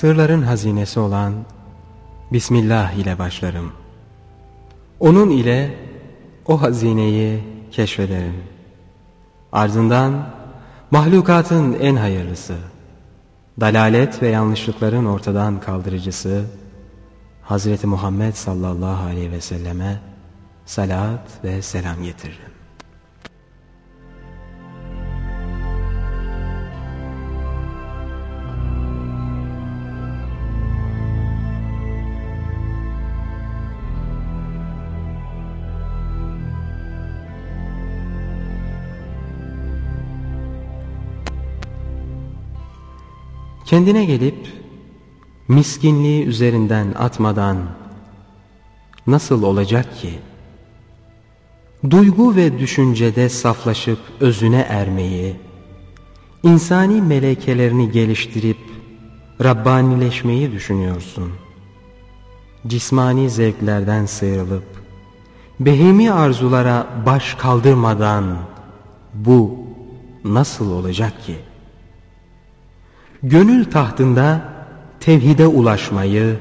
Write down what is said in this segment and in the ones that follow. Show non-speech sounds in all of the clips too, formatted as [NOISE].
Sırların hazinesi olan Bismillah ile başlarım. Onun ile o hazineyi keşfederim. Ardından mahlukatın en hayırlısı, dalalet ve yanlışlıkların ortadan kaldırıcısı, Hazreti Muhammed sallallahu aleyhi ve selleme salat ve selam getiririm. Kendine gelip miskinliği üzerinden atmadan nasıl olacak ki? Duygu ve düşüncede saflaşıp özüne ermeyi, insani melekelerini geliştirip Rabbanileşmeyi düşünüyorsun. Cismani zevklerden sıyrılıp, behimi arzulara baş kaldırmadan bu nasıl olacak ki? Gönül tahtında tevhide ulaşmayı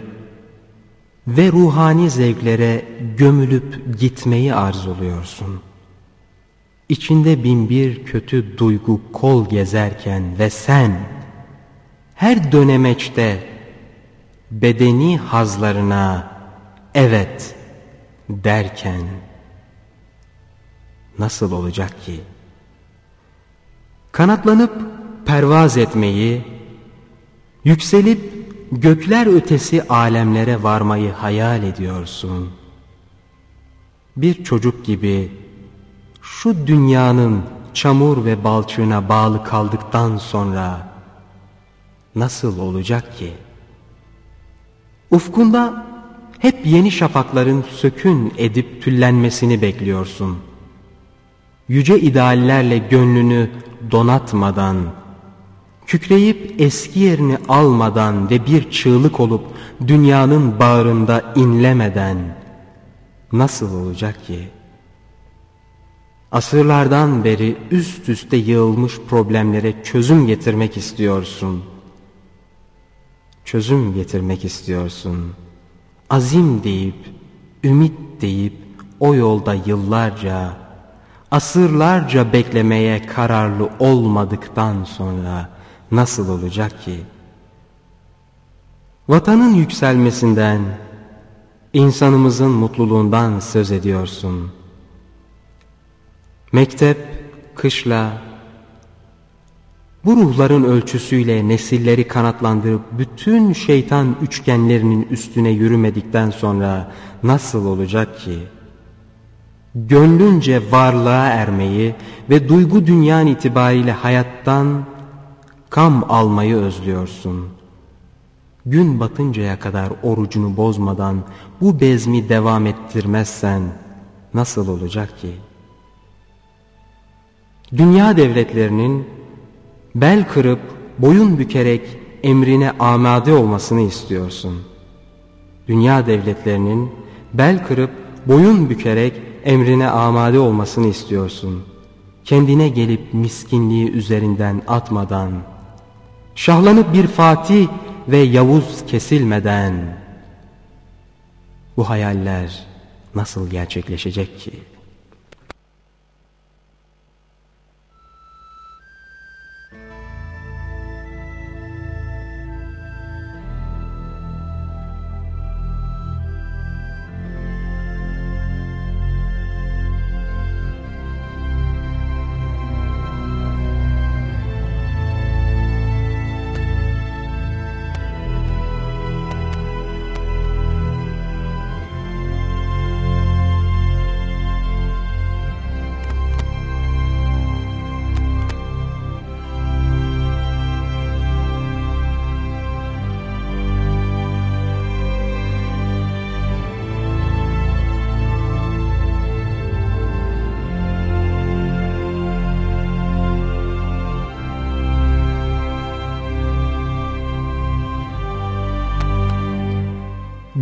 ve ruhani zevklere gömülüp gitmeyi arzuluyorsun. İçinde binbir kötü duygu kol gezerken ve sen her dönemeçte bedeni hazlarına evet derken nasıl olacak ki? Kanatlanıp pervaz etmeyi, Yükselip gökler ötesi alemlere varmayı hayal ediyorsun. Bir çocuk gibi şu dünyanın çamur ve balçığına bağlı kaldıktan sonra nasıl olacak ki? Ufkunda hep yeni şafakların sökün edip tüllenmesini bekliyorsun. Yüce ideallerle gönlünü donatmadan, kükreyip eski yerini almadan ve bir çığlık olup dünyanın bağrında inlemeden nasıl olacak ki? Asırlardan beri üst üste yığılmış problemlere çözüm getirmek istiyorsun. Çözüm getirmek istiyorsun. Azim deyip, ümit deyip o yolda yıllarca, asırlarca beklemeye kararlı olmadıktan sonra nasıl olacak ki? Vatanın yükselmesinden, insanımızın mutluluğundan söz ediyorsun. Mektep, kışla, bu ruhların ölçüsüyle nesilleri kanatlandırıp bütün şeytan üçgenlerinin üstüne yürümedikten sonra nasıl olacak ki? Gönlünce varlığa ermeyi ve duygu dünyan itibariyle hayattan kam almayı özlüyorsun. Gün batıncaya kadar orucunu bozmadan bu bezmi devam ettirmezsen nasıl olacak ki? Dünya devletlerinin bel kırıp boyun bükerek emrine amade olmasını istiyorsun. Dünya devletlerinin bel kırıp boyun bükerek emrine amade olmasını istiyorsun. Kendine gelip miskinliği üzerinden atmadan şahlanıp bir Fatih ve Yavuz kesilmeden bu hayaller nasıl gerçekleşecek ki?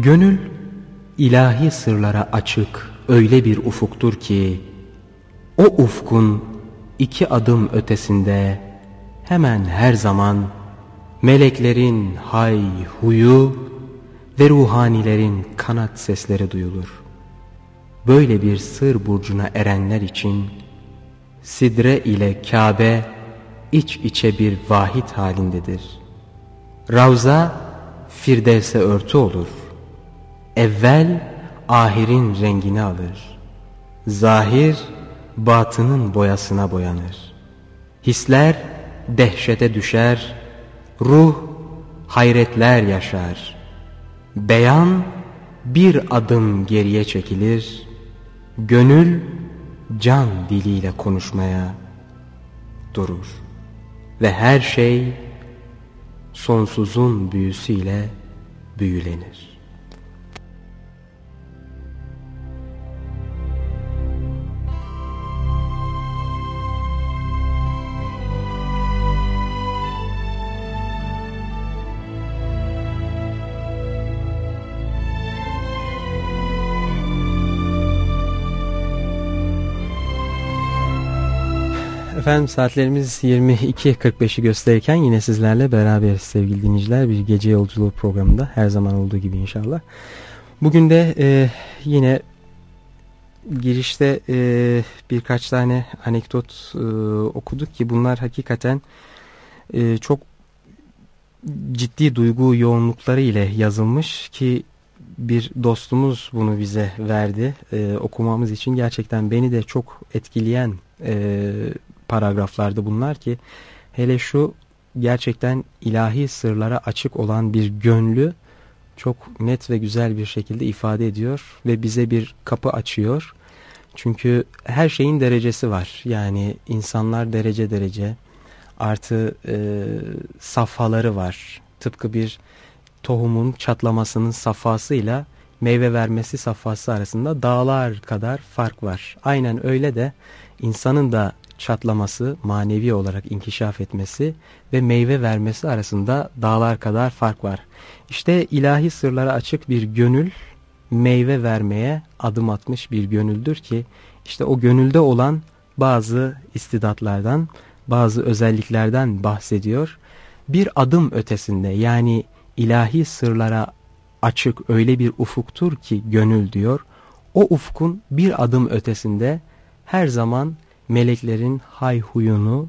Gönül ilahi sırlara açık öyle bir ufuktur ki o ufkun iki adım ötesinde hemen her zaman meleklerin hay huyu ve ruhanilerin kanat sesleri duyulur. Böyle bir sır burcuna erenler için Sidre ile Kabe iç içe bir vahit halindedir. Ravza Firdevs'e örtü olur. Evvel ahirin rengini alır. Zahir batının boyasına boyanır. Hisler dehşete düşer, ruh hayretler yaşar. Beyan bir adım geriye çekilir, gönül can diliyle konuşmaya durur. Ve her şey sonsuzun büyüsüyle büyülenir. Efendim saatlerimiz 22.45'i gösterirken yine sizlerle beraber sevgili dinleyiciler bir gece yolculuğu programında her zaman olduğu gibi inşallah. Bugün de e, yine girişte e, birkaç tane anekdot e, okuduk ki bunlar hakikaten e, çok ciddi duygu yoğunlukları ile yazılmış ki bir dostumuz bunu bize verdi e, okumamız için gerçekten beni de çok etkileyen e, paragraflarda bunlar ki hele şu gerçekten ilahi sırlara açık olan bir gönlü çok net ve güzel bir şekilde ifade ediyor ve bize bir kapı açıyor. Çünkü her şeyin derecesi var. Yani insanlar derece derece artı e, safhaları var. Tıpkı bir tohumun çatlamasının safhasıyla meyve vermesi safhası arasında dağlar kadar fark var. Aynen öyle de insanın da çatlaması, manevi olarak inkişaf etmesi ve meyve vermesi arasında dağlar kadar fark var. İşte ilahi sırlara açık bir gönül meyve vermeye adım atmış bir gönüldür ki işte o gönülde olan bazı istidatlardan, bazı özelliklerden bahsediyor. Bir adım ötesinde yani ilahi sırlara açık öyle bir ufuktur ki gönül diyor. O ufkun bir adım ötesinde her zaman meleklerin hay huyunu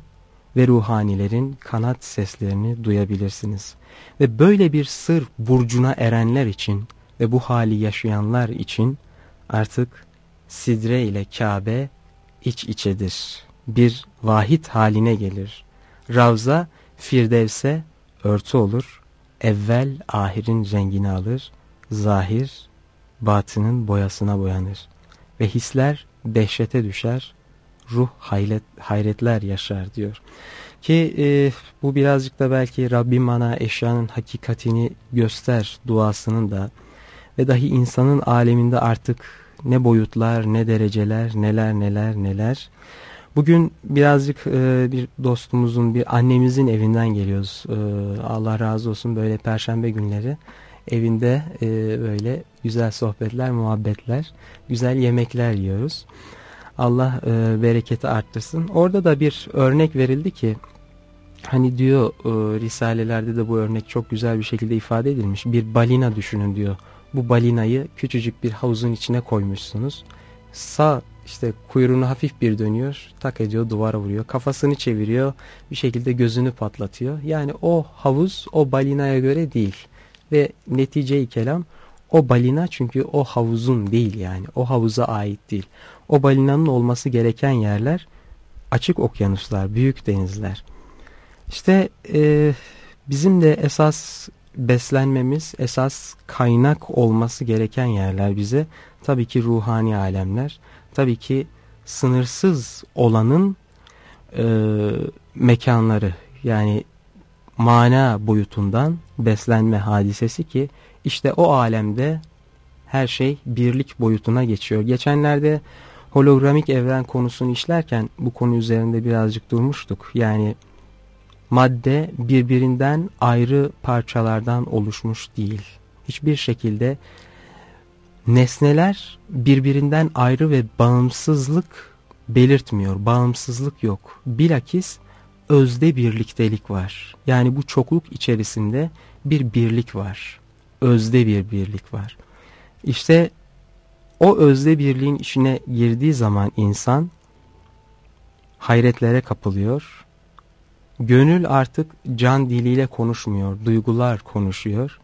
ve ruhanilerin kanat seslerini duyabilirsiniz. Ve böyle bir sır burcuna erenler için ve bu hali yaşayanlar için artık Sidre ile Kabe iç içedir. Bir vahit haline gelir. Ravza Firdevs'e örtü olur. Evvel ahirin rengini alır. Zahir batının boyasına boyanır. Ve hisler dehşete düşer ruh hayret, hayretler yaşar diyor. Ki e, bu birazcık da belki Rabbim bana eşyanın hakikatini göster duasının da ve dahi insanın aleminde artık ne boyutlar ne dereceler neler neler neler. Bugün birazcık e, bir dostumuzun bir annemizin evinden geliyoruz. E, Allah razı olsun böyle perşembe günleri evinde e, böyle güzel sohbetler muhabbetler güzel yemekler yiyoruz. Allah e, bereketi arttırsın. Orada da bir örnek verildi ki hani diyor e, risalelerde de bu örnek çok güzel bir şekilde ifade edilmiş. Bir balina düşünün diyor bu balinayı küçücük bir havuzun içine koymuşsunuz. Sağ işte kuyruğunu hafif bir dönüyor, tak ediyor, duvara vuruyor. Kafasını çeviriyor, bir şekilde gözünü patlatıyor. Yani o havuz o balinaya göre değil. Ve netice-i kelam o balina çünkü o havuzun değil yani. O havuza ait değil. O balinanın olması gereken yerler açık okyanuslar, büyük denizler. İşte e, bizim de esas beslenmemiz, esas kaynak olması gereken yerler bize tabii ki ruhani alemler, tabii ki sınırsız olanın e, mekanları yani mana boyutundan beslenme hadisesi ki işte o alemde her şey birlik boyutuna geçiyor. Geçenlerde hologramik evren konusunu işlerken bu konu üzerinde birazcık durmuştuk. Yani madde birbirinden ayrı parçalardan oluşmuş değil. Hiçbir şekilde nesneler birbirinden ayrı ve bağımsızlık belirtmiyor. Bağımsızlık yok. Bilakis özde birliktelik var. Yani bu çokluk içerisinde bir birlik var. Özde bir birlik var. İşte o özde birliğin içine girdiği zaman insan hayretlere kapılıyor. Gönül artık can diliyle konuşmuyor, duygular konuşuyor.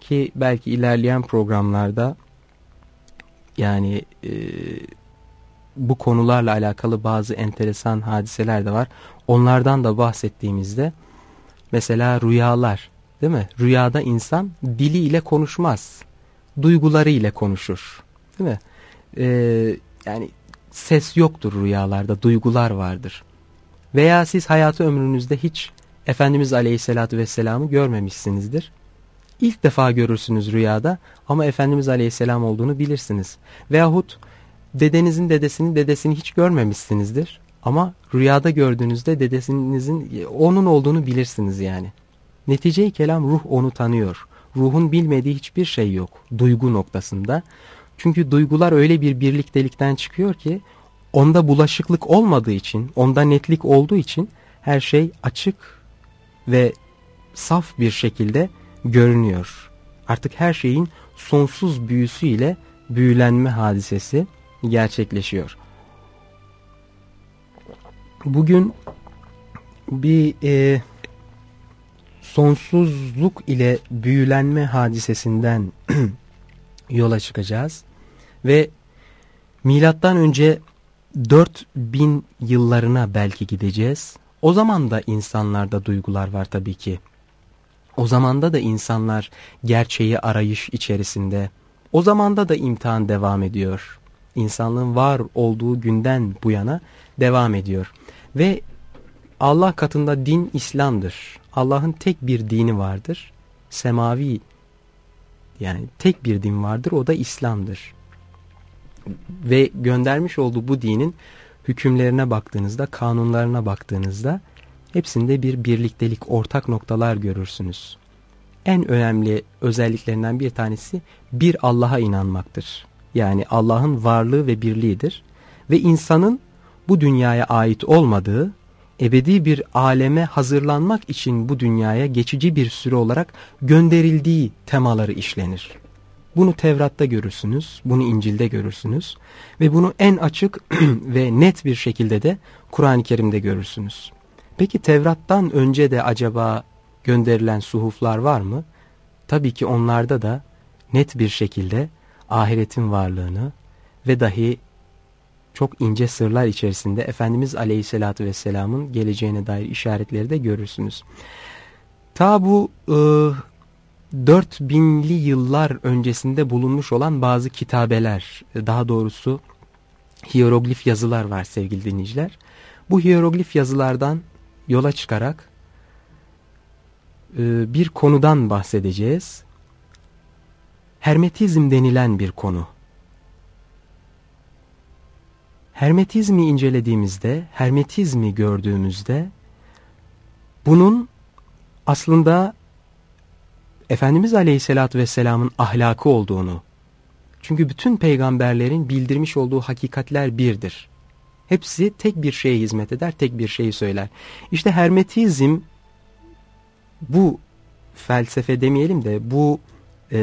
Ki belki ilerleyen programlarda yani e, bu konularla alakalı bazı enteresan hadiseler de var. Onlardan da bahsettiğimizde mesela rüyalar değil mi? Rüyada insan diliyle konuşmaz. Duyguları ile konuşur. Değil mi? Ee, yani ses yoktur rüyalarda, duygular vardır. Veya siz hayatı ömrünüzde hiç Efendimiz Aleyhisselatü Vesselam'ı görmemişsinizdir. İlk defa görürsünüz rüyada ama Efendimiz Aleyhisselam olduğunu bilirsiniz. Veyahut dedenizin dedesinin dedesini hiç görmemişsinizdir. Ama rüyada gördüğünüzde dedesinizin onun olduğunu bilirsiniz yani. Netice-i kelam ruh onu tanıyor. Ruhun bilmediği hiçbir şey yok duygu noktasında. Çünkü duygular öyle bir birliktelikten çıkıyor ki onda bulaşıklık olmadığı için, onda netlik olduğu için her şey açık ve saf bir şekilde görünüyor. Artık her şeyin sonsuz büyüsüyle büyülenme hadisesi gerçekleşiyor. Bugün bir e, sonsuzluk ile büyülenme hadisesinden [CLEARS THROAT] yola çıkacağız ve milattan önce 4000 yıllarına belki gideceğiz. O zaman da insanlarda duygular var tabii ki. O zamanda da insanlar gerçeği arayış içerisinde. O zamanda da imtihan devam ediyor. İnsanlığın var olduğu günden bu yana devam ediyor. Ve Allah katında din İslam'dır. Allah'ın tek bir dini vardır. Semavi yani tek bir din vardır o da İslam'dır. Ve göndermiş olduğu bu dinin hükümlerine baktığınızda, kanunlarına baktığınızda hepsinde bir birliktelik, ortak noktalar görürsünüz. En önemli özelliklerinden bir tanesi bir Allah'a inanmaktır. Yani Allah'ın varlığı ve birliğidir. Ve insanın bu dünyaya ait olmadığı, ebedi bir aleme hazırlanmak için bu dünyaya geçici bir süre olarak gönderildiği temaları işlenir. Bunu Tevrat'ta görürsünüz, bunu İncil'de görürsünüz ve bunu en açık [CLEARS THROAT] ve net bir şekilde de Kur'an-ı Kerim'de görürsünüz. Peki Tevrat'tan önce de acaba gönderilen suhuflar var mı? Tabii ki onlarda da net bir şekilde ahiretin varlığını ve dahi çok ince sırlar içerisinde Efendimiz Aleyhisselatü Vesselam'ın geleceğine dair işaretleri de görürsünüz. Ta bu e, 4000'li yıllar öncesinde bulunmuş olan bazı kitabeler, daha doğrusu hieroglif yazılar var sevgili dinleyiciler. Bu hieroglif yazılardan yola çıkarak e, bir konudan bahsedeceğiz. Hermetizm denilen bir konu. Hermetizmi incelediğimizde, hermetizmi gördüğümüzde bunun aslında Efendimiz Aleyhisselatü Vesselam'ın ahlakı olduğunu, çünkü bütün peygamberlerin bildirmiş olduğu hakikatler birdir. Hepsi tek bir şeye hizmet eder, tek bir şeyi söyler. İşte hermetizm bu felsefe demeyelim de bu e,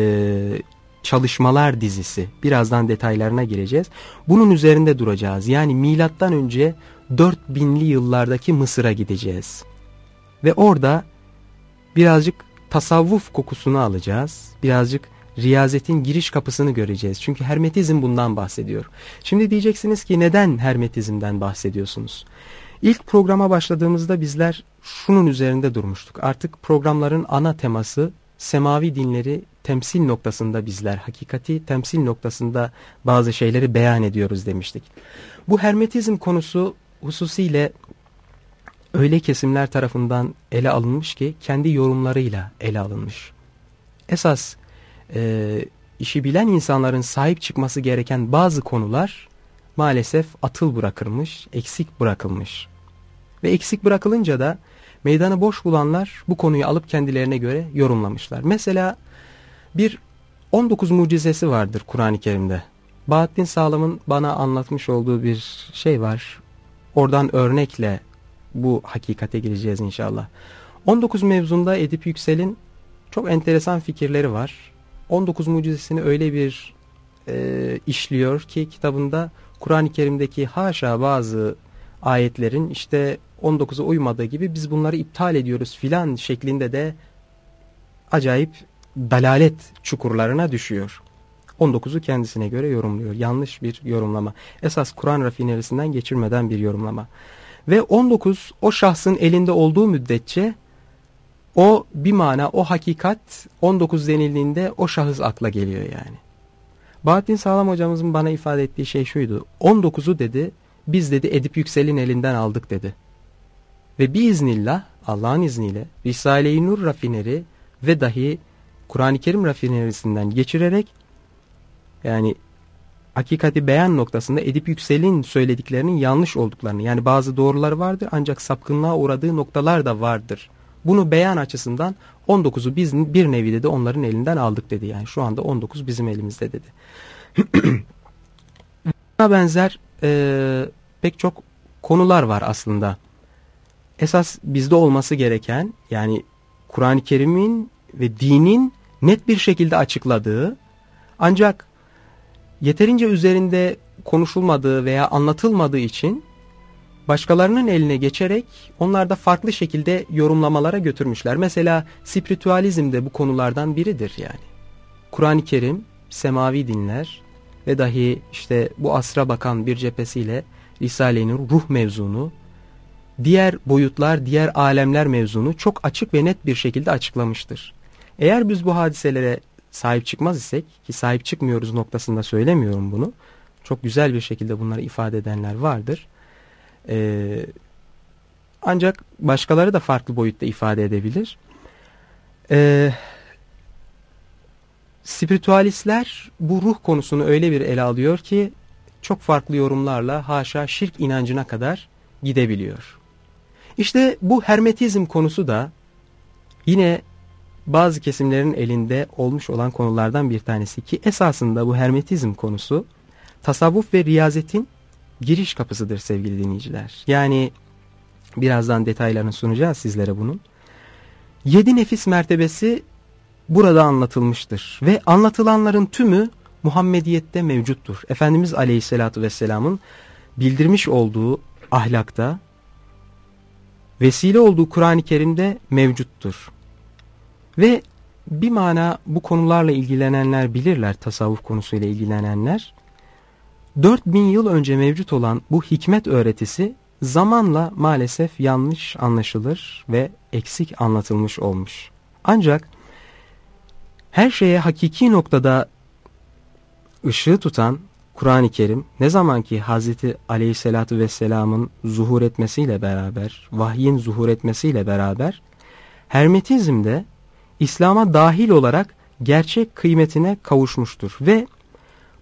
çalışmalar dizisi. Birazdan detaylarına gireceğiz. Bunun üzerinde duracağız. Yani milattan önce 4000'li yıllardaki Mısır'a gideceğiz. Ve orada birazcık tasavvuf kokusunu alacağız. Birazcık riyazetin giriş kapısını göreceğiz. Çünkü hermetizm bundan bahsediyor. Şimdi diyeceksiniz ki neden hermetizmden bahsediyorsunuz? İlk programa başladığımızda bizler şunun üzerinde durmuştuk. Artık programların ana teması semavi dinleri temsil noktasında bizler, hakikati temsil noktasında bazı şeyleri beyan ediyoruz demiştik. Bu hermetizm konusu hususiyle öyle kesimler tarafından ele alınmış ki kendi yorumlarıyla ele alınmış. Esas e, işi bilen insanların sahip çıkması gereken bazı konular maalesef atıl bırakılmış, eksik bırakılmış. Ve eksik bırakılınca da meydanı boş bulanlar bu konuyu alıp kendilerine göre yorumlamışlar. Mesela bir 19 mucizesi vardır Kur'an-ı Kerim'de. Bahattin Sağlam'ın bana anlatmış olduğu bir şey var. Oradan örnekle bu hakikate gireceğiz inşallah. 19 mevzunda Edip Yüksel'in çok enteresan fikirleri var. 19 mucizesini öyle bir e, işliyor ki kitabında Kur'an-ı Kerim'deki haşa bazı ayetlerin işte 19'a uymadığı gibi biz bunları iptal ediyoruz filan şeklinde de acayip dalalet çukurlarına düşüyor. 19'u kendisine göre yorumluyor. Yanlış bir yorumlama. Esas Kur'an rafinerisinden geçirmeden bir yorumlama. Ve 19 o şahsın elinde olduğu müddetçe o bir mana o hakikat 19 denildiğinde o şahıs akla geliyor yani. Bahattin Sağlam hocamızın bana ifade ettiği şey şuydu. 19'u dedi biz dedi Edip Yüksel'in elinden aldık dedi. Ve biiznillah Allah'ın izniyle Risale-i Nur rafineri ve dahi Kur'an-ı Kerim rafinerisinden geçirerek yani hakikati beyan noktasında Edip Yüksel'in söylediklerinin yanlış olduklarını yani bazı doğruları vardır ancak sapkınlığa uğradığı noktalar da vardır. Bunu beyan açısından 19'u biz bir nevi de onların elinden aldık dedi. Yani şu anda 19 bizim elimizde dedi. [CLEARS THROAT] Buna benzer e, pek çok konular var aslında. Esas bizde olması gereken yani Kur'an-ı Kerim'in ve dinin net bir şekilde açıkladığı ancak yeterince üzerinde konuşulmadığı veya anlatılmadığı için başkalarının eline geçerek onlar da farklı şekilde yorumlamalara götürmüşler. Mesela spiritüalizm de bu konulardan biridir yani. Kur'an-ı Kerim, semavi dinler ve dahi işte bu asra bakan bir cephesiyle Risale-i ruh mevzunu, diğer boyutlar, diğer alemler mevzunu çok açık ve net bir şekilde açıklamıştır. Eğer biz bu hadiselere sahip çıkmaz isek ki sahip çıkmıyoruz noktasında söylemiyorum bunu. Çok güzel bir şekilde bunları ifade edenler vardır. Ee, ancak başkaları da farklı boyutta ifade edebilir. Ee, spiritüalistler bu ruh konusunu öyle bir ele alıyor ki çok farklı yorumlarla haşa şirk inancına kadar gidebiliyor. İşte bu hermetizm konusu da yine bazı kesimlerin elinde olmuş olan konulardan bir tanesi ki esasında bu hermetizm konusu tasavvuf ve riyazetin giriş kapısıdır sevgili dinleyiciler. Yani birazdan detaylarını sunacağız sizlere bunun. Yedi nefis mertebesi burada anlatılmıştır ve anlatılanların tümü Muhammediyette mevcuttur. Efendimiz Aleyhisselatü Vesselam'ın bildirmiş olduğu ahlakta vesile olduğu Kur'an-ı Kerim'de mevcuttur. Ve bir mana bu konularla ilgilenenler bilirler, tasavvuf konusuyla ilgilenenler. 4000 yıl önce mevcut olan bu hikmet öğretisi zamanla maalesef yanlış anlaşılır ve eksik anlatılmış olmuş. Ancak her şeye hakiki noktada ışığı tutan Kur'an-ı Kerim ne zaman ki Hazreti Aleyhisselatü Vesselam'ın zuhur etmesiyle beraber, vahyin zuhur etmesiyle beraber Hermetizmde İslam'a dahil olarak gerçek kıymetine kavuşmuştur ve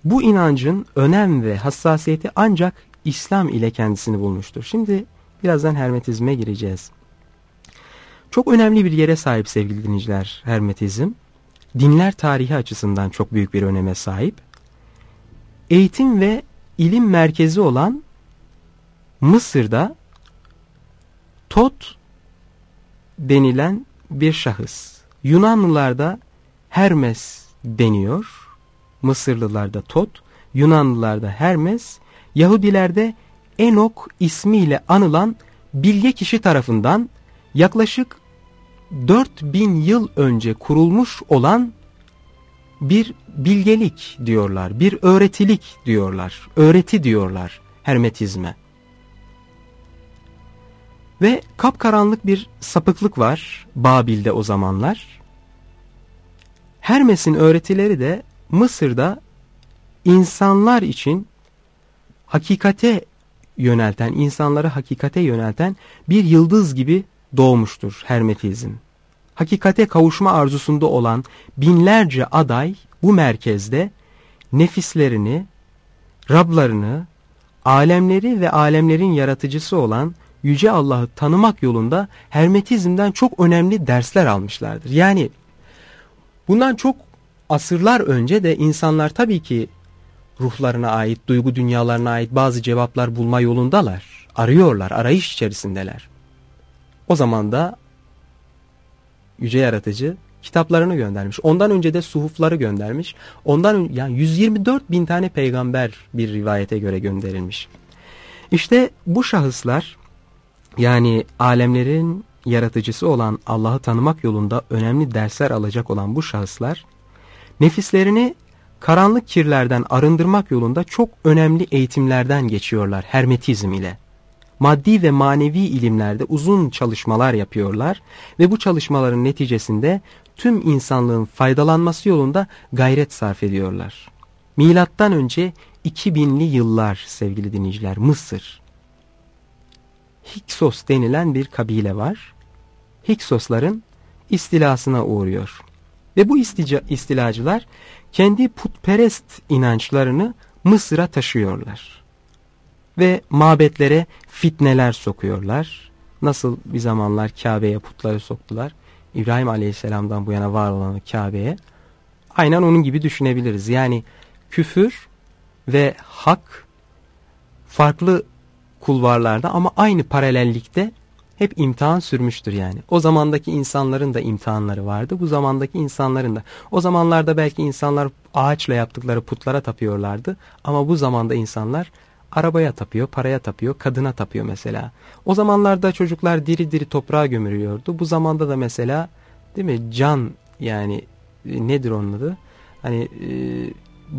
bu inancın önem ve hassasiyeti ancak İslam ile kendisini bulmuştur. Şimdi birazdan Hermetizme gireceğiz. Çok önemli bir yere sahip sevgili dinleyiciler Hermetizm. Dinler tarihi açısından çok büyük bir öneme sahip eğitim ve ilim merkezi olan Mısır'da Tot denilen bir şahıs. Yunanlılarda Hermes deniyor. Mısırlılarda Tot, Yunanlılarda Hermes, Yahudilerde Enok ismiyle anılan bilge kişi tarafından yaklaşık 4000 yıl önce kurulmuş olan bir bilgelik diyorlar, bir öğretilik diyorlar, öğreti diyorlar hermetizme. Ve kapkaranlık bir sapıklık var Babil'de o zamanlar. Hermes'in öğretileri de Mısır'da insanlar için hakikate yönelten, insanları hakikate yönelten bir yıldız gibi doğmuştur Hermetizm. Hakikate kavuşma arzusunda olan binlerce aday bu merkezde nefislerini, Rablarını, alemleri ve alemlerin yaratıcısı olan Yüce Allah'ı tanımak yolunda Hermetizm'den çok önemli dersler almışlardır. Yani bundan çok asırlar önce de insanlar tabii ki ruhlarına ait, duygu dünyalarına ait bazı cevaplar bulma yolundalar. Arıyorlar, arayış içerisindeler. O zaman da Yüce Yaratıcı kitaplarını göndermiş. Ondan önce de suhufları göndermiş. Ondan yani 124 bin tane peygamber bir rivayete göre gönderilmiş. İşte bu şahıslar yani alemlerin yaratıcısı olan Allah'ı tanımak yolunda önemli dersler alacak olan bu şahıslar nefislerini karanlık kirlerden arındırmak yolunda çok önemli eğitimlerden geçiyorlar hermetizm ile. Maddi ve manevi ilimlerde uzun çalışmalar yapıyorlar ve bu çalışmaların neticesinde tüm insanlığın faydalanması yolunda gayret sarf ediyorlar. Milattan önce 2000'li yıllar sevgili dinleyiciler Mısır. Hiksos denilen bir kabile var. Hiksosların istilasına uğruyor. Ve bu istilacılar kendi putperest inançlarını Mısır'a taşıyorlar. Ve mabetlere fitneler sokuyorlar. Nasıl bir zamanlar Kabe'ye putları soktular. İbrahim Aleyhisselam'dan bu yana var olan Kabe'ye. Aynen onun gibi düşünebiliriz. Yani küfür ve hak farklı kulvarlarda ama aynı paralellikte hep imtihan sürmüştür yani. O zamandaki insanların da imtihanları vardı. Bu zamandaki insanların da. O zamanlarda belki insanlar ağaçla yaptıkları putlara tapıyorlardı. Ama bu zamanda insanlar arabaya tapıyor, paraya tapıyor, kadına tapıyor mesela. O zamanlarda çocuklar diri diri toprağa gömülüyordu. Bu zamanda da mesela değil mi can yani e, nedir onun adı? Hani e,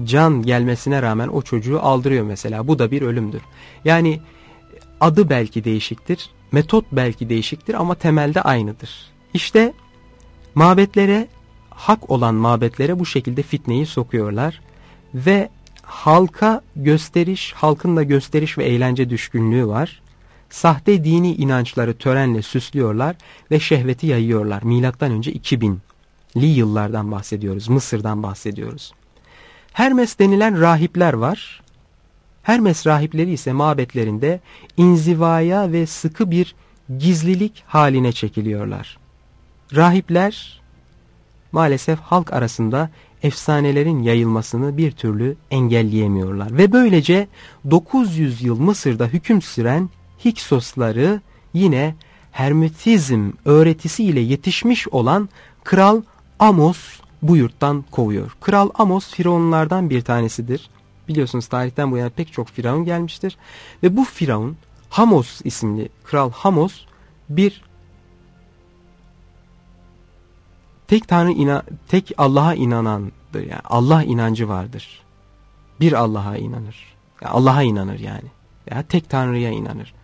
can gelmesine rağmen o çocuğu aldırıyor mesela. Bu da bir ölümdür. Yani adı belki değişiktir Metot belki değişiktir ama temelde aynıdır. İşte mabetlere, hak olan mabetlere bu şekilde fitneyi sokuyorlar ve halka gösteriş, halkın da gösteriş ve eğlence düşkünlüğü var. Sahte dini inançları törenle süslüyorlar ve şehveti yayıyorlar. Milattan önce 2000'li yıllardan bahsediyoruz. Mısır'dan bahsediyoruz. Hermes denilen rahipler var. Hermes rahipleri ise mabetlerinde inzivaya ve sıkı bir gizlilik haline çekiliyorlar. Rahipler maalesef halk arasında efsanelerin yayılmasını bir türlü engelleyemiyorlar. Ve böylece 900 yıl Mısır'da hüküm süren Hiksosları yine Hermetizm öğretisiyle yetişmiş olan Kral Amos bu yurttan kovuyor. Kral Amos firavunlardan bir tanesidir. Biliyorsunuz tarihten bu yana pek çok firavun gelmiştir. Ve bu firavun Hamos isimli kral Hamos bir tek tanrı ina tek Allah'a inanandır. Yani Allah inancı vardır. Bir Allah'a inanır. Yani Allah'a inanır yani. Ya tek tanrıya inanır.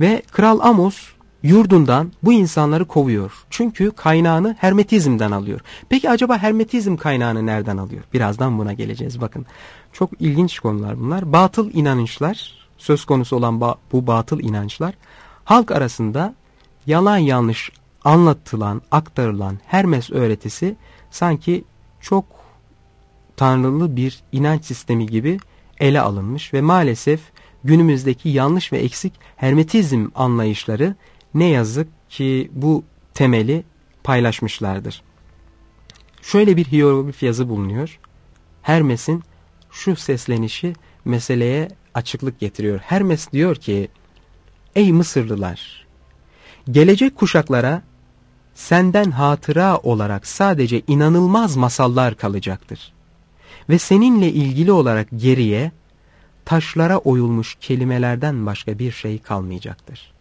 Ve kral Amos yurdundan bu insanları kovuyor. Çünkü kaynağını hermetizmden alıyor. Peki acaba hermetizm kaynağını nereden alıyor? Birazdan buna geleceğiz bakın. Çok ilginç konular bunlar. Batıl inanışlar, söz konusu olan bu batıl inançlar halk arasında yalan yanlış anlatılan, aktarılan Hermes öğretisi sanki çok tanrılı bir inanç sistemi gibi ele alınmış ve maalesef günümüzdeki yanlış ve eksik hermetizm anlayışları ne yazık ki bu temeli paylaşmışlardır. Şöyle bir hieroglif yazı bulunuyor. Hermes'in şu seslenişi meseleye açıklık getiriyor. Hermes diyor ki, Ey Mısırlılar! Gelecek kuşaklara senden hatıra olarak sadece inanılmaz masallar kalacaktır. ve seninle ilgili olarak geriye taşlara oyulmuş kelimelerden başka bir şey kalmayacaktır.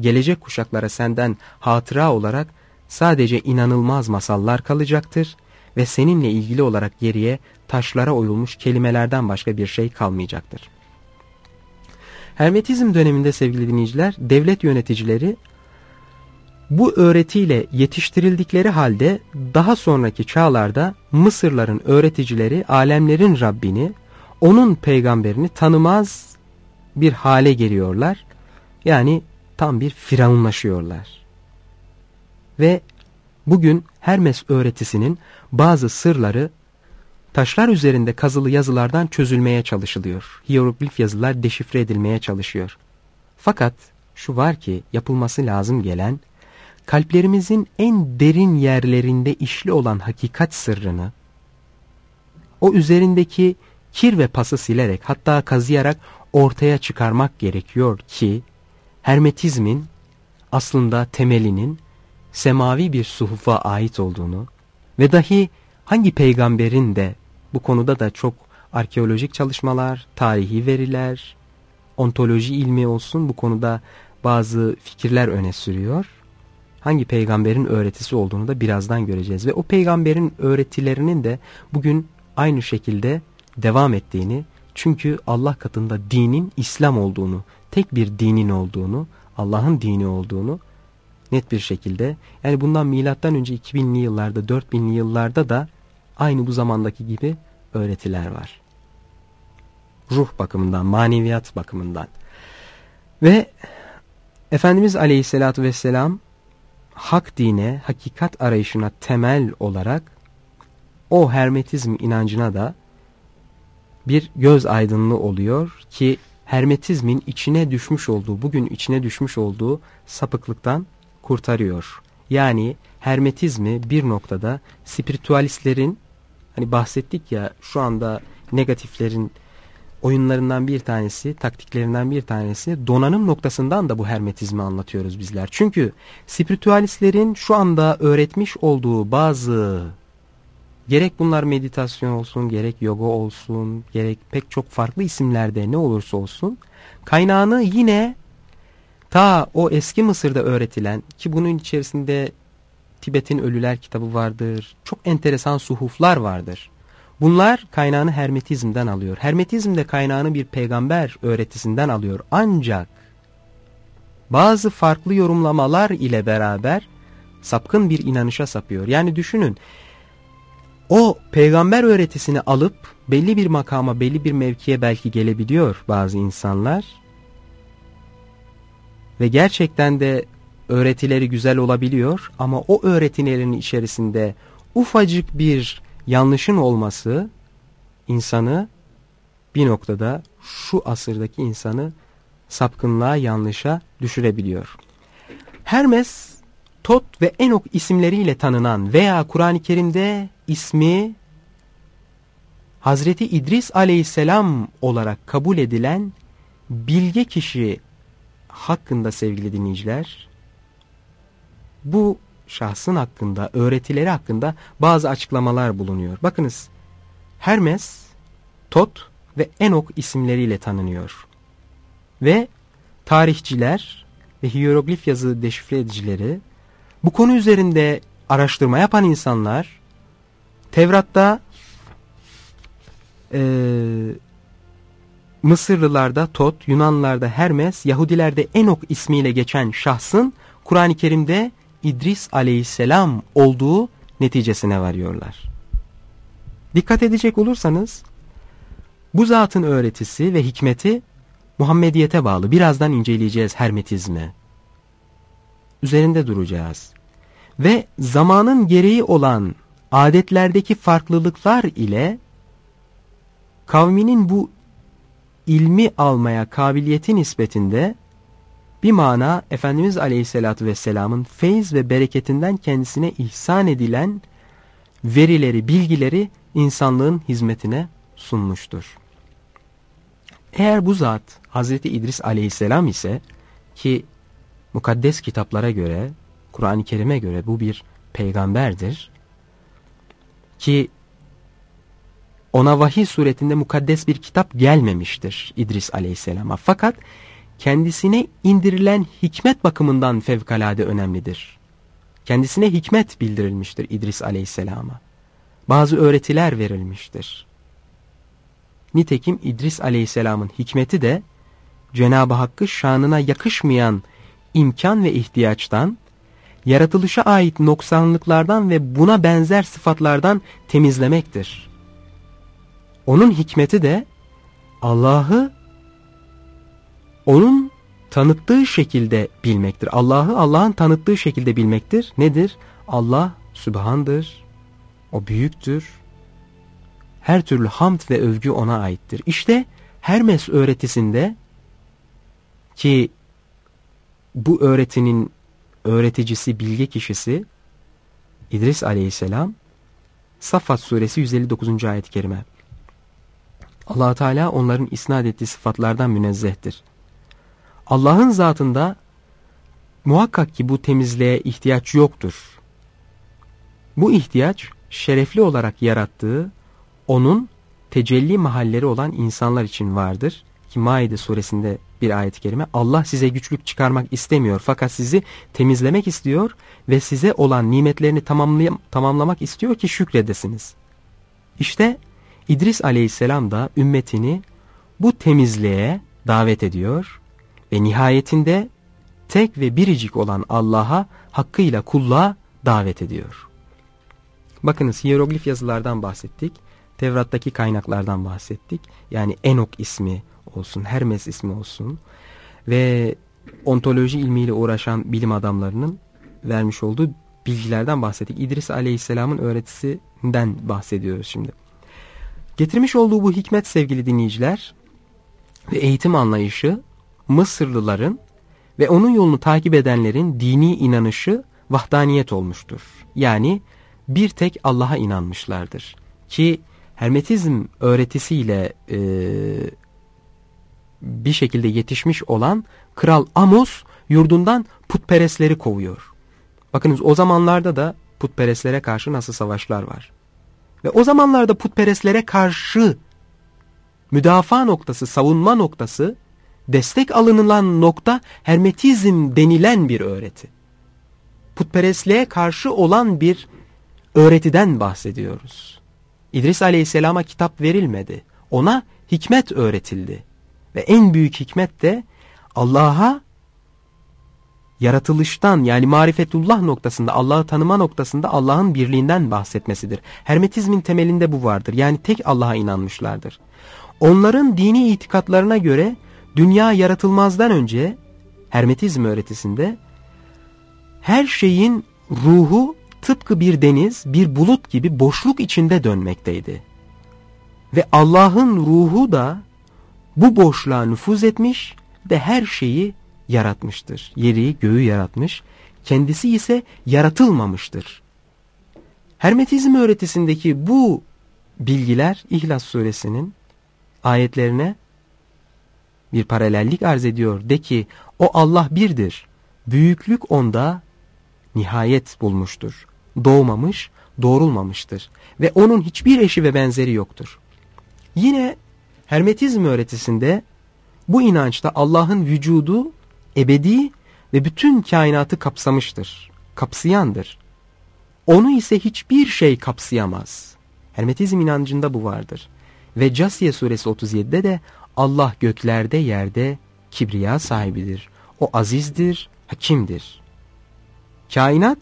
Gelecek kuşaklara senden hatıra olarak sadece inanılmaz masallar kalacaktır ve seninle ilgili olarak geriye taşlara oyulmuş kelimelerden başka bir şey kalmayacaktır. Hermetizm döneminde sevgili dinleyiciler, devlet yöneticileri bu öğretiyle yetiştirildikleri halde daha sonraki çağlarda Mısırların öğreticileri alemlerin Rabbini, onun peygamberini tanımaz bir hale geliyorlar. Yani tam bir firavunlaşıyorlar. Ve bugün Hermes öğretisinin bazı sırları taşlar üzerinde kazılı yazılardan çözülmeye çalışılıyor. Hieroglif yazılar deşifre edilmeye çalışıyor. Fakat şu var ki yapılması lazım gelen kalplerimizin en derin yerlerinde işli olan hakikat sırrını o üzerindeki kir ve pası silerek hatta kazıyarak ortaya çıkarmak gerekiyor ki hermetizmin aslında temelinin semavi bir suhufa ait olduğunu ve dahi hangi peygamberin de bu konuda da çok arkeolojik çalışmalar, tarihi veriler, ontoloji ilmi olsun bu konuda bazı fikirler öne sürüyor. Hangi peygamberin öğretisi olduğunu da birazdan göreceğiz. Ve o peygamberin öğretilerinin de bugün aynı şekilde devam ettiğini, çünkü Allah katında dinin İslam olduğunu, tek bir dinin olduğunu, Allah'ın dini olduğunu net bir şekilde yani bundan milattan önce 2000'li yıllarda 4000'li yıllarda da aynı bu zamandaki gibi öğretiler var. Ruh bakımından, maneviyat bakımından. Ve Efendimiz Aleyhisselatü Vesselam hak dine, hakikat arayışına temel olarak o hermetizm inancına da bir göz aydınlığı oluyor ki hermetizmin içine düşmüş olduğu, bugün içine düşmüş olduğu sapıklıktan kurtarıyor. Yani hermetizmi bir noktada spiritüalistlerin hani bahsettik ya şu anda negatiflerin oyunlarından bir tanesi, taktiklerinden bir tanesi donanım noktasından da bu hermetizmi anlatıyoruz bizler. Çünkü spiritüalistlerin şu anda öğretmiş olduğu bazı gerek bunlar meditasyon olsun, gerek yoga olsun, gerek pek çok farklı isimlerde ne olursa olsun kaynağını yine ta o eski Mısır'da öğretilen ki bunun içerisinde Tibet'in Ölüler kitabı vardır. Çok enteresan suhuflar vardır. Bunlar kaynağını hermetizmden alıyor. Hermetizm de kaynağını bir peygamber öğretisinden alıyor. Ancak bazı farklı yorumlamalar ile beraber sapkın bir inanışa sapıyor. Yani düşünün o peygamber öğretisini alıp belli bir makama belli bir mevkiye belki gelebiliyor bazı insanlar. Ve gerçekten de öğretileri güzel olabiliyor ama o öğretilerin içerisinde ufacık bir yanlışın olması insanı bir noktada şu asırdaki insanı sapkınlığa yanlışa düşürebiliyor. Hermes, Tot ve Enok isimleriyle tanınan veya Kur'an-ı Kerim'de ismi Hazreti İdris aleyhisselam olarak kabul edilen bilge kişi hakkında sevgili dinleyiciler bu şahsın hakkında, öğretileri hakkında bazı açıklamalar bulunuyor. Bakınız Hermes, Tot ve Enok isimleriyle tanınıyor. Ve tarihçiler ve hieroglif yazı deşifre edicileri bu konu üzerinde araştırma yapan insanlar Tevrat'ta e, Mısırlılarda Tot, Yunanlılarda Hermes, Yahudilerde Enok ismiyle geçen şahsın Kur'an-ı Kerim'de İdris aleyhisselam olduğu neticesine varıyorlar. Dikkat edecek olursanız bu zatın öğretisi ve hikmeti Muhammediyete bağlı. Birazdan inceleyeceğiz hermetizmi. Üzerinde duracağız. Ve zamanın gereği olan adetlerdeki farklılıklar ile kavminin bu ilmi almaya kabiliyeti nispetinde bir mana Efendimiz Aleyhisselatü Vesselam'ın feyz ve bereketinden kendisine ihsan edilen verileri, bilgileri insanlığın hizmetine sunmuştur. Eğer bu zat Hazreti İdris Aleyhisselam ise ki mukaddes kitaplara göre, Kur'an-ı Kerim'e göre bu bir peygamberdir ki ona vahiy suretinde mukaddes bir kitap gelmemiştir İdris aleyhisselama. Fakat kendisine indirilen hikmet bakımından fevkalade önemlidir. Kendisine hikmet bildirilmiştir İdris aleyhisselama. Bazı öğretiler verilmiştir. Nitekim İdris aleyhisselamın hikmeti de Cenab-ı Hakk'ı şanına yakışmayan imkan ve ihtiyaçtan, yaratılışa ait noksanlıklardan ve buna benzer sıfatlardan temizlemektir. Onun hikmeti de Allah'ı onun tanıttığı şekilde bilmektir. Allah'ı Allah'ın tanıttığı şekilde bilmektir. Nedir? Allah sübhandır, o büyüktür. Her türlü hamd ve övgü ona aittir. İşte Hermes öğretisinde ki bu öğretinin öğreticisi, bilge kişisi İdris aleyhisselam Saffat suresi 159. ayet-i kerime. Allah Teala onların isnat ettiği sıfatlardan münezzehtir. Allah'ın zatında muhakkak ki bu temizliğe ihtiyaç yoktur. Bu ihtiyaç şerefli olarak yarattığı onun tecelli mahalleri olan insanlar için vardır. Ki Maide suresinde bir ayet-i kerime Allah size güçlük çıkarmak istemiyor fakat sizi temizlemek istiyor ve size olan nimetlerini tamamlamak istiyor ki şükredesiniz. İşte İdris aleyhisselam da ümmetini bu temizliğe davet ediyor ve nihayetinde tek ve biricik olan Allah'a hakkıyla kulluğa davet ediyor. Bakınız hieroglif yazılardan bahsettik. Tevrat'taki kaynaklardan bahsettik. Yani Enok ismi olsun, Hermes ismi olsun ve ontoloji ilmiyle uğraşan bilim adamlarının vermiş olduğu bilgilerden bahsettik. İdris Aleyhisselam'ın öğretisinden bahsediyoruz şimdi. Getirmiş olduğu bu hikmet sevgili dinleyiciler ve eğitim anlayışı Mısırlıların ve onun yolunu takip edenlerin dini inanışı vahdaniyet olmuştur. Yani bir tek Allah'a inanmışlardır. Ki Hermetizm öğretisiyle e, bir şekilde yetişmiş olan Kral Amos yurdundan putperestleri kovuyor. Bakınız o zamanlarda da putperestlere karşı nasıl savaşlar var. Ve o zamanlarda putperestlere karşı müdafaa noktası, savunma noktası, destek alınılan nokta hermetizm denilen bir öğreti. Putperestliğe karşı olan bir öğretiden bahsediyoruz. İdris aleyhisselama kitap verilmedi. Ona hikmet öğretildi. Ve en büyük hikmet de Allah'a yaratılıştan yani marifetullah noktasında Allah'ı tanıma noktasında Allah'ın birliğinden bahsetmesidir. Hermetizmin temelinde bu vardır. Yani tek Allah'a inanmışlardır. Onların dini itikatlarına göre dünya yaratılmazdan önce Hermetizm öğretisinde her şeyin ruhu tıpkı bir deniz, bir bulut gibi boşluk içinde dönmekteydi. Ve Allah'ın ruhu da bu boşluğa nüfuz etmiş ve her şeyi yaratmıştır. Yeri, göğü yaratmış, kendisi ise yaratılmamıştır. Hermetizm öğretisindeki bu bilgiler İhlas suresinin ayetlerine bir paralellik arz ediyor. De ki o Allah birdir. Büyüklük onda nihayet bulmuştur. Doğmamış, doğrulmamıştır. Ve onun hiçbir eşi ve benzeri yoktur. Yine Hermetizm öğretisinde bu inançta Allah'ın vücudu ebedi ve bütün kainatı kapsamıştır, kapsayandır. Onu ise hiçbir şey kapsayamaz. Hermetizm inancında bu vardır. Ve Casiye suresi 37'de de Allah göklerde yerde kibriya sahibidir. O azizdir, hakimdir. Kainat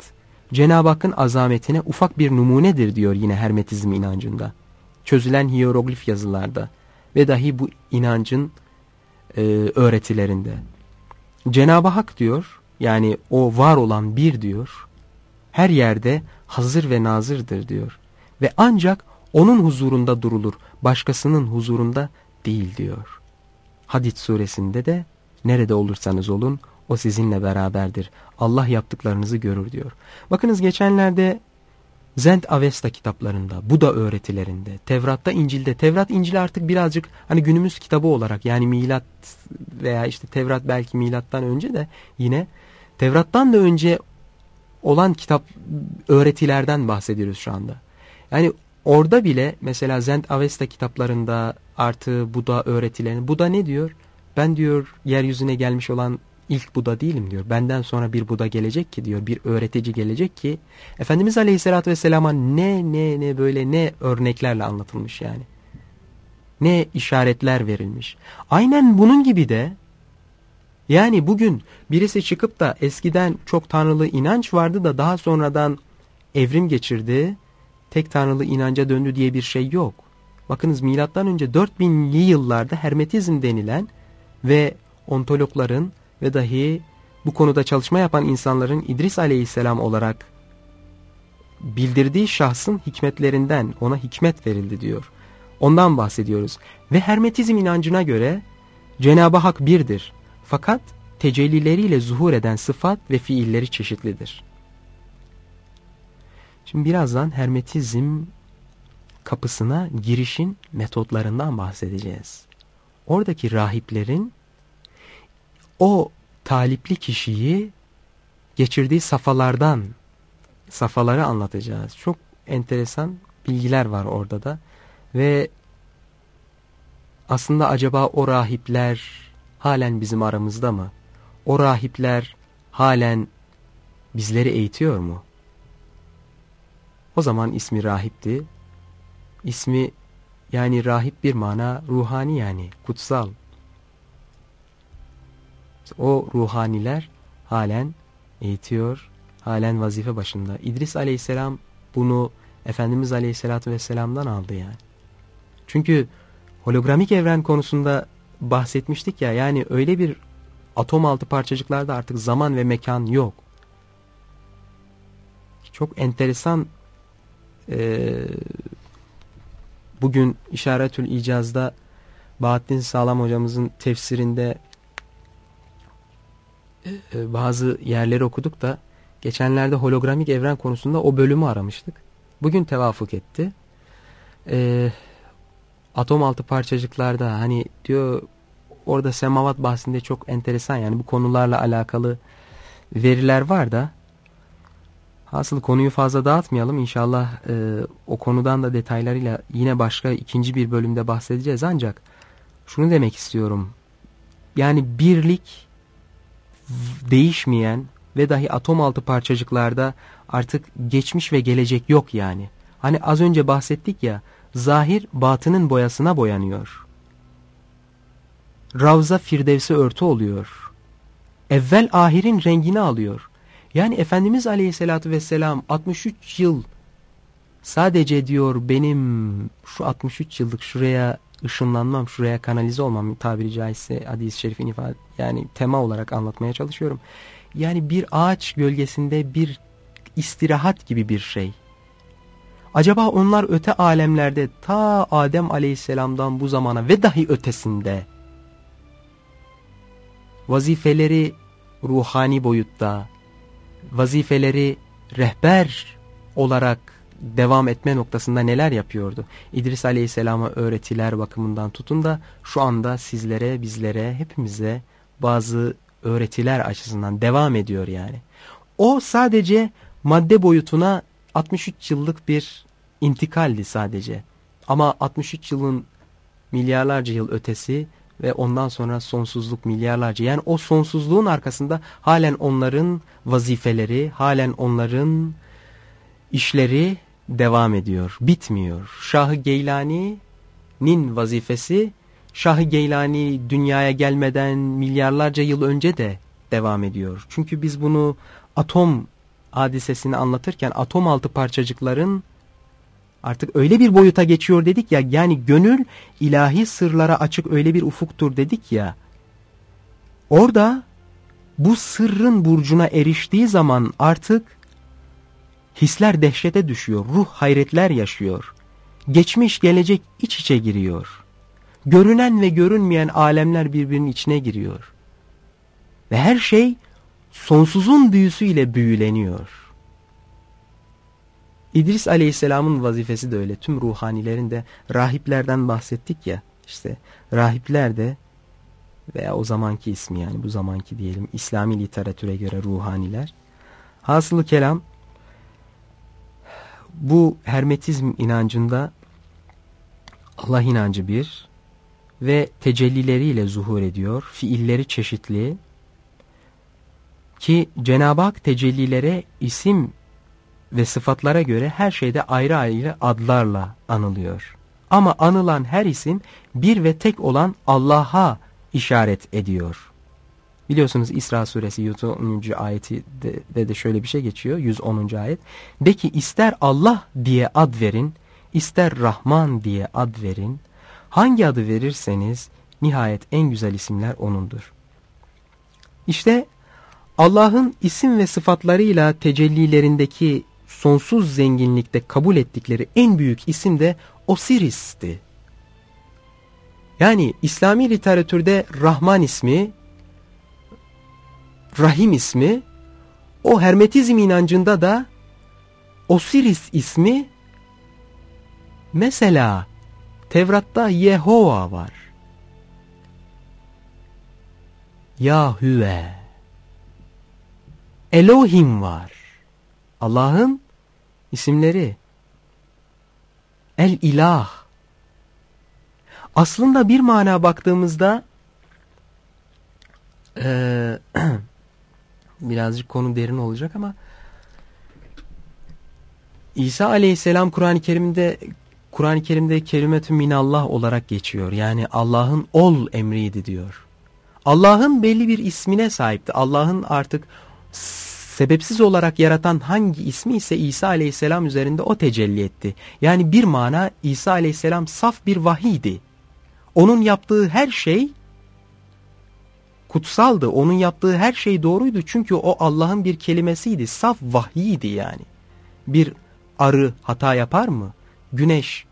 Cenab-ı Hakk'ın azametine ufak bir numunedir diyor yine Hermetizm inancında. Çözülen hieroglif yazılarda ve dahi bu inancın e, öğretilerinde. Cenab-ı Hak diyor yani o var olan bir diyor her yerde hazır ve nazırdır diyor ve ancak onun huzurunda durulur başkasının huzurunda değil diyor. Hadid suresinde de nerede olursanız olun o sizinle beraberdir. Allah yaptıklarınızı görür diyor. Bakınız geçenlerde Zend Avesta kitaplarında, Buda öğretilerinde, Tevrat'ta, İncil'de, Tevrat, İncil artık birazcık hani günümüz kitabı olarak yani milat veya işte Tevrat belki milattan önce de yine Tevrat'tan da önce olan kitap öğretilerden bahsediyoruz şu anda. Yani orada bile mesela Zend Avesta kitaplarında artı Buda öğretilerini Buda ne diyor? Ben diyor yeryüzüne gelmiş olan ilk Buda değilim diyor. Benden sonra bir Buda gelecek ki diyor. Bir öğretici gelecek ki Efendimiz Aleyhisselatü Vesselam'a ne ne ne böyle ne örneklerle anlatılmış yani. Ne işaretler verilmiş. Aynen bunun gibi de yani bugün birisi çıkıp da eskiden çok tanrılı inanç vardı da daha sonradan evrim geçirdi, tek tanrılı inanca döndü diye bir şey yok. Bakınız milattan önce 4000'li yıllarda hermetizm denilen ve ontologların ve dahi bu konuda çalışma yapan insanların İdris aleyhisselam olarak bildirdiği şahsın hikmetlerinden ona hikmet verildi diyor. Ondan bahsediyoruz. Ve Hermetizm inancına göre Cenab-ı Hak birdir. Fakat tecellileriyle zuhur eden sıfat ve fiilleri çeşitlidir. Şimdi birazdan Hermetizm kapısına girişin metotlarından bahsedeceğiz. Oradaki rahiplerin o talipli kişiyi geçirdiği safalardan safaları anlatacağız. Çok enteresan bilgiler var orada da ve aslında acaba o rahipler halen bizim aramızda mı? O rahipler halen bizleri eğitiyor mu? O zaman ismi rahipti. İsmi yani rahip bir mana ruhani yani kutsal. O ruhaniler halen eğitiyor, halen vazife başında. İdris aleyhisselam bunu Efendimiz aleyhisselatü vesselam'dan aldı yani. Çünkü hologramik evren konusunda bahsetmiştik ya yani öyle bir atom altı parçacıklarda artık zaman ve mekan yok. Çok enteresan e, bugün İşaretül İcaz'da Bahattin Sağlam hocamızın tefsirinde e, bazı yerleri okuduk da geçenlerde hologramik evren konusunda o bölümü aramıştık. Bugün tevafuk etti. E, atom altı parçacıklarda hani diyor orada semavat bahsinde çok enteresan yani bu konularla alakalı veriler var da hasıl konuyu fazla dağıtmayalım inşallah e, o konudan da detaylarıyla yine başka ikinci bir bölümde bahsedeceğiz ancak şunu demek istiyorum yani birlik değişmeyen ve dahi atom altı parçacıklarda artık geçmiş ve gelecek yok yani. Hani az önce bahsettik ya zahir batının boyasına boyanıyor. Ravza firdevsi örtü oluyor. Evvel ahirin rengini alıyor. Yani Efendimiz Aleyhisselatü Vesselam 63 yıl sadece diyor benim şu 63 yıllık şuraya ışınlanmam, şuraya kanalize olmam tabiri caizse hadis-i şerifin ifade yani tema olarak anlatmaya çalışıyorum. Yani bir ağaç gölgesinde bir istirahat gibi bir şey. Acaba onlar öte alemlerde ta Adem aleyhisselamdan bu zamana ve dahi ötesinde vazifeleri ruhani boyutta, vazifeleri rehber olarak devam etme noktasında neler yapıyordu? İdris Aleyhisselam'a öğretiler bakımından tutun da şu anda sizlere, bizlere, hepimize bazı öğretiler açısından devam ediyor yani. O sadece madde boyutuna 63 yıllık bir intikaldi sadece. Ama 63 yılın milyarlarca yıl ötesi ve ondan sonra sonsuzluk milyarlarca. Yani o sonsuzluğun arkasında halen onların vazifeleri, halen onların işleri devam ediyor, bitmiyor. Şahı Geylani'nin vazifesi Şahı Geylani dünyaya gelmeden milyarlarca yıl önce de devam ediyor. Çünkü biz bunu atom hadisesini anlatırken atom altı parçacıkların artık öyle bir boyuta geçiyor dedik ya yani gönül ilahi sırlara açık öyle bir ufuktur dedik ya orada bu sırrın burcuna eriştiği zaman artık hisler dehşete düşüyor ruh hayretler yaşıyor geçmiş gelecek iç içe giriyor görünen ve görünmeyen alemler birbirinin içine giriyor ve her şey sonsuzun büyüsüyle büyüleniyor İdris Aleyhisselam'ın vazifesi de öyle. Tüm ruhanilerin de rahiplerden bahsettik ya. İşte rahipler de veya o zamanki ismi yani bu zamanki diyelim İslami literatüre göre ruhaniler. Hasılı kelam bu hermetizm inancında Allah inancı bir ve tecellileriyle zuhur ediyor. Fiilleri çeşitli ki Cenab-ı Hak tecellilere isim ve sıfatlara göre her şeyde ayrı ayrı adlarla anılıyor. Ama anılan her isim bir ve tek olan Allah'a işaret ediyor. Biliyorsunuz İsra suresi 110. ayeti de, de, şöyle bir şey geçiyor 110. ayet. De ki ister Allah diye ad verin, ister Rahman diye ad verin. Hangi adı verirseniz nihayet en güzel isimler O'nundur. İşte Allah'ın isim ve sıfatlarıyla tecellilerindeki sonsuz zenginlikte kabul ettikleri en büyük isim de Osiris'ti. Yani İslami literatürde Rahman ismi, Rahim ismi, o Hermetizm inancında da Osiris ismi, mesela Tevrat'ta Yehova var. Yahüve. Elohim var. Allah'ın isimleri. El ilah. Aslında bir mana baktığımızda e, [CLEARS THROAT] birazcık konu derin olacak ama İsa aleyhisselam Kur'an-ı Kerim'de Kur'an-ı Kerim'de kelimetü minallah olarak geçiyor. Yani Allah'ın ol emriydi diyor. Allah'ın belli bir ismine sahipti. Allah'ın artık sebepsiz olarak yaratan hangi ismi ise İsa aleyhisselam üzerinde o tecelli etti. Yani bir mana İsa aleyhisselam saf bir vahiydi. Onun yaptığı her şey kutsaldı. Onun yaptığı her şey doğruydu. Çünkü o Allah'ın bir kelimesiydi. Saf vahiydi yani. Bir arı hata yapar mı? Güneş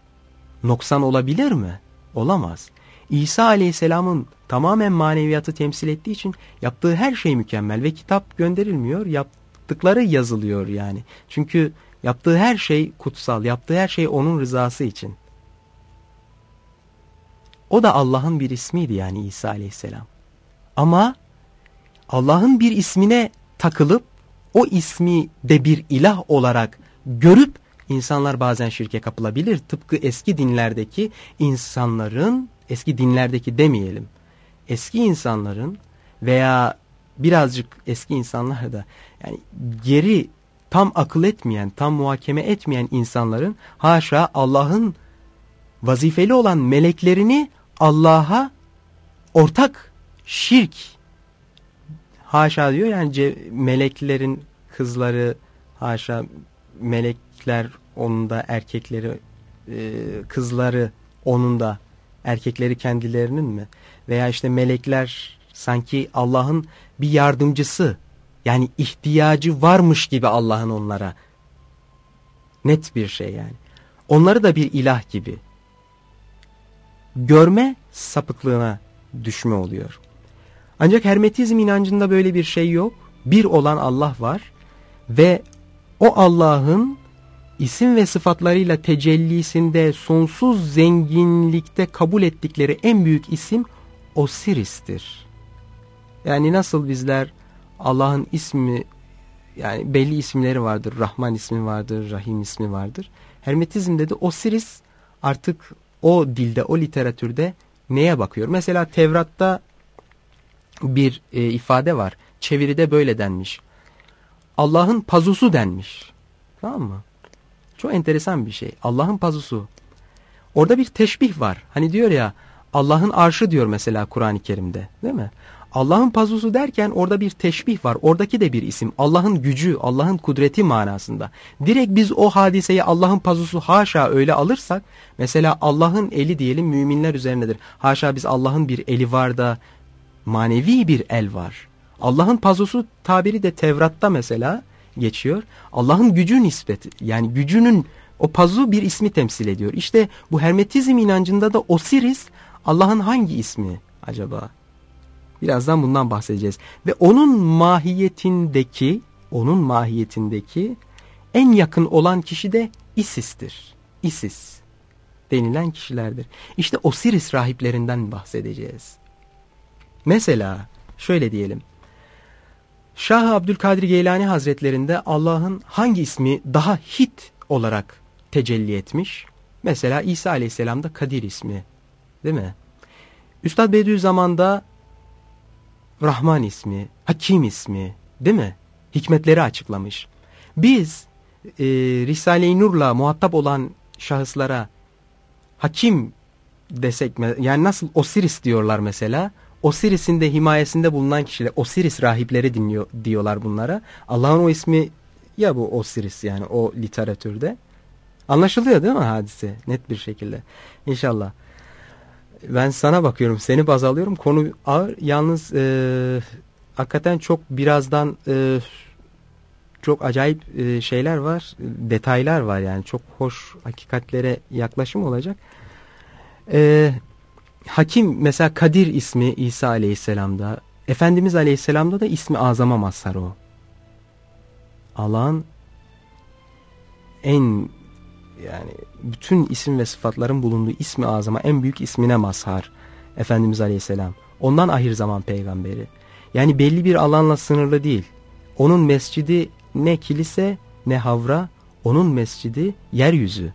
noksan olabilir mi? Olamaz. İsa aleyhisselamın tamamen maneviyatı temsil ettiği için yaptığı her şey mükemmel ve kitap gönderilmiyor. Yaptıkları yazılıyor yani. Çünkü yaptığı her şey kutsal, yaptığı her şey onun rızası için. O da Allah'ın bir ismiydi yani İsa aleyhisselam. Ama Allah'ın bir ismine takılıp o ismi de bir ilah olarak görüp insanlar bazen şirke kapılabilir. Tıpkı eski dinlerdeki insanların, eski dinlerdeki demeyelim, eski insanların veya birazcık eski insanlar da yani geri tam akıl etmeyen, tam muhakeme etmeyen insanların haşa Allah'ın vazifeli olan meleklerini Allah'a ortak şirk. Haşa diyor yani meleklerin kızları haşa melekler onun da erkekleri e, kızları onun da erkekleri kendilerinin mi? Veya işte melekler sanki Allah'ın bir yardımcısı yani ihtiyacı varmış gibi Allah'ın onlara. Net bir şey yani. Onları da bir ilah gibi. Görme sapıklığına düşme oluyor. Ancak Hermetizm inancında böyle bir şey yok. Bir olan Allah var ve o Allah'ın isim ve sıfatlarıyla tecellisinde sonsuz zenginlikte kabul ettikleri en büyük isim Osiris'tir. Yani nasıl bizler Allah'ın ismi yani belli isimleri vardır. Rahman ismi vardır, Rahim ismi vardır. Hermetizmde de Osiris artık o dilde, o literatürde neye bakıyor? Mesela Tevrat'ta bir e, ifade var. Çeviride böyle denmiş. Allah'ın pazusu denmiş. Tamam mı? Çok enteresan bir şey. Allah'ın pazusu. Orada bir teşbih var. Hani diyor ya Allah'ın arşı diyor mesela Kur'an-ı Kerim'de. Değil mi? Allah'ın pazusu derken orada bir teşbih var. Oradaki de bir isim. Allah'ın gücü, Allah'ın kudreti manasında. Direkt biz o hadiseyi Allah'ın pazusu haşa öyle alırsak mesela Allah'ın eli diyelim müminler üzerindedir. Haşa biz Allah'ın bir eli var da manevi bir el var. Allah'ın pazusu tabiri de Tevrat'ta mesela geçiyor. Allah'ın gücü nispeti yani gücünün o pazu bir ismi temsil ediyor. İşte bu hermetizm inancında da Osiris Allah'ın hangi ismi acaba? Birazdan bundan bahsedeceğiz. Ve onun mahiyetindeki, onun mahiyetindeki en yakın olan kişi de Isis'tir. Isis denilen kişilerdir. İşte Osiris rahiplerinden bahsedeceğiz. Mesela şöyle diyelim. Şah Abdülkadir Geylani Hazretlerinde Allah'ın hangi ismi daha hit olarak tecelli etmiş. Mesela İsa Aleyhisselam'da Kadir ismi değil mi? Üstad Bediüzzaman'da Rahman ismi, Hakim ismi değil mi? Hikmetleri açıklamış. Biz e, Risale-i Nur'la muhatap olan şahıslara Hakim desek yani nasıl Osiris diyorlar mesela. Osiris'in de himayesinde bulunan kişiler Osiris rahipleri dinliyor diyorlar bunlara. Allah'ın o ismi ya bu Osiris yani o literatürde. Anlaşılıyor değil mi hadise? Net bir şekilde. İnşallah. Ben sana bakıyorum, seni baz alıyorum. Konu ağır. Yalnız e, hakikaten çok birazdan e, çok acayip e, şeyler var. Detaylar var yani. Çok hoş hakikatlere yaklaşım olacak. E, Hakim mesela Kadir ismi İsa Aleyhisselam'da. Efendimiz Aleyhisselam'da da ismi azama mazhar o. Allah'ın en yani bütün isim ve sıfatların bulunduğu ismi azama en büyük ismine mazhar Efendimiz Aleyhisselam. Ondan ahir zaman peygamberi. Yani belli bir alanla sınırlı değil. Onun mescidi ne kilise ne havra, onun mescidi yeryüzü.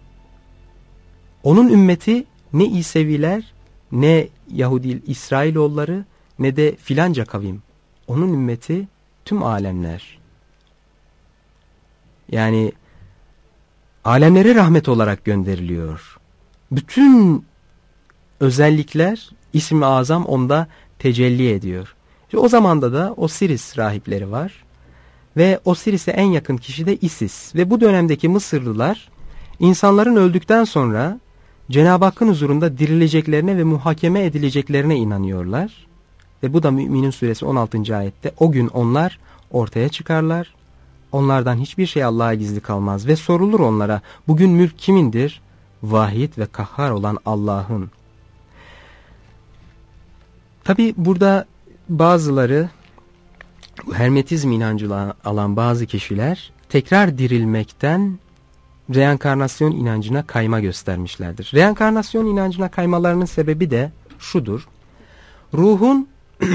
Onun ümmeti ne İseviler ne Yahudi İsrailoğulları ne de filanca kavim. Onun ümmeti tüm alemler. Yani alemlere rahmet olarak gönderiliyor. Bütün özellikler ismi azam onda tecelli ediyor. İşte o zamanda da Osiris rahipleri var. Ve Osiris'e en yakın kişi de Isis. Ve bu dönemdeki Mısırlılar insanların öldükten sonra Cenab-ı Hakk'ın huzurunda dirileceklerine ve muhakeme edileceklerine inanıyorlar. Ve bu da Müminin suresi 16. ayette o gün onlar ortaya çıkarlar Onlardan hiçbir şey Allah'a gizli kalmaz ve sorulur onlara bugün mülk kimindir? Vahid ve kahhar olan Allah'ın. Tabi burada bazıları hermetizm inancı alan bazı kişiler tekrar dirilmekten reenkarnasyon inancına kayma göstermişlerdir. Reenkarnasyon inancına kaymalarının sebebi de şudur. Ruhun [CLEARS THROAT]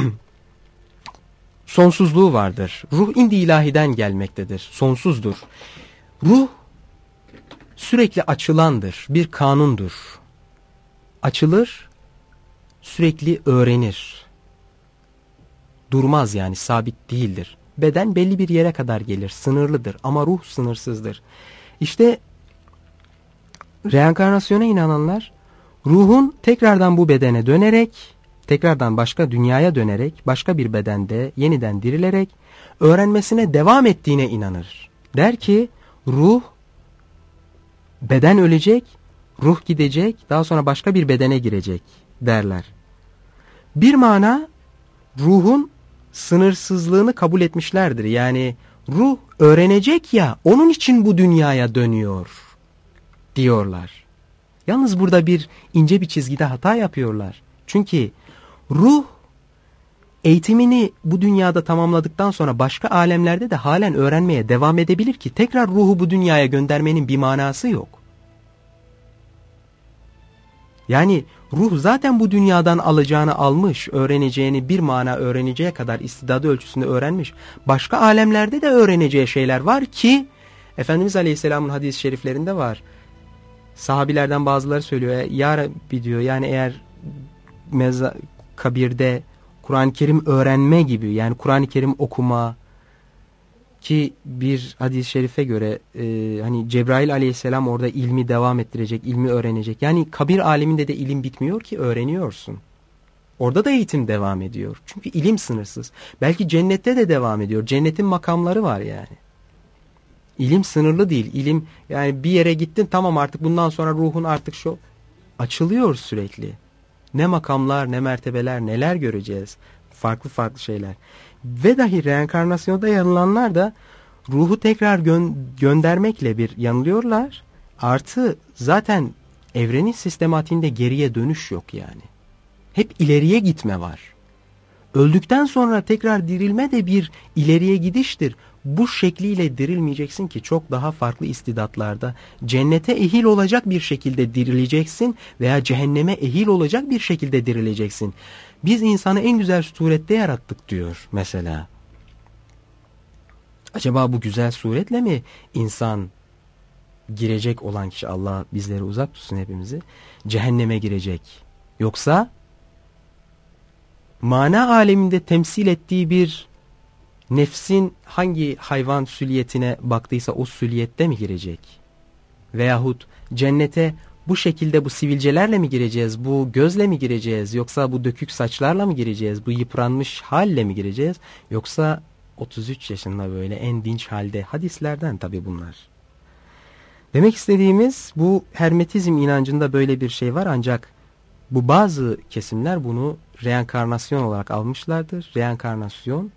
sonsuzluğu vardır. Ruh indi ilahiden gelmektedir. Sonsuzdur. Ruh sürekli açılandır. Bir kanundur. Açılır, sürekli öğrenir. Durmaz yani sabit değildir. Beden belli bir yere kadar gelir, sınırlıdır ama ruh sınırsızdır. İşte reenkarnasyona inananlar ruhun tekrardan bu bedene dönerek tekrardan başka dünyaya dönerek, başka bir bedende yeniden dirilerek öğrenmesine devam ettiğine inanır. Der ki ruh beden ölecek, ruh gidecek, daha sonra başka bir bedene girecek derler. Bir mana ruhun sınırsızlığını kabul etmişlerdir. Yani ruh öğrenecek ya onun için bu dünyaya dönüyor diyorlar. Yalnız burada bir ince bir çizgide hata yapıyorlar. Çünkü Ruh eğitimini bu dünyada tamamladıktan sonra başka alemlerde de halen öğrenmeye devam edebilir ki tekrar ruhu bu dünyaya göndermenin bir manası yok. Yani ruh zaten bu dünyadan alacağını almış, öğreneceğini bir mana öğreneceği kadar istidadı ölçüsünde öğrenmiş. Başka alemlerde de öğreneceği şeyler var ki Efendimiz Aleyhisselam'ın hadis-i şeriflerinde var. Sahabilerden bazıları söylüyor. Ya Rabbi diyor yani eğer meza kabirde Kur'an-ı Kerim öğrenme gibi yani Kur'an-ı Kerim okuma ki bir hadis-i şerife göre e, hani Cebrail aleyhisselam orada ilmi devam ettirecek, ilmi öğrenecek. Yani kabir aleminde de ilim bitmiyor ki öğreniyorsun. Orada da eğitim devam ediyor. Çünkü ilim sınırsız. Belki cennette de devam ediyor. Cennetin makamları var yani. İlim sınırlı değil. İlim yani bir yere gittin tamam artık bundan sonra ruhun artık şu açılıyor sürekli. Ne makamlar, ne mertebeler, neler göreceğiz. Farklı farklı şeyler. Ve dahi reenkarnasyonda yanılanlar da ruhu tekrar gö göndermekle bir yanılıyorlar. Artı zaten evrenin sistematiğinde geriye dönüş yok yani. Hep ileriye gitme var. Öldükten sonra tekrar dirilme de bir ileriye gidiştir bu şekliyle dirilmeyeceksin ki çok daha farklı istidatlarda cennete ehil olacak bir şekilde dirileceksin veya cehenneme ehil olacak bir şekilde dirileceksin. Biz insanı en güzel surette yarattık diyor mesela. Acaba bu güzel suretle mi insan girecek olan kişi Allah bizleri uzak tutsun hepimizi cehenneme girecek. Yoksa mana aleminde temsil ettiği bir nefsin hangi hayvan süliyetine baktıysa o süliyette mi girecek? Veyahut cennete bu şekilde bu sivilcelerle mi gireceğiz, bu gözle mi gireceğiz, yoksa bu dökük saçlarla mı gireceğiz, bu yıpranmış halle mi gireceğiz, yoksa 33 yaşında böyle en dinç halde hadislerden tabi bunlar. Demek istediğimiz bu hermetizm inancında böyle bir şey var ancak bu bazı kesimler bunu reenkarnasyon olarak almışlardır. Reenkarnasyon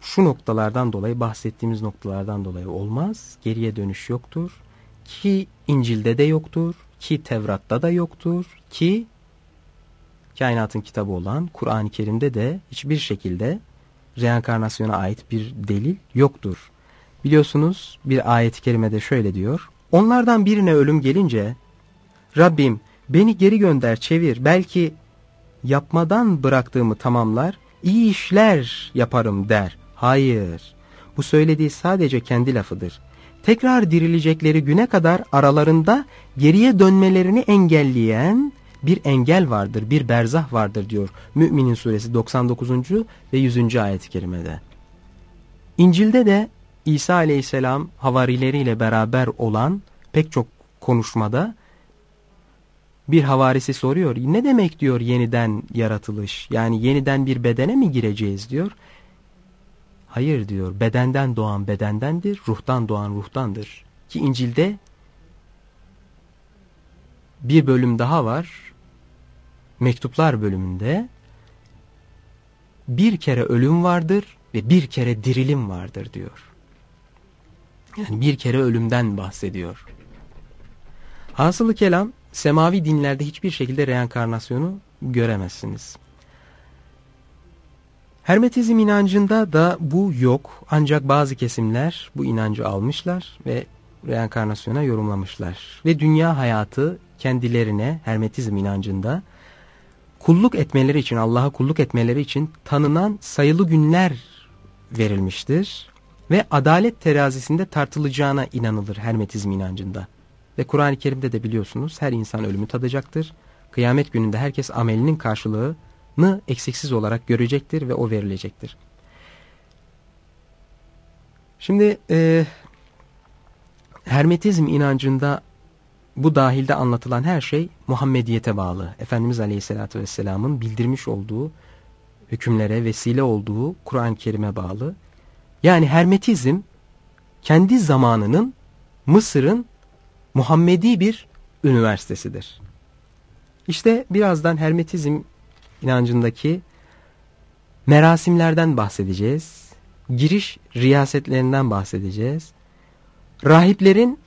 şu noktalardan dolayı bahsettiğimiz noktalardan dolayı olmaz. Geriye dönüş yoktur. Ki İncil'de de yoktur. Ki Tevrat'ta da yoktur. Ki kainatın kitabı olan Kur'an-ı Kerim'de de hiçbir şekilde reenkarnasyona ait bir delil yoktur. Biliyorsunuz bir ayet-i kerimede şöyle diyor. Onlardan birine ölüm gelince Rabbim beni geri gönder çevir belki yapmadan bıraktığımı tamamlar iyi işler yaparım der. Hayır bu söylediği sadece kendi lafıdır. Tekrar dirilecekleri güne kadar aralarında geriye dönmelerini engelleyen bir engel vardır, bir berzah vardır diyor Müminin suresi 99. ve 100. ayet-i kerimede. İncil'de de İsa aleyhisselam havarileriyle beraber olan pek çok konuşmada bir havarisi soruyor. Ne demek diyor yeniden yaratılış? Yani yeniden bir bedene mi gireceğiz diyor. Hayır diyor bedenden doğan bedendendir, ruhtan doğan ruhtandır. Ki İncil'de bir bölüm daha var. Mektuplar bölümünde bir kere ölüm vardır ve bir kere dirilim vardır diyor. Yani bir kere ölümden bahsediyor. Hasılı kelam semavi dinlerde hiçbir şekilde reenkarnasyonu göremezsiniz. Hermetizm inancında da bu yok ancak bazı kesimler bu inancı almışlar ve reenkarnasyona yorumlamışlar. Ve dünya hayatı kendilerine hermetizm inancında kulluk etmeleri için Allah'a kulluk etmeleri için tanınan sayılı günler verilmiştir ve adalet terazisinde tartılacağına inanılır hermetizm inancında. Ve Kur'an-ı Kerim'de de biliyorsunuz her insan ölümü tadacaktır. Kıyamet gününde herkes amelinin karşılığını eksiksiz olarak görecektir ve o verilecektir. Şimdi e, Hermetizm inancında bu dahilde anlatılan her şey Muhammediyete bağlı. Efendimiz Aleyhisselatü Vesselam'ın bildirmiş olduğu hükümlere vesile olduğu Kur'an-ı Kerim'e bağlı. Yani Hermetizm kendi zamanının Mısır'ın Muhammedi bir üniversitesidir. İşte birazdan Hermetizm inancındaki merasimlerden bahsedeceğiz. Giriş riyasetlerinden bahsedeceğiz. Rahiplerin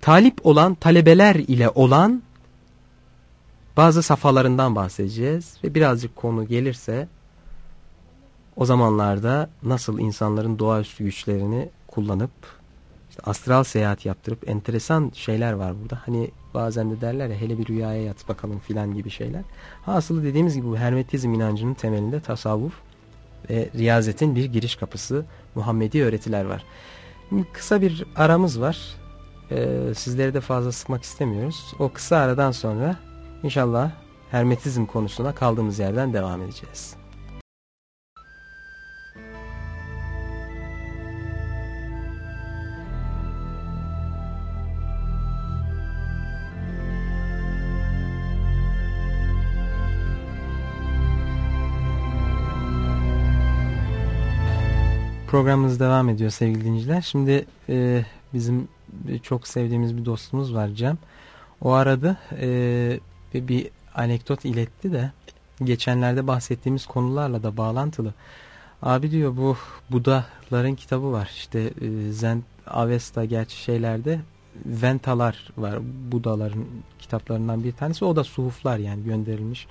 talip olan talebeler ile olan bazı safhalarından bahsedeceğiz. Ve birazcık konu gelirse o zamanlarda nasıl insanların doğaüstü güçlerini kullanıp işte astral seyahat yaptırıp enteresan şeyler var burada. Hani bazen de derler ya hele bir rüyaya yat bakalım filan gibi şeyler. Hasılı dediğimiz gibi bu hermetizm inancının temelinde tasavvuf ve riyazetin bir giriş kapısı Muhammedi öğretiler var. Şimdi kısa bir aramız var. Ee, sizleri de fazla sıkmak istemiyoruz. O kısa aradan sonra inşallah hermetizm konusuna kaldığımız yerden devam edeceğiz. Programımız devam ediyor sevgili dinleyiciler. Şimdi e, bizim çok sevdiğimiz bir dostumuz var Cem. O aradı e, bir anekdot iletti de geçenlerde bahsettiğimiz konularla da bağlantılı. Abi diyor bu Budaların kitabı var. İşte e, Zen Avesta gerçi şeylerde Ventalar var. Budaların kitaplarından bir tanesi. O da suhuflar yani gönderilmiş.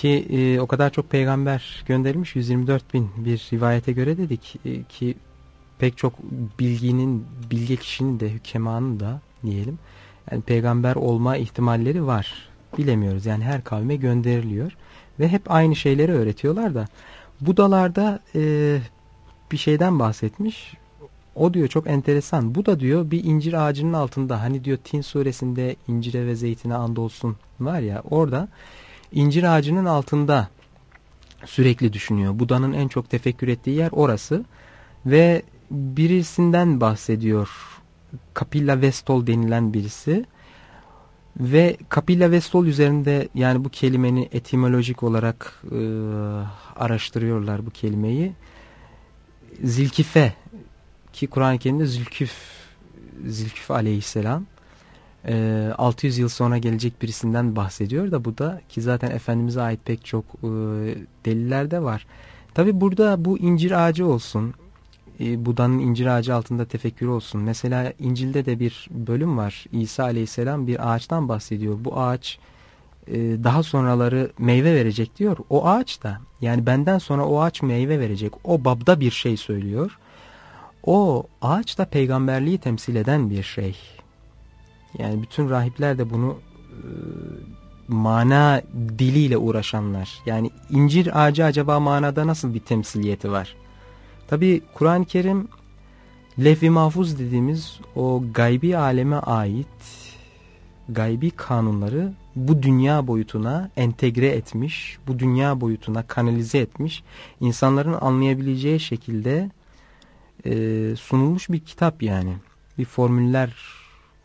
Ki e, o kadar çok peygamber gönderilmiş 124 bin bir rivayete göre dedik e, ki pek çok bilginin bilge kişinin de hükemanın da diyelim yani peygamber olma ihtimalleri var bilemiyoruz yani her kavme gönderiliyor ve hep aynı şeyleri öğretiyorlar da Budalarda e, bir şeyden bahsetmiş O diyor çok enteresan. Bu da diyor bir incir ağacının altında. Hani diyor Tin suresinde incire ve zeytine andolsun var ya orada incir ağacının altında sürekli düşünüyor. Buda'nın en çok tefekkür ettiği yer orası. Ve birisinden bahsediyor. Kapilla Vestol denilen birisi. Ve Kapilla Vestol üzerinde yani bu kelimenin etimolojik olarak e, araştırıyorlar bu kelimeyi. Zilkife ki Kur'an-ı Kerim'de Zülküf, Zülküf aleyhisselam 600 yıl sonra gelecek birisinden bahsediyor da bu da ki zaten Efendimiz'e ait pek çok deliller de var. Tabi burada bu incir ağacı olsun, Buda'nın incir ağacı altında tefekkür olsun. Mesela İncil'de de bir bölüm var. İsa aleyhisselam bir ağaçtan bahsediyor. Bu ağaç daha sonraları meyve verecek diyor. O ağaç da yani benden sonra o ağaç meyve verecek. O babda bir şey söylüyor. O ağaç da peygamberliği temsil eden bir şey. Yani bütün rahipler de bunu e, mana diliyle uğraşanlar. Yani incir ağacı acaba manada nasıl bir temsiliyeti var? Tabi Kur'an-ı Kerim levh-i mahfuz dediğimiz o gaybi aleme ait gaybi kanunları bu dünya boyutuna entegre etmiş, bu dünya boyutuna kanalize etmiş, insanların anlayabileceği şekilde e, sunulmuş bir kitap yani. Bir formüller,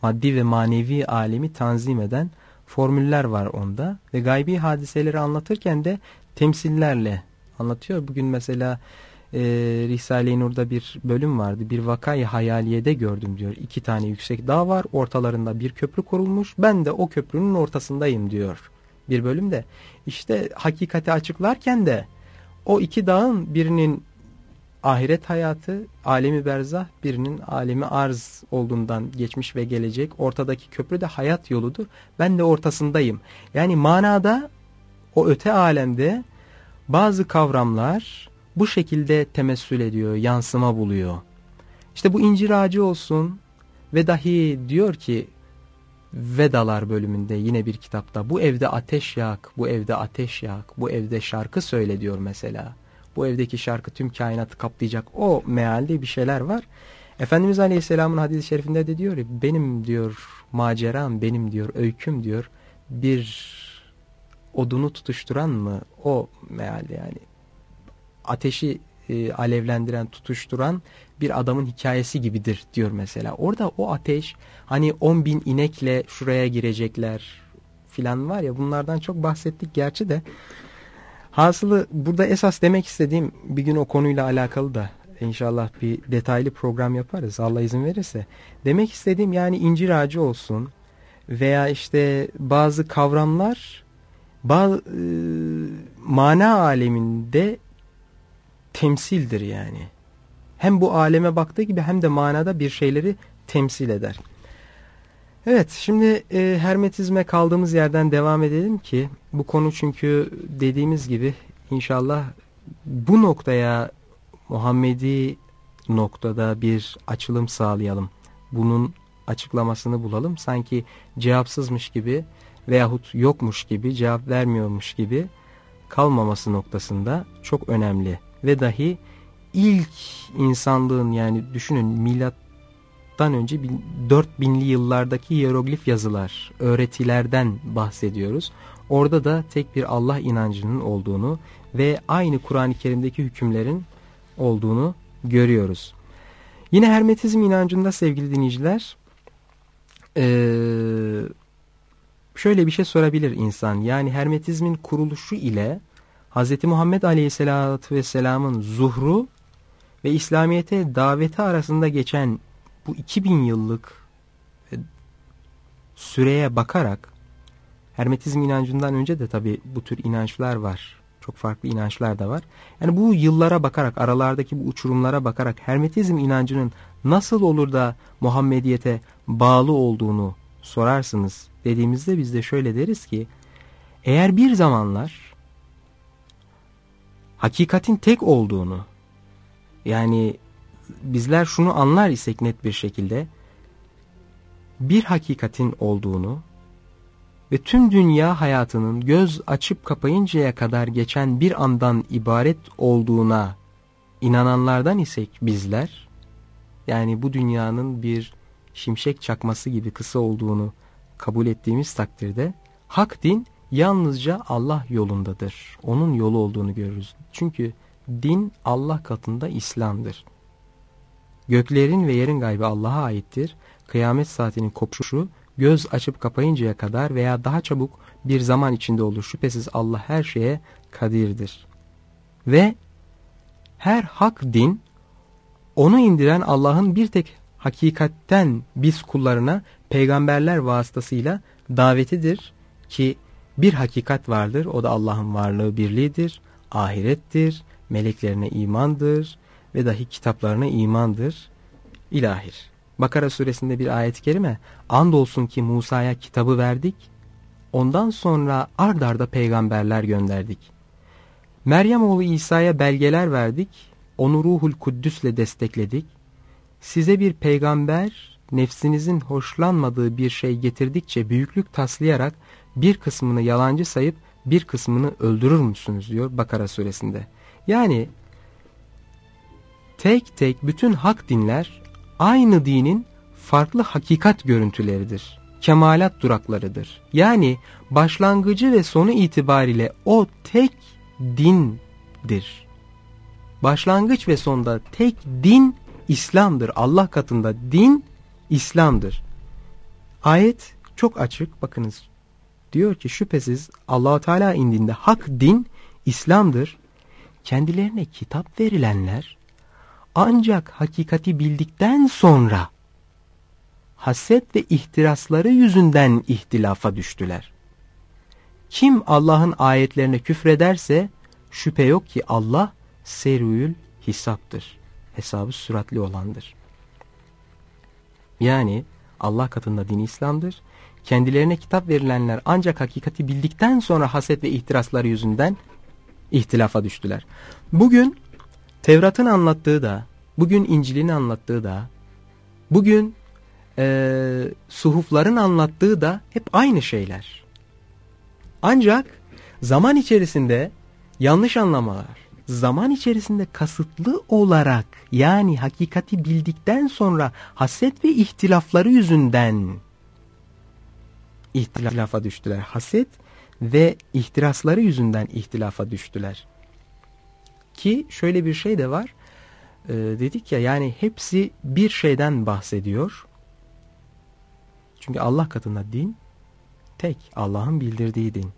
maddi ve manevi alemi tanzim eden formüller var onda. Ve gaybi hadiseleri anlatırken de temsillerle anlatıyor. Bugün mesela e, Risale-i Nur'da bir bölüm vardı. Bir vakayı hayaliyede gördüm diyor. İki tane yüksek dağ var. Ortalarında bir köprü kurulmuş. Ben de o köprünün ortasındayım diyor. Bir bölümde. İşte hakikati açıklarken de o iki dağın birinin ahiret hayatı, alemi berzah birinin alemi arz olduğundan geçmiş ve gelecek. Ortadaki köprü de hayat yoludur. Ben de ortasındayım. Yani manada o öte alemde bazı kavramlar bu şekilde temessül ediyor, yansıma buluyor. İşte bu incir ağacı olsun ve dahi diyor ki Vedalar bölümünde yine bir kitapta bu evde ateş yak, bu evde ateş yak, bu evde şarkı söyle diyor mesela bu evdeki şarkı tüm kainatı kaplayacak o mealde bir şeyler var. Efendimiz Aleyhisselam'ın hadis-i şerifinde de diyor benim diyor maceram benim diyor öyküm diyor bir odunu tutuşturan mı o mealde yani ateşi e, alevlendiren tutuşturan bir adamın hikayesi gibidir diyor mesela. Orada o ateş hani 10 bin inekle şuraya girecekler filan var ya bunlardan çok bahsettik gerçi de Hasılı burada esas demek istediğim bir gün o konuyla alakalı da inşallah bir detaylı program yaparız Allah izin verirse. Demek istediğim yani incir ağacı olsun veya işte bazı kavramlar bazı, e, mana aleminde temsildir yani. Hem bu aleme baktığı gibi hem de manada bir şeyleri temsil eder. Evet şimdi e, hermetizme kaldığımız yerden devam edelim ki bu konu çünkü dediğimiz gibi inşallah bu noktaya Muhammedi noktada bir açılım sağlayalım. Bunun açıklamasını bulalım. Sanki cevapsızmış gibi veyahut yokmuş gibi cevap vermiyormuş gibi kalmaması noktasında çok önemli. Ve dahi ilk insanlığın yani düşünün milat milattan önce 4000'li yıllardaki hieroglif yazılar, öğretilerden bahsediyoruz. Orada da tek bir Allah inancının olduğunu ve aynı Kur'an-ı Kerim'deki hükümlerin olduğunu görüyoruz. Yine Hermetizm inancında sevgili dinleyiciler şöyle bir şey sorabilir insan. Yani Hermetizmin kuruluşu ile Hz. Muhammed Aleyhisselatü Vesselam'ın zuhru ve İslamiyet'e daveti arasında geçen bu 2000 yıllık e, süreye bakarak Hermetizm inancından önce de tabi bu tür inançlar var. Çok farklı inançlar da var. Yani bu yıllara bakarak, aralardaki bu uçurumlara bakarak Hermetizm inancının nasıl olur da Muhammediyete bağlı olduğunu sorarsınız dediğimizde biz de şöyle deriz ki eğer bir zamanlar hakikatin tek olduğunu yani bizler şunu anlar isek net bir şekilde bir hakikatin olduğunu ve tüm dünya hayatının göz açıp kapayıncaya kadar geçen bir andan ibaret olduğuna inananlardan isek bizler yani bu dünyanın bir şimşek çakması gibi kısa olduğunu kabul ettiğimiz takdirde hak din yalnızca Allah yolundadır. Onun yolu olduğunu görürüz. Çünkü din Allah katında İslam'dır. Göklerin ve yerin gaybı Allah'a aittir. Kıyamet saatinin kopuşu göz açıp kapayıncaya kadar veya daha çabuk bir zaman içinde olur. Şüphesiz Allah her şeye kadirdir. Ve her hak din onu indiren Allah'ın bir tek hakikatten biz kullarına peygamberler vasıtasıyla davetidir ki bir hakikat vardır o da Allah'ın varlığı birliğidir, ahirettir, meleklerine imandır ve dahi kitaplarına imandır. İlahir. Bakara suresinde bir ayet-i kerime andolsun ki Musa'ya kitabı verdik ondan sonra ard arda peygamberler gönderdik. Meryem oğlu İsa'ya belgeler verdik onu ruhul kuddüsle destekledik. Size bir peygamber nefsinizin hoşlanmadığı bir şey getirdikçe büyüklük taslayarak bir kısmını yalancı sayıp bir kısmını öldürür müsünüz diyor Bakara suresinde. Yani tek tek bütün hak dinler aynı dinin farklı hakikat görüntüleridir. Kemalat duraklarıdır. Yani başlangıcı ve sonu itibariyle o tek dindir. Başlangıç ve sonda tek din İslam'dır. Allah katında din İslam'dır. Ayet çok açık. Bakınız diyor ki şüphesiz Allahu Teala indinde hak din İslam'dır. Kendilerine kitap verilenler ancak hakikati bildikten sonra haset ve ihtirasları yüzünden ihtilafa düştüler. Kim Allah'ın ayetlerine küfrederse şüphe yok ki Allah serüül hesaptır. Hesabı süratli olandır. Yani Allah katında din İslam'dır. Kendilerine kitap verilenler ancak hakikati bildikten sonra haset ve ihtirasları yüzünden ihtilafa düştüler. Bugün Tevrat'ın anlattığı da, bugün İncil'in anlattığı da, bugün e, suhufların anlattığı da hep aynı şeyler. Ancak zaman içerisinde yanlış anlamalar, zaman içerisinde kasıtlı olarak yani hakikati bildikten sonra haset ve ihtilafları yüzünden ihtilafa düştüler. Haset ve ihtirasları yüzünden ihtilafa düştüler. Ki şöyle bir şey de var. Ee, dedik ya yani hepsi bir şeyden bahsediyor. Çünkü Allah katında din tek Allah'ın bildirdiği din.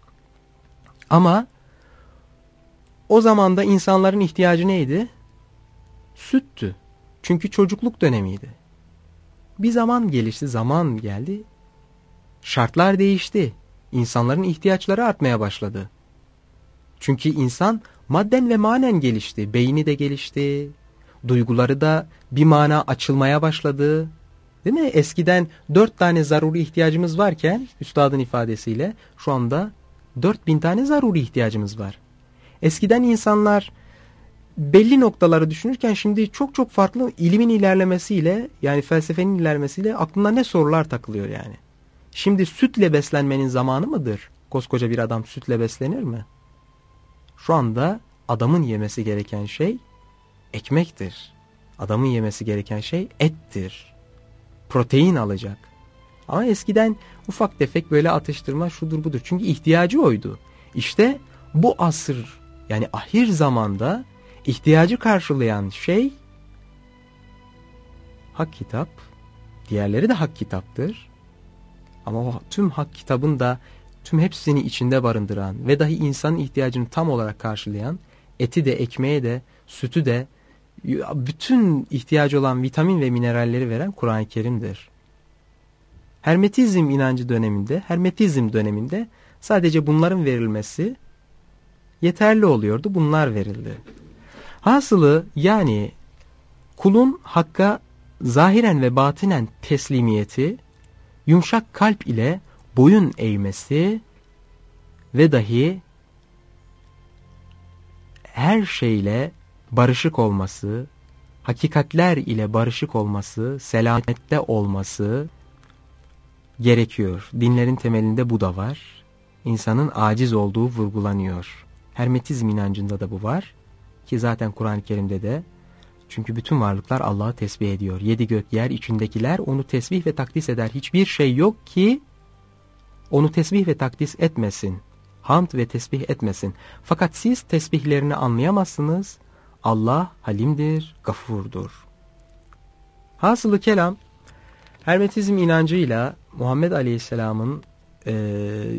Ama o zaman da insanların ihtiyacı neydi? Süttü. Çünkü çocukluk dönemiydi. Bir zaman gelişti, zaman geldi. Şartlar değişti. İnsanların ihtiyaçları artmaya başladı. Çünkü insan madden ve manen gelişti. Beyni de gelişti. Duyguları da bir mana açılmaya başladı. Değil mi? Eskiden dört tane zaruri ihtiyacımız varken üstadın ifadesiyle şu anda dört bin tane zaruri ihtiyacımız var. Eskiden insanlar belli noktaları düşünürken şimdi çok çok farklı ilimin ilerlemesiyle yani felsefenin ilerlemesiyle aklına ne sorular takılıyor yani. Şimdi sütle beslenmenin zamanı mıdır? Koskoca bir adam sütle beslenir mi? Şu anda adamın yemesi gereken şey ekmektir. Adamın yemesi gereken şey ettir. Protein alacak. Ama eskiden ufak tefek böyle atıştırma şudur budur. Çünkü ihtiyacı oydu. İşte bu asır yani ahir zamanda ihtiyacı karşılayan şey hak kitap. Diğerleri de hak kitaptır. Ama o tüm hak kitabın da tüm hepsini içinde barındıran ve dahi insanın ihtiyacını tam olarak karşılayan eti de ekmeğe de sütü de bütün ihtiyacı olan vitamin ve mineralleri veren Kur'an-ı Kerim'dir. Hermetizm inancı döneminde, Hermetizm döneminde sadece bunların verilmesi yeterli oluyordu. Bunlar verildi. Hasılı yani kulun hakka zahiren ve batinen teslimiyeti, yumuşak kalp ile boyun eğmesi ve dahi her şeyle barışık olması, hakikatler ile barışık olması, selamette olması gerekiyor. Dinlerin temelinde bu da var. İnsanın aciz olduğu vurgulanıyor. Hermetizm inancında da bu var. Ki zaten Kur'an-ı Kerim'de de Çünkü bütün varlıklar Allah'ı tesbih ediyor. Yedi gök yer içindekiler onu tesbih ve takdis eder. Hiçbir şey yok ki onu tesbih ve takdis etmesin. Hamd ve tesbih etmesin. Fakat siz tesbihlerini anlayamazsınız. Allah halimdir, gafurdur. Hasılı kelam, Hermetizm inancıyla Muhammed Aleyhisselam'ın e,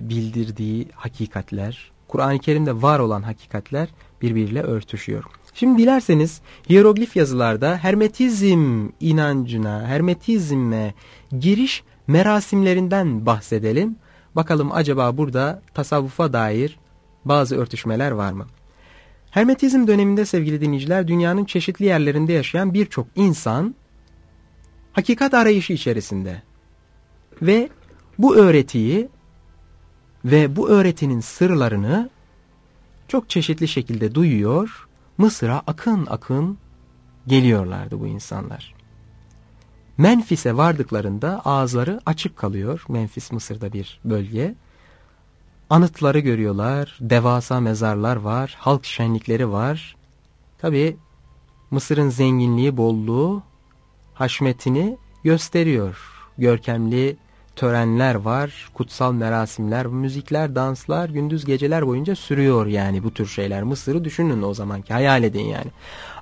bildirdiği hakikatler, Kur'an-ı Kerim'de var olan hakikatler birbiriyle örtüşüyor. Şimdi dilerseniz hieroglif yazılarda hermetizm inancına, hermetizme giriş merasimlerinden bahsedelim. Bakalım acaba burada tasavvufa dair bazı örtüşmeler var mı? Hermetizm döneminde sevgili dinleyiciler dünyanın çeşitli yerlerinde yaşayan birçok insan hakikat arayışı içerisinde ve bu öğretiyi ve bu öğretinin sırlarını çok çeşitli şekilde duyuyor, Mısır'a akın akın geliyorlardı bu insanlar. Menfis'e vardıklarında ağızları açık kalıyor. Menfis Mısır'da bir bölge. Anıtları görüyorlar, devasa mezarlar var, halk şenlikleri var. Tabi Mısır'ın zenginliği, bolluğu, haşmetini gösteriyor. Görkemli törenler var, kutsal merasimler, müzikler, danslar gündüz geceler boyunca sürüyor yani bu tür şeyler. Mısır'ı düşünün o zamanki hayal edin yani.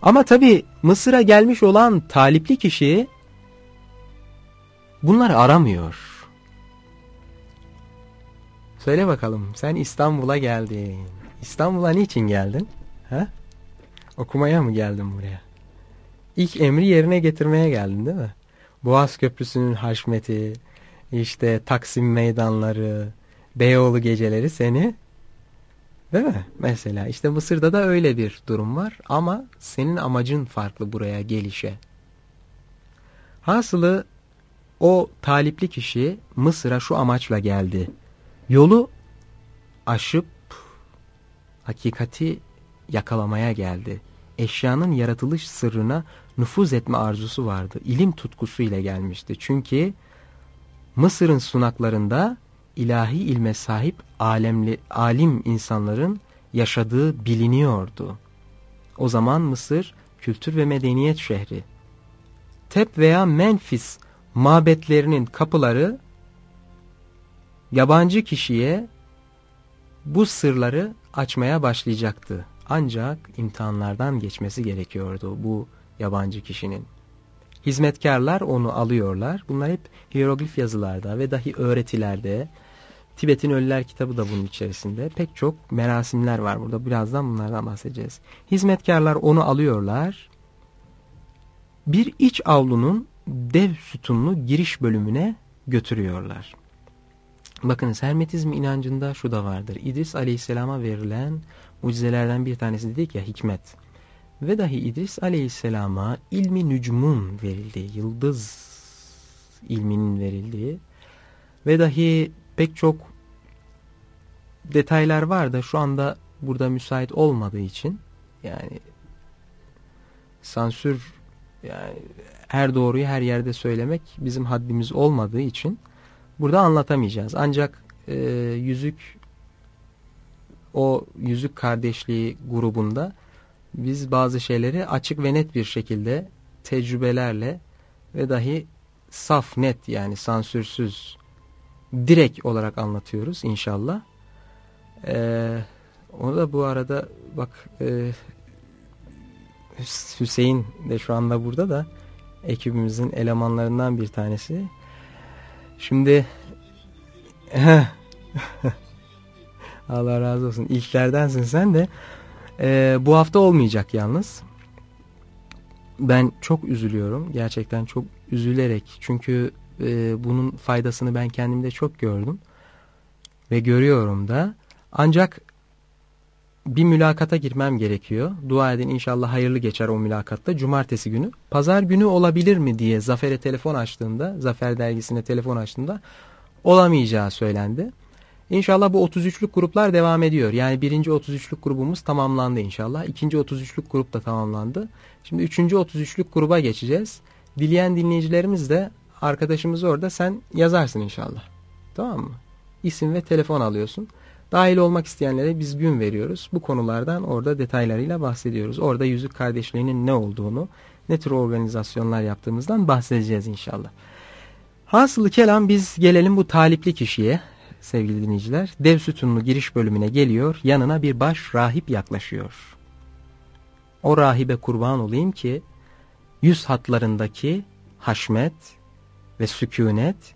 Ama tabi Mısır'a gelmiş olan talipli kişi bunları aramıyor. Söyle bakalım sen İstanbul'a geldin. İstanbul'a niçin geldin? Ha? Okumaya mı geldin buraya? İlk emri yerine getirmeye geldin değil mi? Boğaz Köprüsü'nün haşmeti, işte Taksim meydanları, Beyoğlu geceleri seni değil mi? Mesela işte Mısır'da da öyle bir durum var ama senin amacın farklı buraya gelişe. Hasılı o talipli kişi Mısır'a şu amaçla geldi. Yolu aşıp hakikati yakalamaya geldi. Eşyanın yaratılış sırrına nüfuz etme arzusu vardı. İlim tutkusu ile gelmişti. Çünkü Mısır'ın sunaklarında ilahi ilme sahip alemli, alim insanların yaşadığı biliniyordu. O zaman Mısır kültür ve medeniyet şehri. Tep veya Menfis mabetlerinin kapıları yabancı kişiye bu sırları açmaya başlayacaktı. Ancak imtihanlardan geçmesi gerekiyordu bu yabancı kişinin. Hizmetkarlar onu alıyorlar. Bunlar hep hieroglif yazılarda ve dahi öğretilerde. Tibet'in Ölüler kitabı da bunun içerisinde. Pek çok merasimler var burada. Birazdan bunlardan bahsedeceğiz. Hizmetkarlar onu alıyorlar. Bir iç avlunun dev sütunlu giriş bölümüne götürüyorlar. Bakınız Hermetizm inancında şu da vardır. İdris Aleyhisselam'a verilen mucizelerden bir tanesi dedik ya hikmet. Ve dahi İdris aleyhisselama ilmi nücumun verildiği, yıldız ilminin verildiği ve dahi pek çok detaylar var da şu anda burada müsait olmadığı için yani sansür yani her doğruyu her yerde söylemek bizim haddimiz olmadığı için burada anlatamayacağız. Ancak e, yüzük o yüzük kardeşliği grubunda biz bazı şeyleri açık ve net bir şekilde tecrübelerle ve dahi saf net yani sansürsüz direkt olarak anlatıyoruz inşallah. Ee, onu da bu arada bak e, Hüseyin de şu anda burada da ekibimizin elemanlarından bir tanesi. Şimdi [LAUGHS] Allah razı olsun ilklerdensin sen de. Ee, bu hafta olmayacak yalnız. Ben çok üzülüyorum. Gerçekten çok üzülerek. Çünkü e, bunun faydasını ben kendimde çok gördüm. Ve görüyorum da. Ancak bir mülakata girmem gerekiyor. Dua edin inşallah hayırlı geçer o mülakatta. Cumartesi günü. Pazar günü olabilir mi diye Zafer'e telefon açtığında, Zafer dergisine telefon açtığında olamayacağı söylendi. İnşallah bu 33'lük gruplar devam ediyor. Yani birinci 33'lük grubumuz tamamlandı inşallah. İkinci 33'lük grup da tamamlandı. Şimdi üçüncü 33'lük gruba geçeceğiz. Dileyen dinleyicilerimiz de arkadaşımız orada sen yazarsın inşallah. Tamam mı? İsim ve telefon alıyorsun. Dahil olmak isteyenlere biz gün veriyoruz. Bu konulardan orada detaylarıyla bahsediyoruz. Orada yüzük kardeşliğinin ne olduğunu, ne tür organizasyonlar yaptığımızdan bahsedeceğiz inşallah. Hasılı kelam biz gelelim bu talipli kişiye sevgili dinleyiciler. Dev sütunlu giriş bölümüne geliyor. Yanına bir baş rahip yaklaşıyor. O rahibe kurban olayım ki yüz hatlarındaki haşmet ve sükunet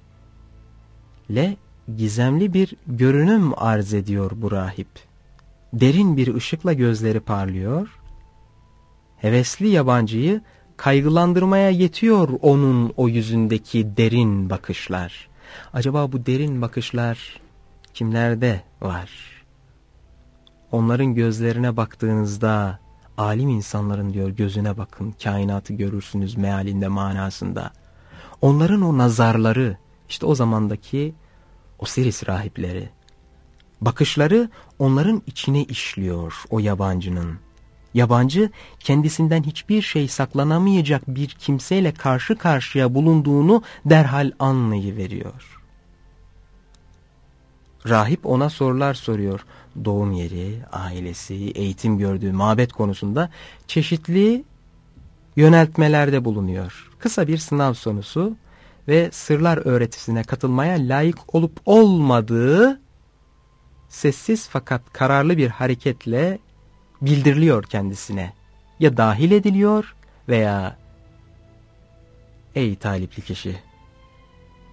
ile gizemli bir görünüm arz ediyor bu rahip. Derin bir ışıkla gözleri parlıyor. Hevesli yabancıyı kaygılandırmaya yetiyor onun o yüzündeki derin bakışlar. Acaba bu derin bakışlar kimlerde var? Onların gözlerine baktığınızda alim insanların diyor gözüne bakın kainatı görürsünüz mealinde manasında. Onların o nazarları işte o zamandaki Osiris rahipleri. Bakışları onların içine işliyor o yabancının. Yabancı kendisinden hiçbir şey saklanamayacak bir kimseyle karşı karşıya bulunduğunu derhal anlayıveriyor. Rahip ona sorular soruyor. Doğum yeri, ailesi, eğitim gördüğü mabet konusunda çeşitli yöneltmelerde bulunuyor. Kısa bir sınav sonusu ve sırlar öğretisine katılmaya layık olup olmadığı sessiz fakat kararlı bir hareketle bildiriliyor kendisine. Ya dahil ediliyor veya ey talipli kişi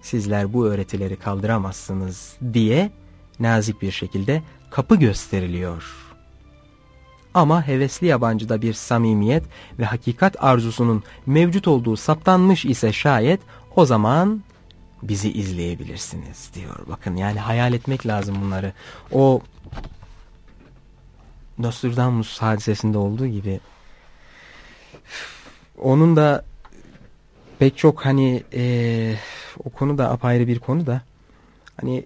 sizler bu öğretileri kaldıramazsınız diye nazik bir şekilde kapı gösteriliyor. Ama hevesli yabancıda bir samimiyet ve hakikat arzusunun mevcut olduğu saptanmış ise şayet o zaman bizi izleyebilirsiniz diyor. Bakın yani hayal etmek lazım bunları. O Nostradamus hadisesinde olduğu gibi onun da pek çok hani e, o konu da apayrı bir konu da hani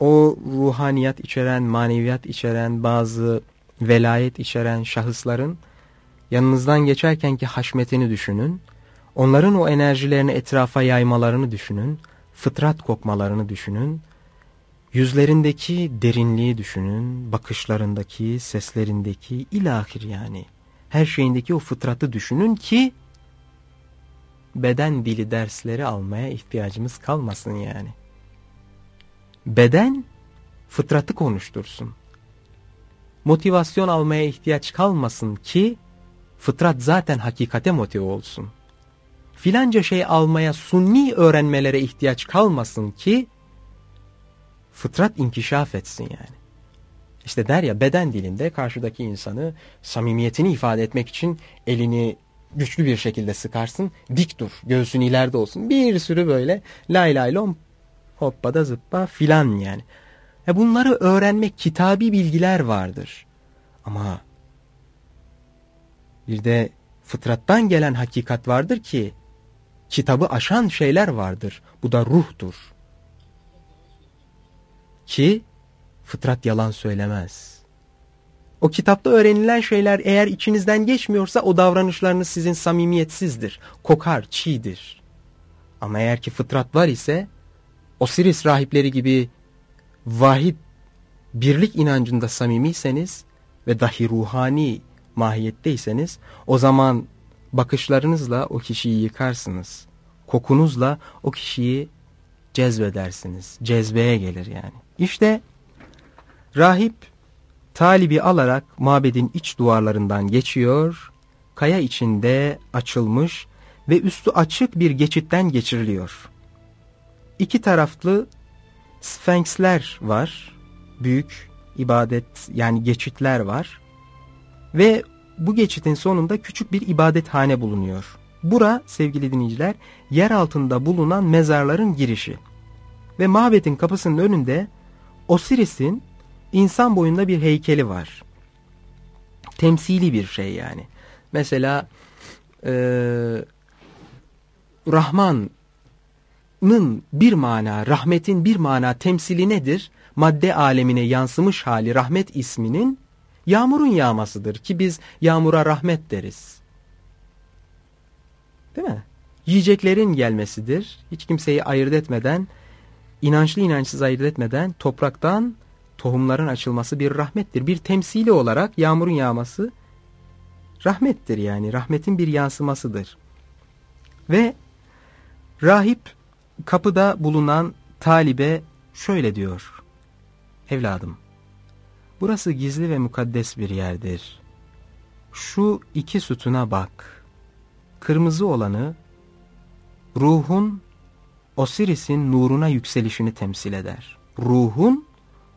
o ruhaniyat içeren, maneviyat içeren, bazı velayet içeren şahısların yanınızdan geçerkenki haşmetini düşünün. Onların o enerjilerini etrafa yaymalarını düşünün. Fıtrat kokmalarını düşünün. Yüzlerindeki derinliği düşünün. Bakışlarındaki, seslerindeki ilahir yani. Her şeyindeki o fıtratı düşünün ki beden dili dersleri almaya ihtiyacımız kalmasın yani. Beden fıtratı konuştursun. Motivasyon almaya ihtiyaç kalmasın ki fıtrat zaten hakikate motive olsun. Filanca şey almaya sunni öğrenmelere ihtiyaç kalmasın ki fıtrat inkişaf etsin yani. İşte der ya beden dilinde karşıdaki insanı samimiyetini ifade etmek için elini güçlü bir şekilde sıkarsın. Dik dur. Göğsün ileride olsun. Bir sürü böyle lay lay lom hoppa da zıppa filan yani. E bunları öğrenmek kitabi bilgiler vardır. Ama bir de fıtrattan gelen hakikat vardır ki kitabı aşan şeyler vardır. Bu da ruhtur. Ki fıtrat yalan söylemez. O kitapta öğrenilen şeyler eğer içinizden geçmiyorsa o davranışlarınız sizin samimiyetsizdir. Kokar, çiğdir. Ama eğer ki fıtrat var ise Osiris rahipleri gibi vahid birlik inancında samimiyseniz ve dahi ruhani mahiyetteyseniz o zaman bakışlarınızla o kişiyi yıkarsınız. Kokunuzla o kişiyi cezbedersiniz. Cezbeye gelir yani. İşte rahip talibi alarak mabedin iç duvarlarından geçiyor. Kaya içinde açılmış ve üstü açık bir geçitten geçiriliyor. İki taraflı sfenksler var. Büyük ibadet yani geçitler var. Ve bu geçitin sonunda küçük bir ibadethane bulunuyor. Bura sevgili dinleyiciler yer altında bulunan mezarların girişi. Ve mabedin kapısının önünde Osiris'in insan boyunda bir heykeli var. Temsili bir şey yani. Mesela e, Rahman'ın bir mana, rahmetin bir mana temsili nedir? Madde alemine yansımış hali rahmet isminin yağmurun yağmasıdır ki biz yağmura rahmet deriz. Değil mi? Yiyeceklerin gelmesidir. Hiç kimseyi ayırt etmeden, inançlı inançsız ayırt etmeden topraktan tohumların açılması bir rahmettir. Bir temsili olarak yağmurun yağması rahmettir yani rahmetin bir yansımasıdır. Ve rahip kapıda bulunan talibe şöyle diyor. Evladım, burası gizli ve mukaddes bir yerdir. Şu iki sütuna bak. Kırmızı olanı ruhun Osiris'in nuruna yükselişini temsil eder. Ruhun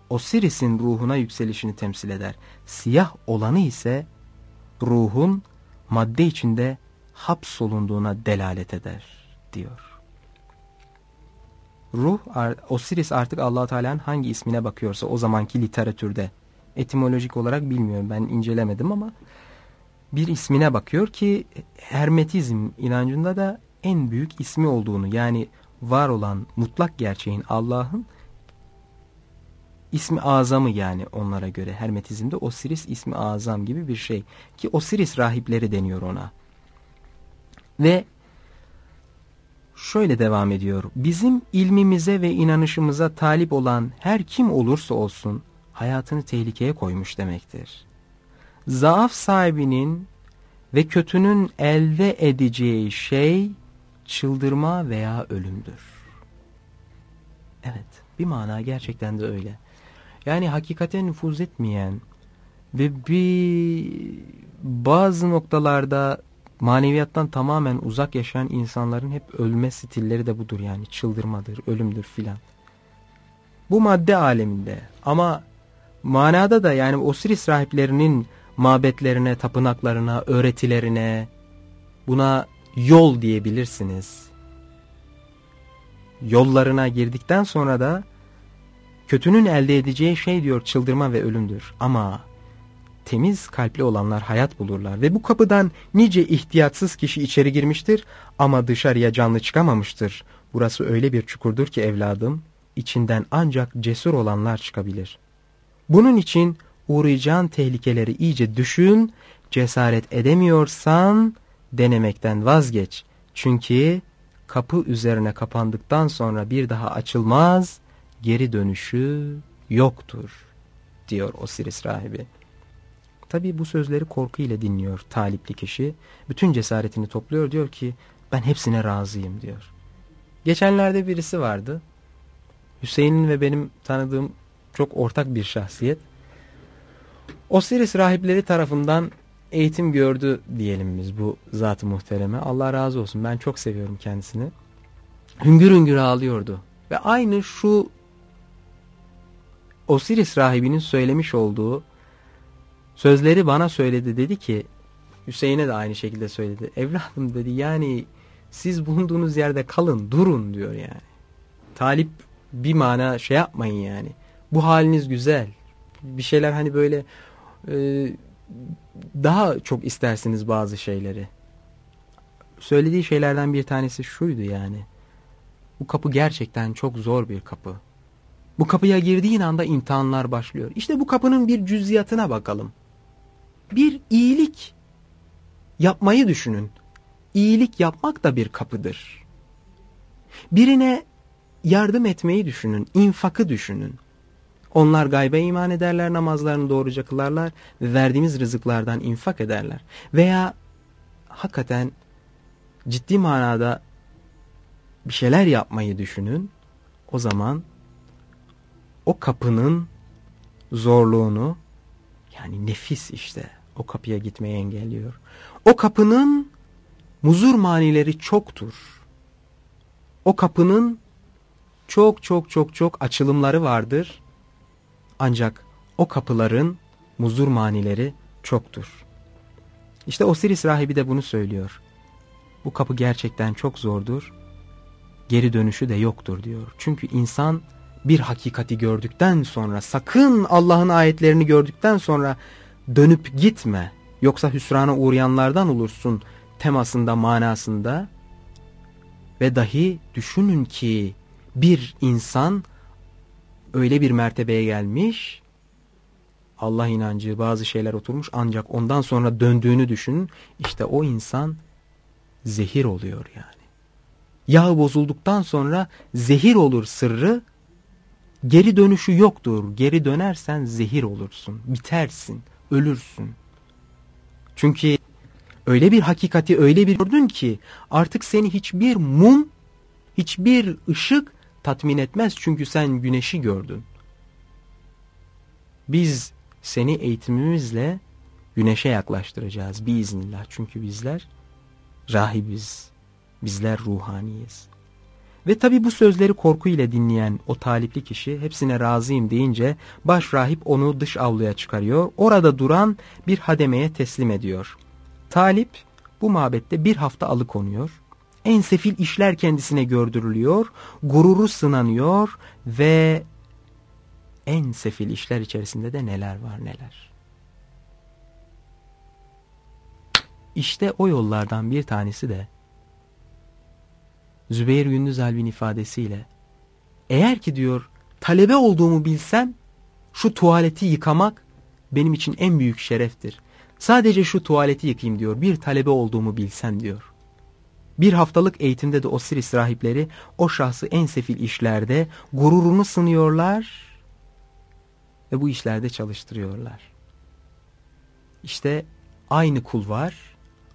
Osiris'in ruhuna yükselişini temsil eder. Siyah olanı ise ruhun madde içinde hapsolunduğuna delalet eder diyor. Ruh, Osiris artık allah Teala'nın hangi ismine bakıyorsa o zamanki literatürde etimolojik olarak bilmiyorum ben incelemedim ama bir ismine bakıyor ki Hermetizm inancında da en büyük ismi olduğunu yani var olan mutlak gerçeğin Allah'ın ismi azamı yani onlara göre Hermetizmde Osiris ismi azam gibi bir şey ki Osiris rahipleri deniyor ona. Ve şöyle devam ediyor. Bizim ilmimize ve inanışımıza talip olan her kim olursa olsun hayatını tehlikeye koymuş demektir. Zaaf sahibinin ve kötünün elde edeceği şey çıldırma veya ölümdür. Evet, bir mana gerçekten de öyle. Yani hakikate nüfuz etmeyen ve bir bazı noktalarda maneviyattan tamamen uzak yaşayan insanların hep ölme stilleri de budur yani çıldırmadır, ölümdür filan. Bu madde aleminde ama manada da yani Osiris rahiplerinin mabetlerine, tapınaklarına, öğretilerine buna yol diyebilirsiniz. Yollarına girdikten sonra da kötünün elde edeceği şey diyor çıldırma ve ölümdür. Ama temiz kalpli olanlar hayat bulurlar ve bu kapıdan nice ihtiyatsız kişi içeri girmiştir ama dışarıya canlı çıkamamıştır. Burası öyle bir çukurdur ki evladım, içinden ancak cesur olanlar çıkabilir. Bunun için uğrayacağın tehlikeleri iyice düşün, cesaret edemiyorsan denemekten vazgeç. Çünkü kapı üzerine kapandıktan sonra bir daha açılmaz, geri dönüşü yoktur, diyor Osiris rahibi. Tabi bu sözleri korku ile dinliyor talipli kişi. Bütün cesaretini topluyor diyor ki ben hepsine razıyım diyor. Geçenlerde birisi vardı. Hüseyin'in ve benim tanıdığım çok ortak bir şahsiyet. Osiris rahipleri tarafından eğitim gördü diyelim biz bu zat-ı muhtereme. Allah razı olsun ben çok seviyorum kendisini. Hüngür hüngür ağlıyordu. Ve aynı şu Osiris rahibinin söylemiş olduğu sözleri bana söyledi dedi ki Hüseyin'e de aynı şekilde söyledi. Evladım dedi yani siz bulunduğunuz yerde kalın durun diyor yani. Talip bir mana şey yapmayın yani. Bu haliniz güzel. Bir şeyler hani böyle e, daha çok istersiniz bazı şeyleri. Söylediği şeylerden bir tanesi şuydu yani. Bu kapı gerçekten çok zor bir kapı. Bu kapıya girdiğin anda imtihanlar başlıyor. İşte bu kapının bir cüziyatına bakalım. Bir iyilik yapmayı düşünün. İyilik yapmak da bir kapıdır. Birine yardım etmeyi düşünün, infakı düşünün. Onlar gaybe iman ederler, namazlarını doğruca kılarlar ve verdiğimiz rızıklardan infak ederler. Veya hakikaten ciddi manada bir şeyler yapmayı düşünün. O zaman o kapının zorluğunu yani nefis işte o kapıya gitmeyi engelliyor. O kapının muzur manileri çoktur. O kapının çok çok çok çok açılımları vardır. Ancak o kapıların muzur manileri çoktur. İşte Osiris rahibi de bunu söylüyor. Bu kapı gerçekten çok zordur. Geri dönüşü de yoktur diyor. Çünkü insan bir hakikati gördükten sonra sakın Allah'ın ayetlerini gördükten sonra dönüp gitme. Yoksa hüsrana uğrayanlardan olursun temasında manasında. Ve dahi düşünün ki bir insan öyle bir mertebeye gelmiş Allah inancı bazı şeyler oturmuş ancak ondan sonra döndüğünü düşünün işte o insan zehir oluyor yani. Yağ bozulduktan sonra zehir olur sırrı geri dönüşü yoktur. Geri dönersen zehir olursun, bitersin, ölürsün. Çünkü Öyle bir hakikati öyle bir gördün ki artık seni hiçbir mum, hiçbir ışık tatmin etmez çünkü sen güneşi gördün. Biz seni eğitimimizle güneşe yaklaştıracağız biiznillah. Çünkü bizler rahibiz, bizler ruhaniyiz. Ve tabi bu sözleri korku ile dinleyen o talipli kişi hepsine razıyım deyince baş rahip onu dış avluya çıkarıyor. Orada duran bir hademeye teslim ediyor. Talip bu mabette bir hafta alıkonuyor. En sefil işler kendisine gördürülüyor, gururu sınanıyor ve en sefil işler içerisinde de neler var neler. İşte o yollardan bir tanesi de Zübeyir Gündüz Alvin ifadesiyle eğer ki diyor talebe olduğumu bilsem şu tuvaleti yıkamak benim için en büyük şereftir. Sadece şu tuvaleti yıkayayım diyor bir talebe olduğumu bilsen diyor. Bir haftalık eğitimde de Osiris rahipleri o şahsı en sefil işlerde gururunu sınıyorlar ve bu işlerde çalıştırıyorlar. İşte aynı kul var,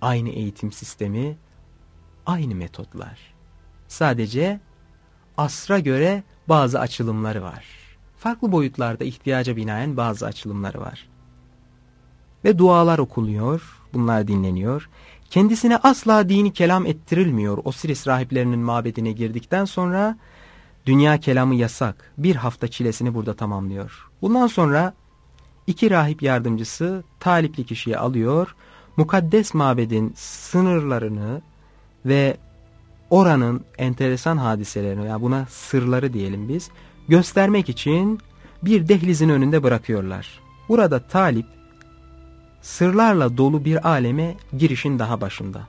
aynı eğitim sistemi, aynı metotlar. Sadece asra göre bazı açılımları var. Farklı boyutlarda ihtiyaca binaen bazı açılımları var. Ve dualar okuluyor, bunlar dinleniyor. Kendisine asla dini kelam ettirilmiyor. Osiris rahiplerinin mabedine girdikten sonra dünya kelamı yasak. Bir hafta çilesini burada tamamlıyor. Bundan sonra iki rahip yardımcısı talipli kişiyi alıyor. Mukaddes mabedin sınırlarını ve oranın enteresan hadiselerini ya buna sırları diyelim biz göstermek için bir dehlizin önünde bırakıyorlar. Burada talip sırlarla dolu bir aleme girişin daha başında.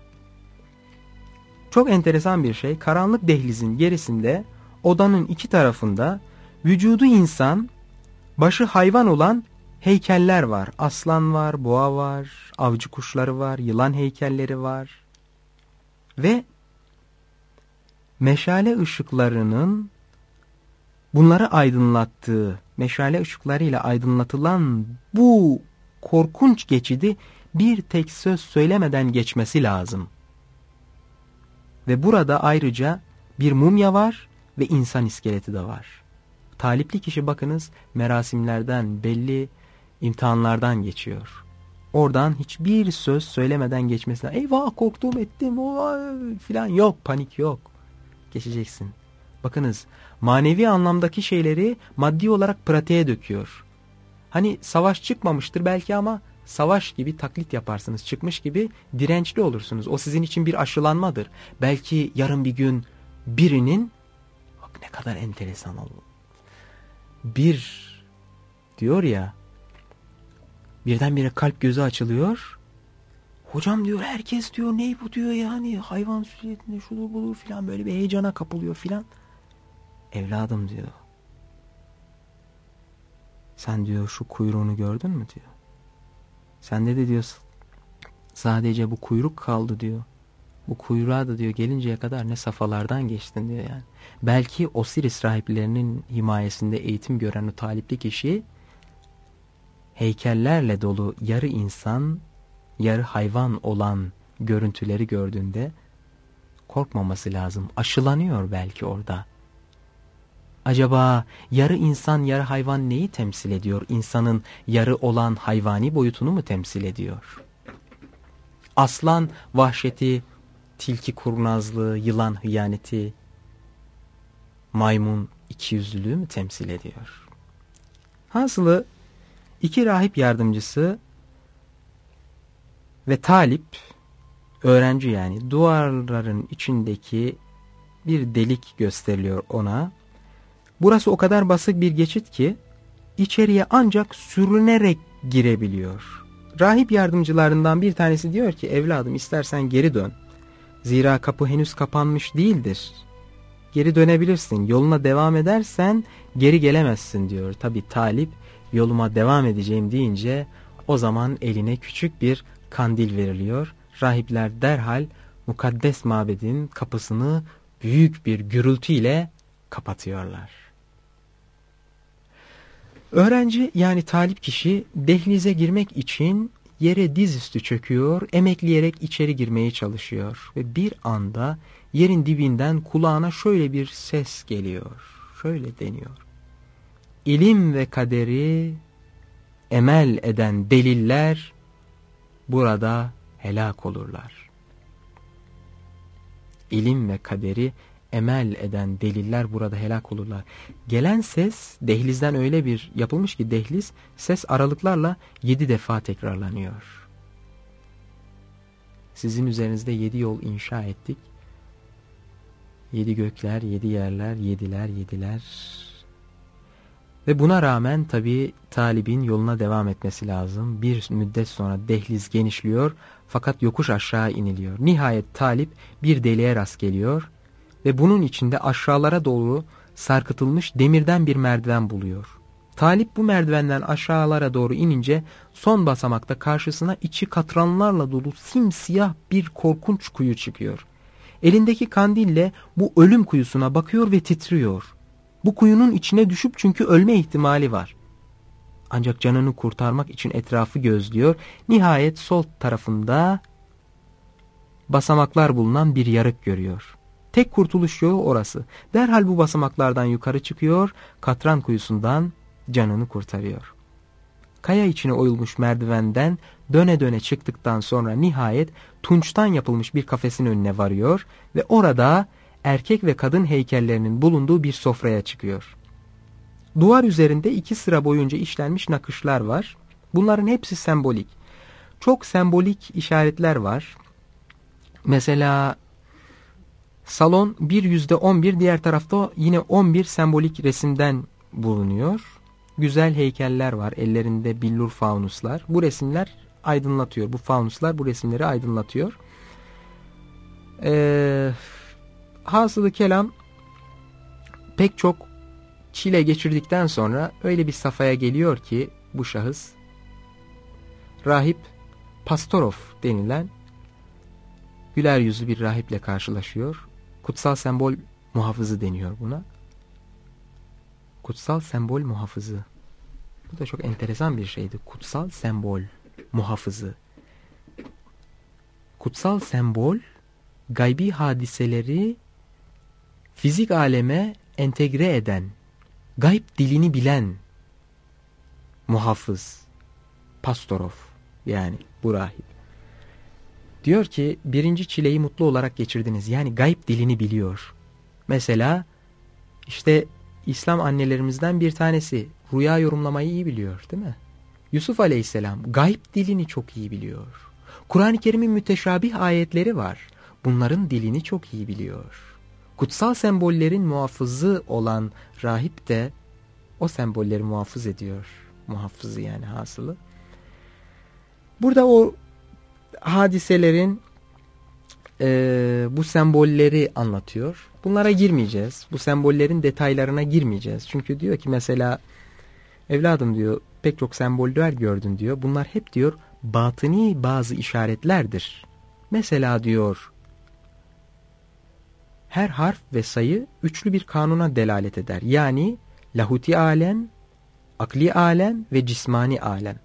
Çok enteresan bir şey karanlık dehlizin gerisinde odanın iki tarafında vücudu insan başı hayvan olan heykeller var. Aslan var, boğa var, avcı kuşları var, yılan heykelleri var. Ve meşale ışıklarının bunları aydınlattığı, meşale ışıklarıyla aydınlatılan bu korkunç geçidi bir tek söz söylemeden geçmesi lazım. Ve burada ayrıca bir mumya var ve insan iskeleti de var. Talipli kişi bakınız merasimlerden, belli imtihanlardan geçiyor. Oradan hiçbir söz söylemeden geçmesine eyvah korktum ettim filan yok panik yok. Geçeceksin. Bakınız manevi anlamdaki şeyleri maddi olarak pratiğe döküyor. Hani savaş çıkmamıştır belki ama savaş gibi taklit yaparsınız. Çıkmış gibi dirençli olursunuz. O sizin için bir aşılanmadır. Belki yarın bir gün birinin bak ne kadar enteresan oldu. Bir diyor ya birdenbire kalp gözü açılıyor. Hocam diyor herkes diyor ney bu diyor yani hayvan sünnetinde şudur budur filan böyle bir heyecana kapılıyor filan. Evladım diyor sen diyor şu kuyruğunu gördün mü diyor. Sende de diyor sadece bu kuyruk kaldı diyor. Bu kuyruğa da diyor gelinceye kadar ne safalardan geçtin diyor yani. Belki Osiris rahiplerinin himayesinde eğitim gören o talipli kişi heykellerle dolu yarı insan, yarı hayvan olan görüntüleri gördüğünde korkmaması lazım. Aşılanıyor belki orada. Acaba yarı insan yarı hayvan neyi temsil ediyor? İnsanın yarı olan hayvani boyutunu mu temsil ediyor? Aslan vahşeti, tilki kurnazlığı, yılan hıyaneti, maymun ikiyüzlülüğü mü temsil ediyor? Hasılı iki rahip yardımcısı ve talip, öğrenci yani duvarların içindeki bir delik gösteriliyor ona Burası o kadar basık bir geçit ki içeriye ancak sürünerek girebiliyor. Rahip yardımcılarından bir tanesi diyor ki evladım istersen geri dön. Zira kapı henüz kapanmış değildir. Geri dönebilirsin. Yoluna devam edersen geri gelemezsin diyor. Tabi talip yoluma devam edeceğim deyince o zaman eline küçük bir kandil veriliyor. Rahipler derhal mukaddes mabedin kapısını büyük bir gürültüyle kapatıyorlar. Öğrenci yani talip kişi dehlize girmek için yere dizüstü çöküyor, emekleyerek içeri girmeye çalışıyor. Ve bir anda yerin dibinden kulağına şöyle bir ses geliyor. Şöyle deniyor. İlim ve kaderi emel eden deliller burada helak olurlar. İlim ve kaderi emel eden deliller burada helak olurlar. Gelen ses dehlizden öyle bir yapılmış ki dehliz ses aralıklarla yedi defa tekrarlanıyor. Sizin üzerinizde yedi yol inşa ettik. Yedi gökler, yedi yerler, yediler, yediler. Ve buna rağmen tabi talibin yoluna devam etmesi lazım. Bir müddet sonra dehliz genişliyor fakat yokuş aşağı iniliyor. Nihayet talip bir deliğe rast geliyor ve bunun içinde aşağılara doğru sarkıtılmış demirden bir merdiven buluyor. Talip bu merdivenden aşağılara doğru inince son basamakta karşısına içi katranlarla dolu simsiyah bir korkunç kuyu çıkıyor. Elindeki kandille bu ölüm kuyusuna bakıyor ve titriyor. Bu kuyunun içine düşüp çünkü ölme ihtimali var. Ancak canını kurtarmak için etrafı gözlüyor. Nihayet sol tarafında basamaklar bulunan bir yarık görüyor. Tek kurtuluş yolu orası. Derhal bu basamaklardan yukarı çıkıyor, katran kuyusundan canını kurtarıyor. Kaya içine oyulmuş merdivenden döne döne çıktıktan sonra nihayet tunçtan yapılmış bir kafesin önüne varıyor ve orada erkek ve kadın heykellerinin bulunduğu bir sofraya çıkıyor. Duvar üzerinde iki sıra boyunca işlenmiş nakışlar var. Bunların hepsi sembolik. Çok sembolik işaretler var. Mesela Salon bir yüzde on bir diğer tarafta yine on bir sembolik resimden bulunuyor. Güzel heykeller var ellerinde billur faunuslar. Bu resimler aydınlatıyor. Bu faunuslar bu resimleri aydınlatıyor. Ee, hasılı kelam pek çok çile geçirdikten sonra öyle bir safhaya geliyor ki bu şahıs rahip Pastorov denilen güler yüzlü bir rahiple karşılaşıyor Kutsal sembol muhafızı deniyor buna. Kutsal sembol muhafızı. Bu da çok enteresan bir şeydi. Kutsal sembol muhafızı. Kutsal sembol gaybi hadiseleri fizik aleme entegre eden, gayb dilini bilen muhafız, pastorov yani bu rahip. Diyor ki birinci çileyi mutlu olarak geçirdiniz. Yani gayb dilini biliyor. Mesela işte İslam annelerimizden bir tanesi rüya yorumlamayı iyi biliyor değil mi? Yusuf aleyhisselam gayb dilini çok iyi biliyor. Kur'an-ı Kerim'in müteşabih ayetleri var. Bunların dilini çok iyi biliyor. Kutsal sembollerin muhafızı olan rahip de o sembolleri muhafız ediyor. Muhafızı yani hasılı. Burada o hadiselerin e, bu sembolleri anlatıyor. Bunlara girmeyeceğiz. Bu sembollerin detaylarına girmeyeceğiz. Çünkü diyor ki mesela evladım diyor pek çok semboller gördün diyor. Bunlar hep diyor batıni bazı işaretlerdir. Mesela diyor her harf ve sayı üçlü bir kanuna delalet eder. Yani lahuti alem, akli alem ve cismani alem.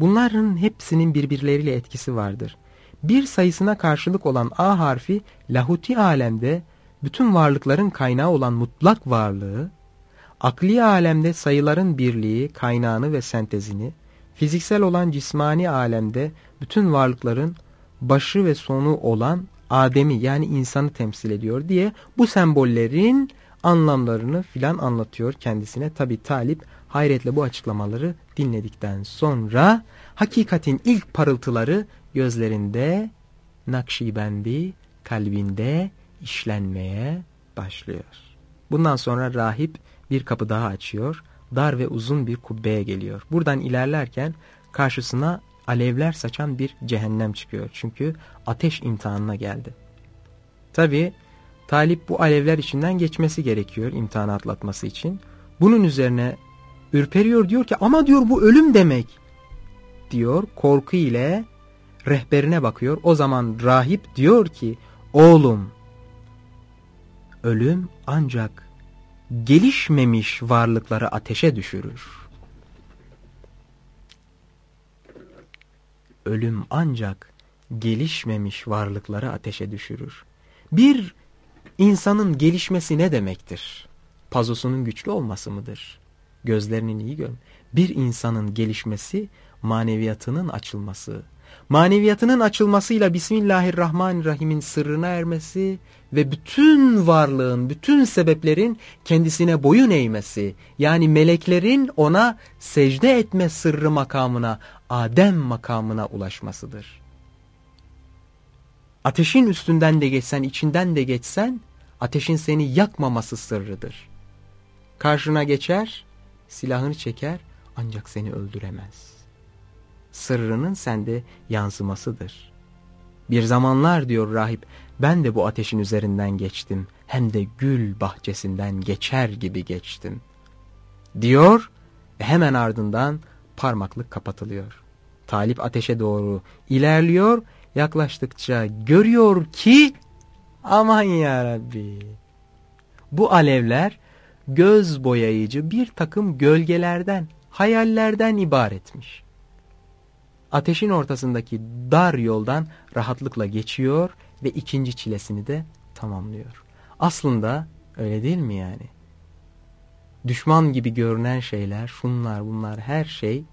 Bunların hepsinin birbirleriyle etkisi vardır. Bir sayısına karşılık olan A harfi lahuti alemde bütün varlıkların kaynağı olan mutlak varlığı, akli alemde sayıların birliği, kaynağını ve sentezini, fiziksel olan cismani alemde bütün varlıkların başı ve sonu olan Adem'i yani insanı temsil ediyor diye bu sembollerin anlamlarını filan anlatıyor kendisine. Tabi talip hayretle bu açıklamaları dinledikten sonra hakikatin ilk parıltıları gözlerinde Nakşibendi kalbinde işlenmeye başlıyor. Bundan sonra rahip bir kapı daha açıyor. Dar ve uzun bir kubbeye geliyor. Buradan ilerlerken karşısına alevler saçan bir cehennem çıkıyor. Çünkü ateş imtihanına geldi. Tabi talip bu alevler içinden geçmesi gerekiyor imtihanı atlatması için. Bunun üzerine ürperiyor diyor ki ama diyor bu ölüm demek diyor korku ile rehberine bakıyor. O zaman rahip diyor ki oğlum ölüm ancak gelişmemiş varlıkları ateşe düşürür. ölüm ancak gelişmemiş varlıkları ateşe düşürür. Bir insanın gelişmesi ne demektir? Pazosunun güçlü olması mıdır? Gözlerinin iyi görün. Bir insanın gelişmesi maneviyatının açılması. Maneviyatının açılmasıyla Bismillahirrahmanirrahim'in sırrına ermesi ve bütün varlığın, bütün sebeplerin kendisine boyun eğmesi. Yani meleklerin ona secde etme sırrı makamına, Adem makamına ulaşmasıdır. Ateşin üstünden de geçsen, içinden de geçsen, ateşin seni yakmaması sırrıdır. Karşına geçer, silahını çeker ancak seni öldüremez. Sırrının sende yansımasıdır. Bir zamanlar diyor rahip, ben de bu ateşin üzerinden geçtim, hem de gül bahçesinden geçer gibi geçtim. Diyor, hemen ardından parmaklık kapatılıyor. Talip ateşe doğru ilerliyor, yaklaştıkça görüyor ki, aman ya Rabbi, bu alevler göz boyayıcı bir takım gölgelerden, hayallerden ibaretmiş. Ateşin ortasındaki dar yoldan rahatlıkla geçiyor ve ikinci çilesini de tamamlıyor. Aslında öyle değil mi yani? Düşman gibi görünen şeyler, şunlar bunlar her şey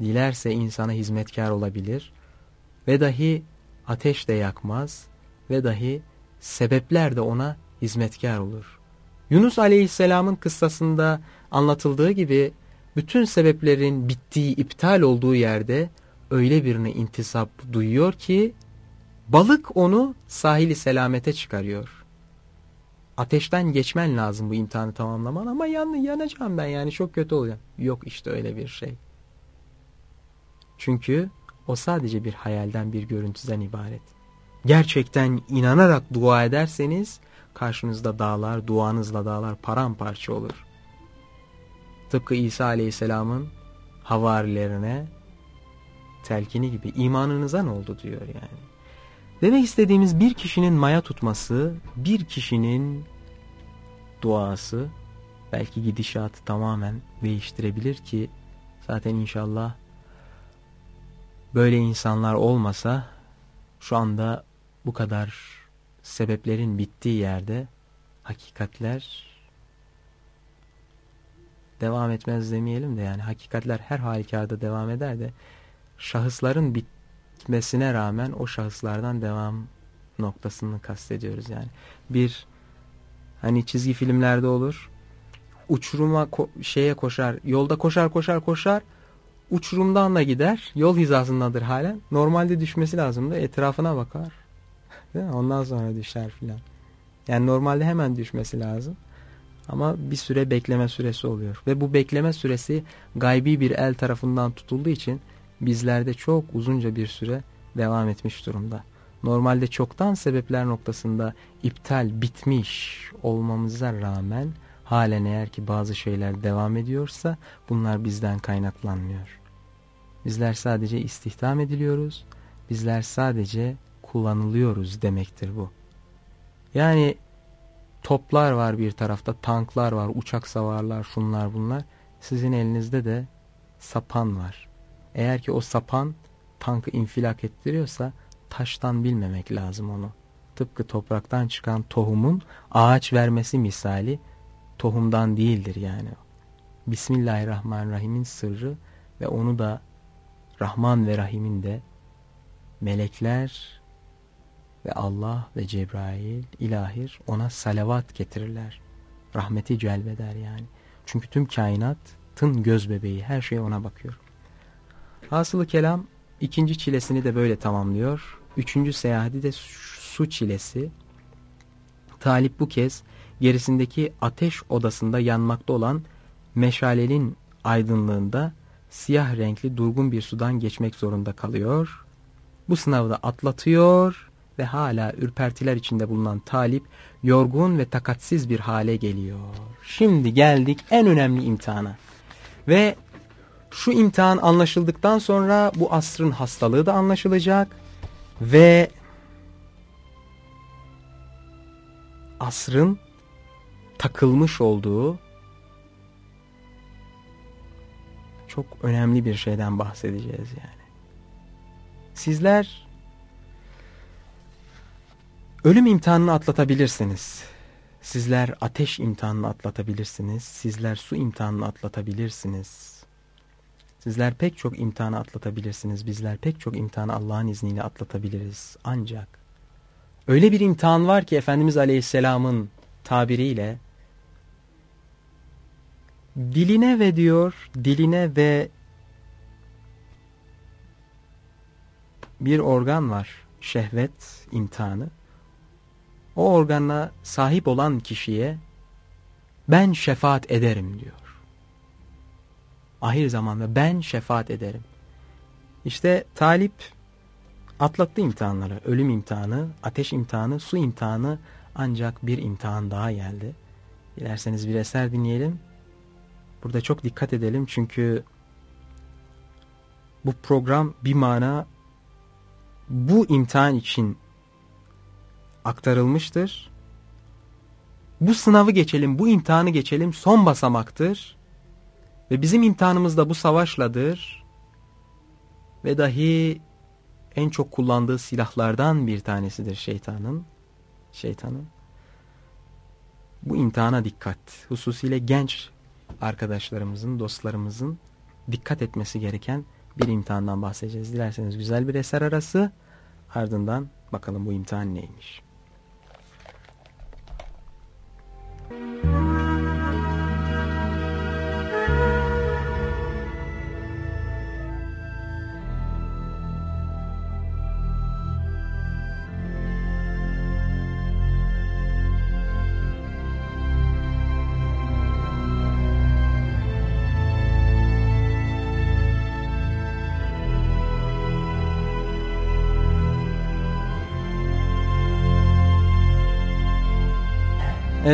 dilerse insana hizmetkar olabilir ve dahi ateş de yakmaz ve dahi sebepler de ona hizmetkar olur. Yunus Aleyhisselam'ın kıssasında anlatıldığı gibi bütün sebeplerin bittiği, iptal olduğu yerde öyle birine intisap duyuyor ki balık onu sahili selamete çıkarıyor. Ateşten geçmen lazım bu imtihanı tamamlaman ama yan, yanacağım ben yani çok kötü olacağım. Yok işte öyle bir şey. Çünkü o sadece bir hayalden bir görüntüden ibaret. Gerçekten inanarak dua ederseniz karşınızda dağlar, duanızla dağlar paramparça olur. Tıpkı İsa Aleyhisselam'ın havarilerine telkini gibi imanınıza ne oldu diyor yani. Demek istediğimiz bir kişinin maya tutması, bir kişinin duası belki gidişatı tamamen değiştirebilir ki zaten inşallah böyle insanlar olmasa şu anda bu kadar sebeplerin bittiği yerde hakikatler devam etmez demeyelim de yani hakikatler her halükarda devam eder de şahısların bitmesine rağmen o şahıslardan devam noktasını kastediyoruz yani. Bir hani çizgi filmlerde olur uçuruma ko şeye koşar yolda koşar koşar koşar uçurumdan da gider yol hizasındadır halen normalde düşmesi lazımdı etrafına bakar değil mi? ondan sonra düşer filan yani normalde hemen düşmesi lazım ama bir süre bekleme süresi oluyor. Ve bu bekleme süresi gaybi bir el tarafından tutulduğu için bizlerde çok uzunca bir süre devam etmiş durumda. Normalde çoktan sebepler noktasında iptal bitmiş olmamıza rağmen halen eğer ki bazı şeyler devam ediyorsa bunlar bizden kaynaklanmıyor. Bizler sadece istihdam ediliyoruz. Bizler sadece kullanılıyoruz demektir bu. Yani Toplar var bir tarafta, tanklar var, uçak savarlar, şunlar bunlar. Sizin elinizde de sapan var. Eğer ki o sapan tankı infilak ettiriyorsa taştan bilmemek lazım onu. Tıpkı topraktan çıkan tohumun ağaç vermesi misali tohumdan değildir yani. Bismillahirrahmanirrahim'in sırrı ve onu da Rahman ve Rahim'in de melekler ve Allah ve Cebrail, ilahir ona salavat getirirler. Rahmeti celbeder yani. Çünkü tüm kainat tın göz bebeği her şey ona bakıyor. Hasılı kelam ikinci çilesini de böyle tamamlıyor. Üçüncü seyahati de su çilesi. Talip bu kez gerisindeki ateş odasında yanmakta olan meşalenin aydınlığında siyah renkli durgun bir sudan geçmek zorunda kalıyor. Bu sınavda atlatıyor ve hala ürpertiler içinde bulunan Talip yorgun ve takatsiz bir hale geliyor. Şimdi geldik en önemli imtihana. Ve şu imtihan anlaşıldıktan sonra bu asrın hastalığı da anlaşılacak ve asrın takılmış olduğu çok önemli bir şeyden bahsedeceğiz yani. sizler ölüm imtihanını atlatabilirsiniz. Sizler ateş imtihanını atlatabilirsiniz. Sizler su imtihanını atlatabilirsiniz. Sizler pek çok imtihanı atlatabilirsiniz. Bizler pek çok imtihanı Allah'ın izniyle atlatabiliriz. Ancak öyle bir imtihan var ki Efendimiz Aleyhisselam'ın tabiriyle diline ve diyor diline ve bir organ var şehvet imtihanı o organla sahip olan kişiye ben şefaat ederim diyor. Ahir zamanda ben şefaat ederim. İşte talip atlattı imtihanları. Ölüm imtihanı, ateş imtihanı, su imtihanı ancak bir imtihan daha geldi. Dilerseniz bir eser dinleyelim. Burada çok dikkat edelim çünkü bu program bir mana bu imtihan için aktarılmıştır. Bu sınavı geçelim, bu imtihanı geçelim son basamaktır. Ve bizim imtihanımız da bu savaşladır. Ve dahi en çok kullandığı silahlardan bir tanesidir şeytanın. Şeytanın. Bu imtihana dikkat. Hususiyle genç arkadaşlarımızın, dostlarımızın dikkat etmesi gereken bir imtihandan bahsedeceğiz. Dilerseniz güzel bir eser arası ardından bakalım bu imtihan neymiş. you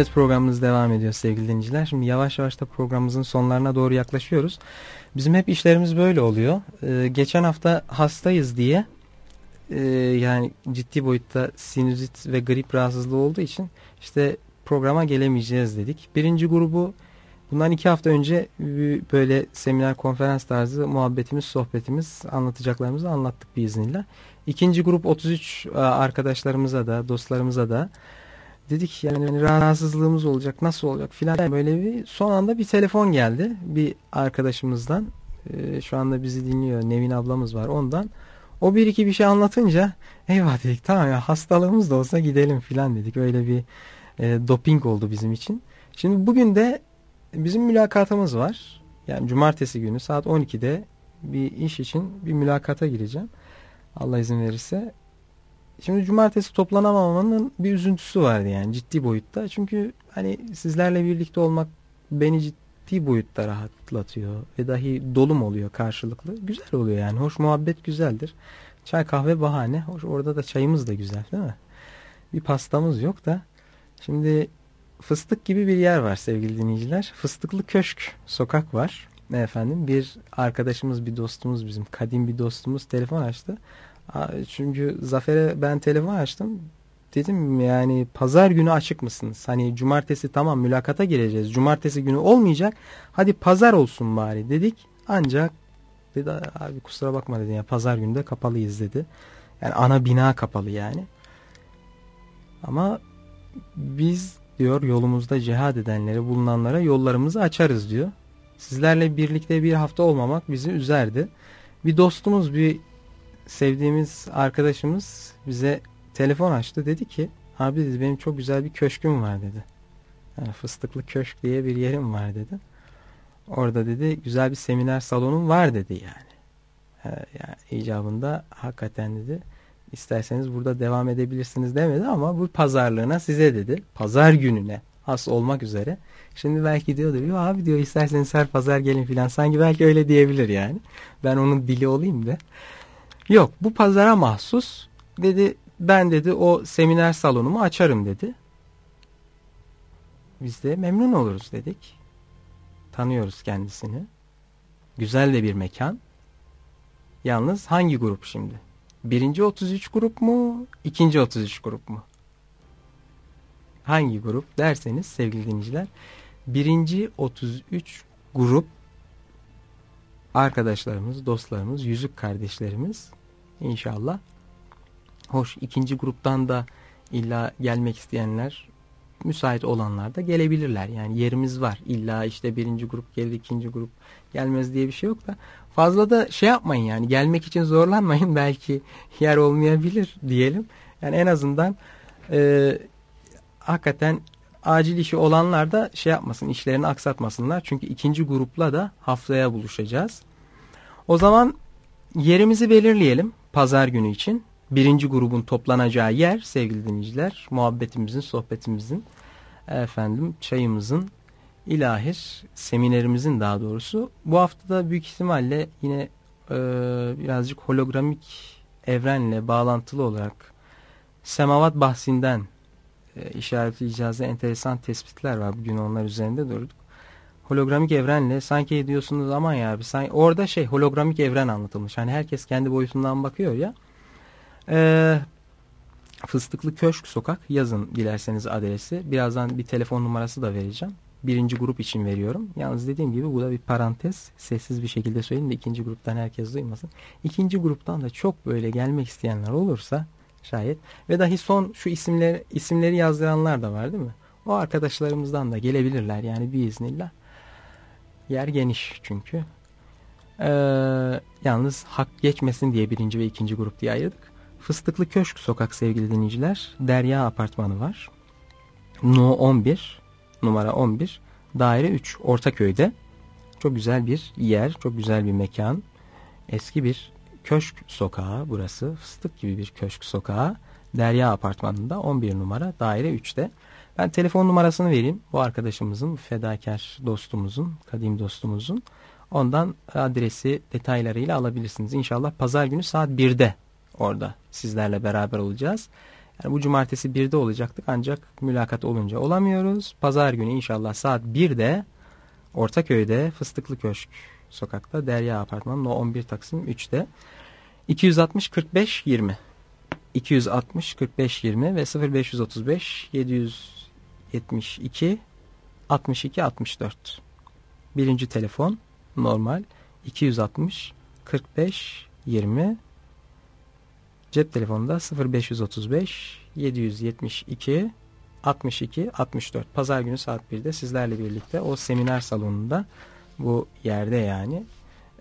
Evet programımız devam ediyor sevgili dinleyiciler. Şimdi yavaş yavaş da programımızın sonlarına doğru yaklaşıyoruz. Bizim hep işlerimiz böyle oluyor. Ee, geçen hafta hastayız diye e, yani ciddi boyutta sinüzit ve grip rahatsızlığı olduğu için işte programa gelemeyeceğiz dedik. Birinci grubu bundan iki hafta önce böyle seminer konferans tarzı muhabbetimiz sohbetimiz anlatacaklarımızı anlattık biiznillah. İkinci grup 33 e, arkadaşlarımıza da dostlarımıza da dedik yani hani rahatsızlığımız olacak nasıl olacak filan. Böyle bir son anda bir telefon geldi bir arkadaşımızdan. Ee, şu anda bizi dinliyor Nevin ablamız var ondan. O bir iki bir şey anlatınca eyvah dedik tamam ya hastalığımız da olsa gidelim filan dedik. Öyle bir e, doping oldu bizim için. Şimdi bugün de bizim mülakatımız var. Yani cumartesi günü saat 12'de bir iş için bir mülakata gireceğim. Allah izin verirse Şimdi cumartesi toplanamamanın bir üzüntüsü vardı yani ciddi boyutta. Çünkü hani sizlerle birlikte olmak beni ciddi boyutta rahatlatıyor ve dahi dolum oluyor karşılıklı. Güzel oluyor yani. Hoş muhabbet güzeldir. Çay kahve bahane. Hoş orada da çayımız da güzel değil mi? Bir pastamız yok da. Şimdi fıstık gibi bir yer var sevgili dinleyiciler. Fıstıklı Köşk sokak var. Efendim bir arkadaşımız bir dostumuz bizim kadim bir dostumuz telefon açtı. Çünkü Zafer'e ben telefon açtım. Dedim yani pazar günü açık mısınız? Hani cumartesi tamam mülakata gireceğiz. Cumartesi günü olmayacak. Hadi pazar olsun bari dedik. Ancak dedi abi kusura bakma dedi ya pazar günü de kapalıyız dedi. Yani ana bina kapalı yani. Ama biz diyor yolumuzda cihad edenlere bulunanlara yollarımızı açarız diyor. Sizlerle birlikte bir hafta olmamak bizi üzerdi. Bir dostumuz bir sevdiğimiz arkadaşımız bize telefon açtı. Dedi ki abi dedi benim çok güzel bir köşküm var dedi. Yani fıstıklı köşk diye bir yerim var dedi. Orada dedi güzel bir seminer salonum var dedi yani. yani icabında hakikaten dedi isterseniz burada devam edebilirsiniz demedi ama bu pazarlığına size dedi. Pazar gününe has olmak üzere. Şimdi belki diyordur abi diyor isterseniz her pazar gelin filan sanki belki öyle diyebilir yani. Ben onun dili olayım da. Yok bu pazara mahsus dedi ben dedi o seminer salonumu açarım dedi. Biz de memnun oluruz dedik. Tanıyoruz kendisini. Güzel de bir mekan. Yalnız hangi grup şimdi? Birinci 33 grup mu? İkinci 33 grup mu? Hangi grup derseniz sevgili dinleyiciler. Birinci 33 grup arkadaşlarımız, dostlarımız, yüzük kardeşlerimiz inşallah. Hoş ikinci gruptan da illa gelmek isteyenler müsait olanlar da gelebilirler. Yani yerimiz var. İlla işte birinci grup gelir ikinci grup gelmez diye bir şey yok da fazla da şey yapmayın yani gelmek için zorlanmayın [LAUGHS] belki yer olmayabilir diyelim. Yani en azından e, hakikaten acil işi olanlar da şey yapmasın işlerini aksatmasınlar. Çünkü ikinci grupla da haftaya buluşacağız. O zaman yerimizi belirleyelim pazar günü için. Birinci grubun toplanacağı yer sevgili dinleyiciler muhabbetimizin sohbetimizin efendim çayımızın ilahir seminerimizin daha doğrusu bu haftada büyük ihtimalle yine e, birazcık hologramik evrenle bağlantılı olarak semavat bahsinden e, işaretleyeceğiz enteresan tespitler var. Bugün onlar üzerinde durduk. Hologramik evrenle sanki diyorsunuz aman ya bir sanki orada şey hologramik evren anlatılmış. Hani herkes kendi boyutundan bakıyor ya. Ee, Fıstıklı Köşk Sokak yazın dilerseniz adresi. Birazdan bir telefon numarası da vereceğim. Birinci grup için veriyorum. Yalnız dediğim gibi bu da bir parantez. Sessiz bir şekilde söyleyeyim de ikinci gruptan herkes duymasın. İkinci gruptan da çok böyle gelmek isteyenler olursa şayet ve dahi son şu isimleri isimleri yazdıranlar da var değil mi? O arkadaşlarımızdan da gelebilirler yani bir iznillah. Yer geniş çünkü. Ee, yalnız hak geçmesin diye birinci ve ikinci grup diye ayırdık. Fıstıklı Köşk sokak sevgili dinleyiciler. Derya apartmanı var. No 11 numara 11 daire 3 Ortaköy'de. Çok güzel bir yer, çok güzel bir mekan. Eski bir köşk sokağı burası. Fıstık gibi bir köşk sokağı. Derya apartmanında 11 numara daire 3'te. Ben telefon numarasını vereyim. Bu arkadaşımızın, fedakar dostumuzun, kadim dostumuzun. Ondan adresi detaylarıyla alabilirsiniz. İnşallah pazar günü saat 1'de orada sizlerle beraber olacağız. Yani bu cumartesi 1'de olacaktık ancak mülakat olunca olamıyoruz. Pazar günü inşallah saat 1'de Ortaköy'de Fıstıklı Köşk sokakta Derya Apartmanı No 11 Taksim 3'te 260 45 20 260 45 20 ve 0535 772 62 64 birinci telefon normal 260 45 20 Cep telefonunda 0535 772 62 64. Pazar günü saat 1'de sizlerle birlikte o seminer salonunda bu yerde yani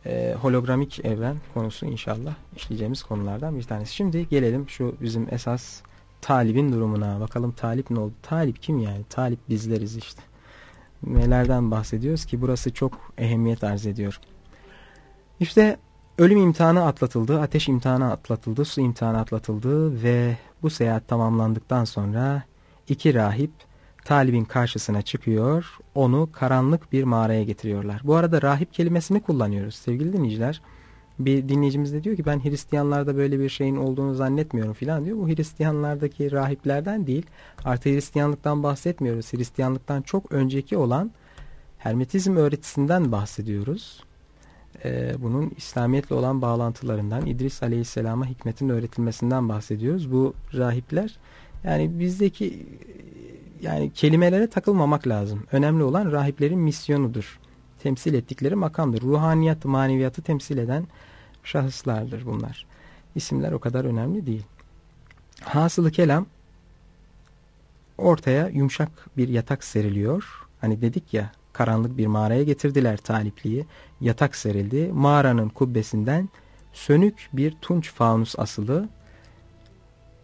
e, hologramik evren konusu inşallah işleyeceğimiz konulardan bir tanesi. Şimdi gelelim şu bizim esas talibin durumuna. Bakalım talip ne oldu? Talip kim yani? Talip bizleriz işte. Nelerden bahsediyoruz ki burası çok ehemmiyet arz ediyor. İşte Ölüm imtihanı atlatıldı, ateş imtihanı atlatıldı, su imtihanı atlatıldı ve bu seyahat tamamlandıktan sonra iki rahip talibin karşısına çıkıyor, onu karanlık bir mağaraya getiriyorlar. Bu arada rahip kelimesini kullanıyoruz sevgili dinleyiciler. Bir dinleyicimiz de diyor ki ben Hristiyanlarda böyle bir şeyin olduğunu zannetmiyorum filan diyor. Bu Hristiyanlardaki rahiplerden değil. Artı Hristiyanlıktan bahsetmiyoruz. Hristiyanlıktan çok önceki olan Hermetizm öğretisinden bahsediyoruz e, bunun İslamiyetle olan bağlantılarından İdris Aleyhisselam'a hikmetin öğretilmesinden bahsediyoruz. Bu rahipler yani bizdeki yani kelimelere takılmamak lazım. Önemli olan rahiplerin misyonudur. Temsil ettikleri makamdır. Ruhaniyat, maneviyatı temsil eden şahıslardır bunlar. İsimler o kadar önemli değil. Hasılı kelam ortaya yumuşak bir yatak seriliyor. Hani dedik ya karanlık bir mağaraya getirdiler talipliği. Yatak serildi. Mağaranın kubbesinden sönük bir tunç faunus asılı.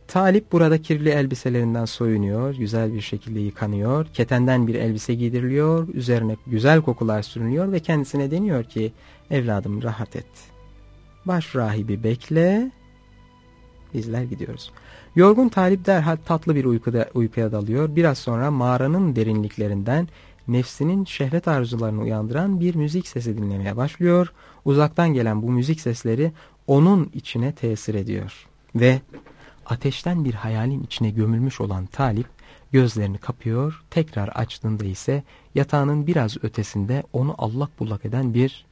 Talip burada kirli elbiselerinden soyunuyor, güzel bir şekilde yıkanıyor, ketenden bir elbise giydiriliyor, üzerine güzel kokular sürünüyor ve kendisine deniyor ki evladım rahat et. Baş rahibi bekle, bizler gidiyoruz. Yorgun talip derhal tatlı bir uykuda, uykuya dalıyor. Biraz sonra mağaranın derinliklerinden nefsinin şehvet arzularını uyandıran bir müzik sesi dinlemeye başlıyor. Uzaktan gelen bu müzik sesleri onun içine tesir ediyor. Ve ateşten bir hayalin içine gömülmüş olan Talip gözlerini kapıyor, tekrar açtığında ise yatağının biraz ötesinde onu allak bullak eden bir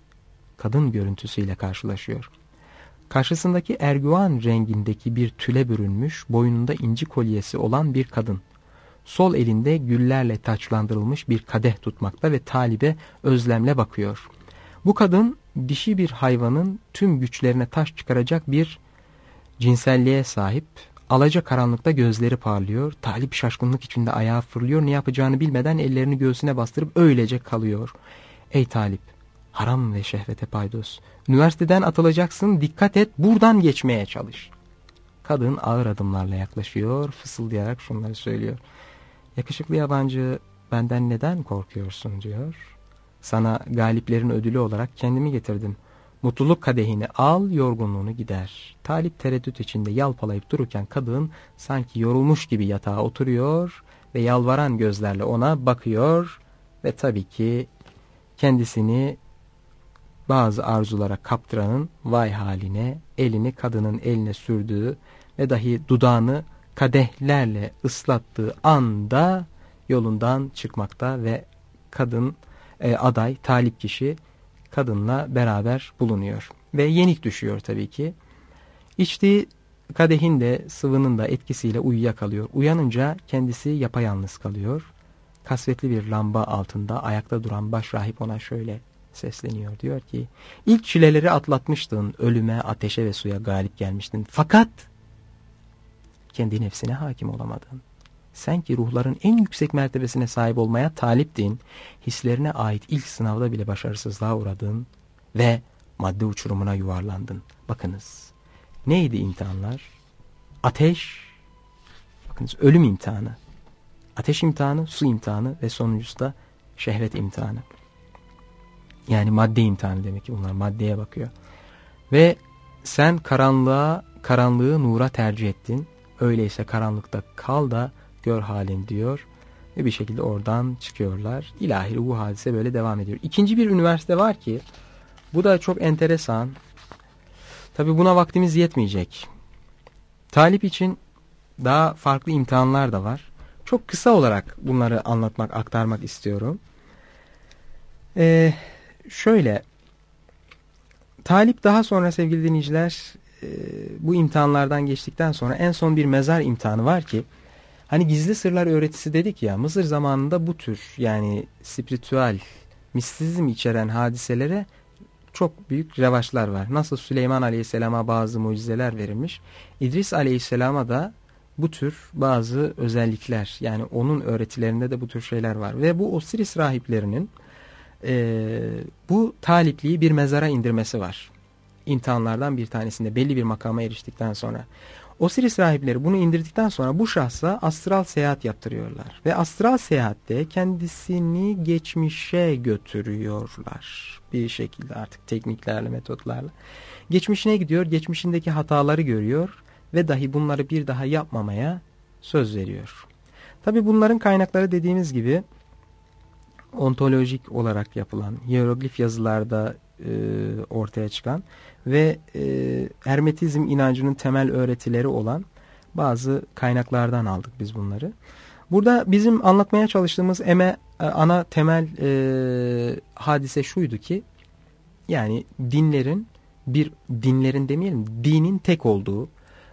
kadın görüntüsüyle karşılaşıyor. Karşısındaki erguvan rengindeki bir tüle bürünmüş, boynunda inci kolyesi olan bir kadın sol elinde güllerle taçlandırılmış bir kadeh tutmakta ve talibe özlemle bakıyor. Bu kadın dişi bir hayvanın tüm güçlerine taş çıkaracak bir cinselliğe sahip. Alaca karanlıkta gözleri parlıyor. Talip şaşkınlık içinde ayağa fırlıyor. Ne yapacağını bilmeden ellerini göğsüne bastırıp öylece kalıyor. Ey Talip, haram ve şehvete paydos. Üniversiteden atılacaksın, dikkat et, buradan geçmeye çalış. Kadın ağır adımlarla yaklaşıyor, fısıldayarak şunları söylüyor. Yakışıklı yabancı, benden neden korkuyorsun diyor. Sana galiplerin ödülü olarak kendimi getirdim. Mutluluk kadehini al, yorgunluğunu gider. Talip tereddüt içinde yalpalayıp dururken kadın sanki yorulmuş gibi yatağa oturuyor ve yalvaran gözlerle ona bakıyor ve tabii ki kendisini bazı arzulara kaptıranın vay haline elini kadının eline sürdüğü ve dahi dudağını kadehlerle ıslattığı anda yolundan çıkmakta ve kadın e, aday talip kişi kadınla beraber bulunuyor. Ve yenik düşüyor tabii ki. İçtiği kadehin de sıvının da etkisiyle uyuyakalıyor. Uyanınca kendisi yapayalnız kalıyor. Kasvetli bir lamba altında ayakta duran başrahip ona şöyle sesleniyor. Diyor ki ilk çileleri atlatmıştın, ölüme, ateşe ve suya galip gelmiştin. Fakat kendi nefsine hakim olamadın. Sen ki ruhların en yüksek mertebesine sahip olmaya taliptin, hislerine ait ilk sınavda bile başarısızlığa uğradın ve madde uçurumuna yuvarlandın. Bakınız, neydi imtihanlar? Ateş, bakınız ölüm imtihanı, ateş imtihanı, su imtihanı ve sonuncusu da şehvet imtihanı. Yani madde imtihanı demek ki bunlar maddeye bakıyor. Ve sen karanlığa, karanlığı nura tercih ettin. Öyleyse karanlıkta kal da gör halin diyor. Ve bir şekilde oradan çıkıyorlar. İlahi bu hadise böyle devam ediyor. İkinci bir üniversite var ki bu da çok enteresan. Tabi buna vaktimiz yetmeyecek. Talip için daha farklı imtihanlar da var. Çok kısa olarak bunları anlatmak, aktarmak istiyorum. Ee, şöyle, Talip daha sonra sevgili dinleyiciler e, bu imtihanlardan geçtikten sonra en son bir mezar imtihanı var ki Hani gizli sırlar öğretisi dedik ya Mısır zamanında bu tür yani spiritüel, mistizm içeren hadiselere çok büyük revaçlar var. Nasıl Süleyman Aleyhisselam'a bazı mucizeler verilmiş. İdris Aleyhisselam'a da bu tür bazı özellikler yani onun öğretilerinde de bu tür şeyler var. Ve bu Osiris rahiplerinin e, bu talipliği bir mezara indirmesi var. İmtihanlardan bir tanesinde belli bir makama eriştikten sonra. Osiris rahipleri bunu indirdikten sonra bu şahsa astral seyahat yaptırıyorlar. Ve astral seyahatte kendisini geçmişe götürüyorlar. Bir şekilde artık tekniklerle, metotlarla. Geçmişine gidiyor, geçmişindeki hataları görüyor ve dahi bunları bir daha yapmamaya söz veriyor. Tabi bunların kaynakları dediğimiz gibi ontolojik olarak yapılan, hieroglif yazılarda e, ortaya çıkan ve e, hermetizm inancının temel öğretileri olan bazı kaynaklardan aldık biz bunları. Burada bizim anlatmaya çalıştığımız eme, e, ana temel e, hadise şuydu ki yani dinlerin bir dinlerin demeyelim dinin tek olduğu,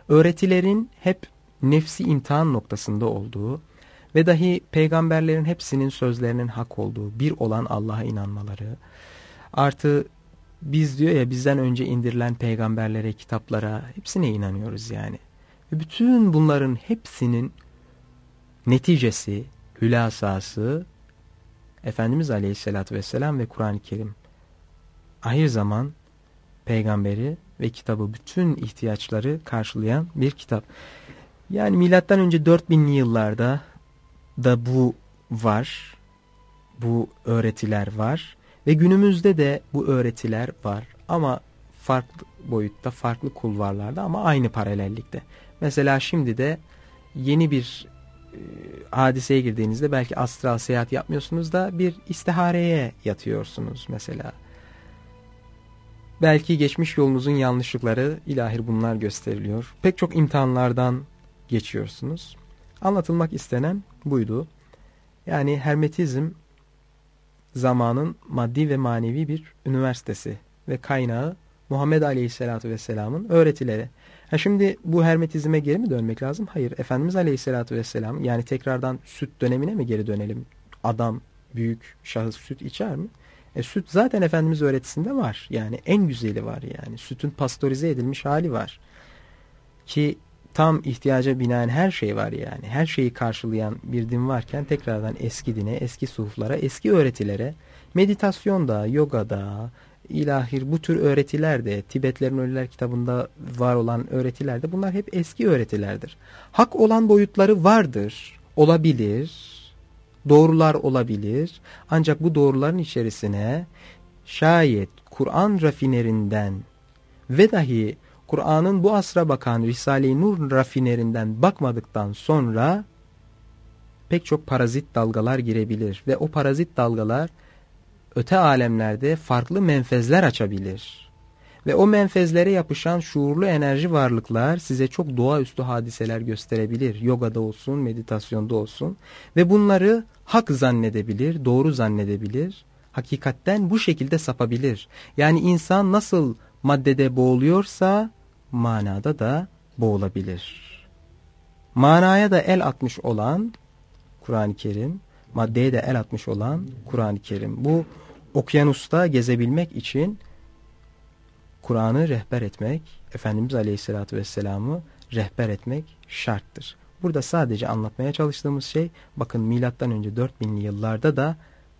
öğretilerin hep nefsi imtihan noktasında olduğu ve dahi peygamberlerin hepsinin sözlerinin hak olduğu, bir olan Allah'a inanmaları, artı biz diyor ya bizden önce indirilen peygamberlere, kitaplara hepsine inanıyoruz yani. Ve bütün bunların hepsinin neticesi, hülasası Efendimiz Aleyhisselatü Vesselam ve Kur'an-ı Kerim. Ahir zaman peygamberi ve kitabı bütün ihtiyaçları karşılayan bir kitap. Yani milattan önce 4000'li yıllarda da bu var. Bu öğretiler var. Ve günümüzde de bu öğretiler var ama farklı boyutta, farklı kulvarlarda ama aynı paralellikte. Mesela şimdi de yeni bir e, hadiseye girdiğinizde belki astral seyahat yapmıyorsunuz da bir istihareye yatıyorsunuz mesela. Belki geçmiş yolunuzun yanlışlıkları ilahir bunlar gösteriliyor. Pek çok imtihanlardan geçiyorsunuz. Anlatılmak istenen buydu. Yani hermetizm zamanın maddi ve manevi bir üniversitesi ve kaynağı Muhammed Aleyhisselatü Vesselam'ın öğretileri. Ha şimdi bu hermetizme geri mi dönmek lazım? Hayır. Efendimiz Aleyhisselatü Vesselam yani tekrardan süt dönemine mi geri dönelim? Adam, büyük şahıs süt içer mi? E, süt zaten Efendimiz öğretisinde var. Yani en güzeli var yani. Sütün pastörize edilmiş hali var. ki tam ihtiyaca binaen her şey var yani. Her şeyi karşılayan bir din varken tekrardan eski dine, eski suflara, eski öğretilere, meditasyonda, yogada, ilahir bu tür öğretiler de Tibetlerin Ölüler kitabında var olan öğretiler de bunlar hep eski öğretilerdir. Hak olan boyutları vardır, olabilir, doğrular olabilir. Ancak bu doğruların içerisine şayet Kur'an rafinerinden ve dahi Kur'an'ın bu asra bakan Risale-i Nur rafinerinden bakmadıktan sonra pek çok parazit dalgalar girebilir ve o parazit dalgalar öte alemlerde farklı menfezler açabilir. Ve o menfezlere yapışan şuurlu enerji varlıklar size çok doğaüstü hadiseler gösterebilir. Yogada olsun, meditasyonda olsun. Ve bunları hak zannedebilir, doğru zannedebilir. Hakikatten bu şekilde sapabilir. Yani insan nasıl maddede boğuluyorsa manada da boğulabilir. Manaya da el atmış olan Kur'an-ı Kerim, maddeye de el atmış olan Kur'an-ı Kerim. Bu okyanusta gezebilmek için Kur'an'ı rehber etmek, Efendimiz Aleyhisselatü Vesselam'ı rehber etmek şarttır. Burada sadece anlatmaya çalıştığımız şey, bakın milattan önce 4000'li yıllarda da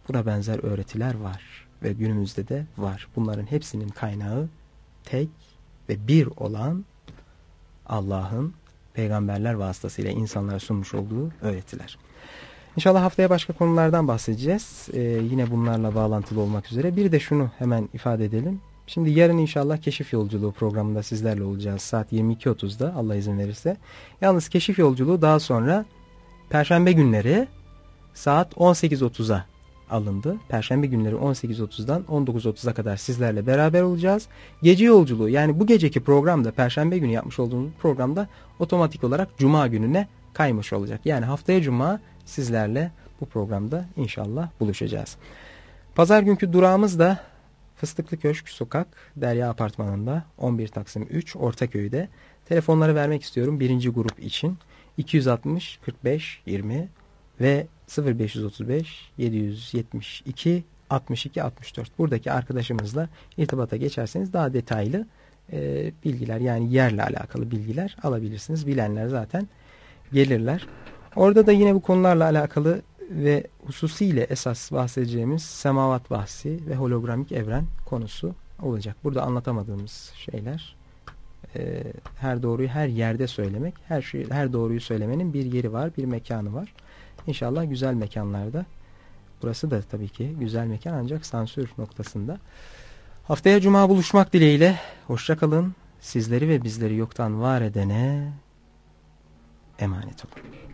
buna benzer öğretiler var ve günümüzde de var. Bunların hepsinin kaynağı tek ve bir olan Allah'ın peygamberler vasıtasıyla insanlara sunmuş olduğu öğretiler. İnşallah haftaya başka konulardan bahsedeceğiz. Ee, yine bunlarla bağlantılı olmak üzere. Bir de şunu hemen ifade edelim. Şimdi yarın inşallah keşif yolculuğu programında sizlerle olacağız. Saat 22.30'da Allah izin verirse. Yalnız keşif yolculuğu daha sonra Perşembe günleri saat 18.30'a alındı. Perşembe günleri 18.30'dan 19.30'a kadar sizlerle beraber olacağız. Gece yolculuğu yani bu geceki programda Perşembe günü yapmış olduğumuz programda otomatik olarak Cuma gününe kaymış olacak. Yani haftaya Cuma sizlerle bu programda inşallah buluşacağız. Pazar günkü durağımız da Fıstıklı Köşk Sokak Derya Apartmanı'nda 11 Taksim 3 Ortaköy'de. Telefonları vermek istiyorum birinci grup için. 260 45 20 ve 0535 772 62 64. Buradaki arkadaşımızla irtibata geçerseniz daha detaylı e, bilgiler yani yerle alakalı bilgiler alabilirsiniz. Bilenler zaten gelirler. Orada da yine bu konularla alakalı ve hususiyle esas bahsedeceğimiz semavat bahsi ve hologramik evren konusu olacak. Burada anlatamadığımız şeyler e, her doğruyu her yerde söylemek, her şey, her doğruyu söylemenin bir yeri var, bir mekanı var. İnşallah güzel mekanlarda. Burası da tabii ki güzel mekan ancak sansür noktasında. Haftaya cuma buluşmak dileğiyle. Hoşçakalın. Sizleri ve bizleri yoktan var edene emanet olun.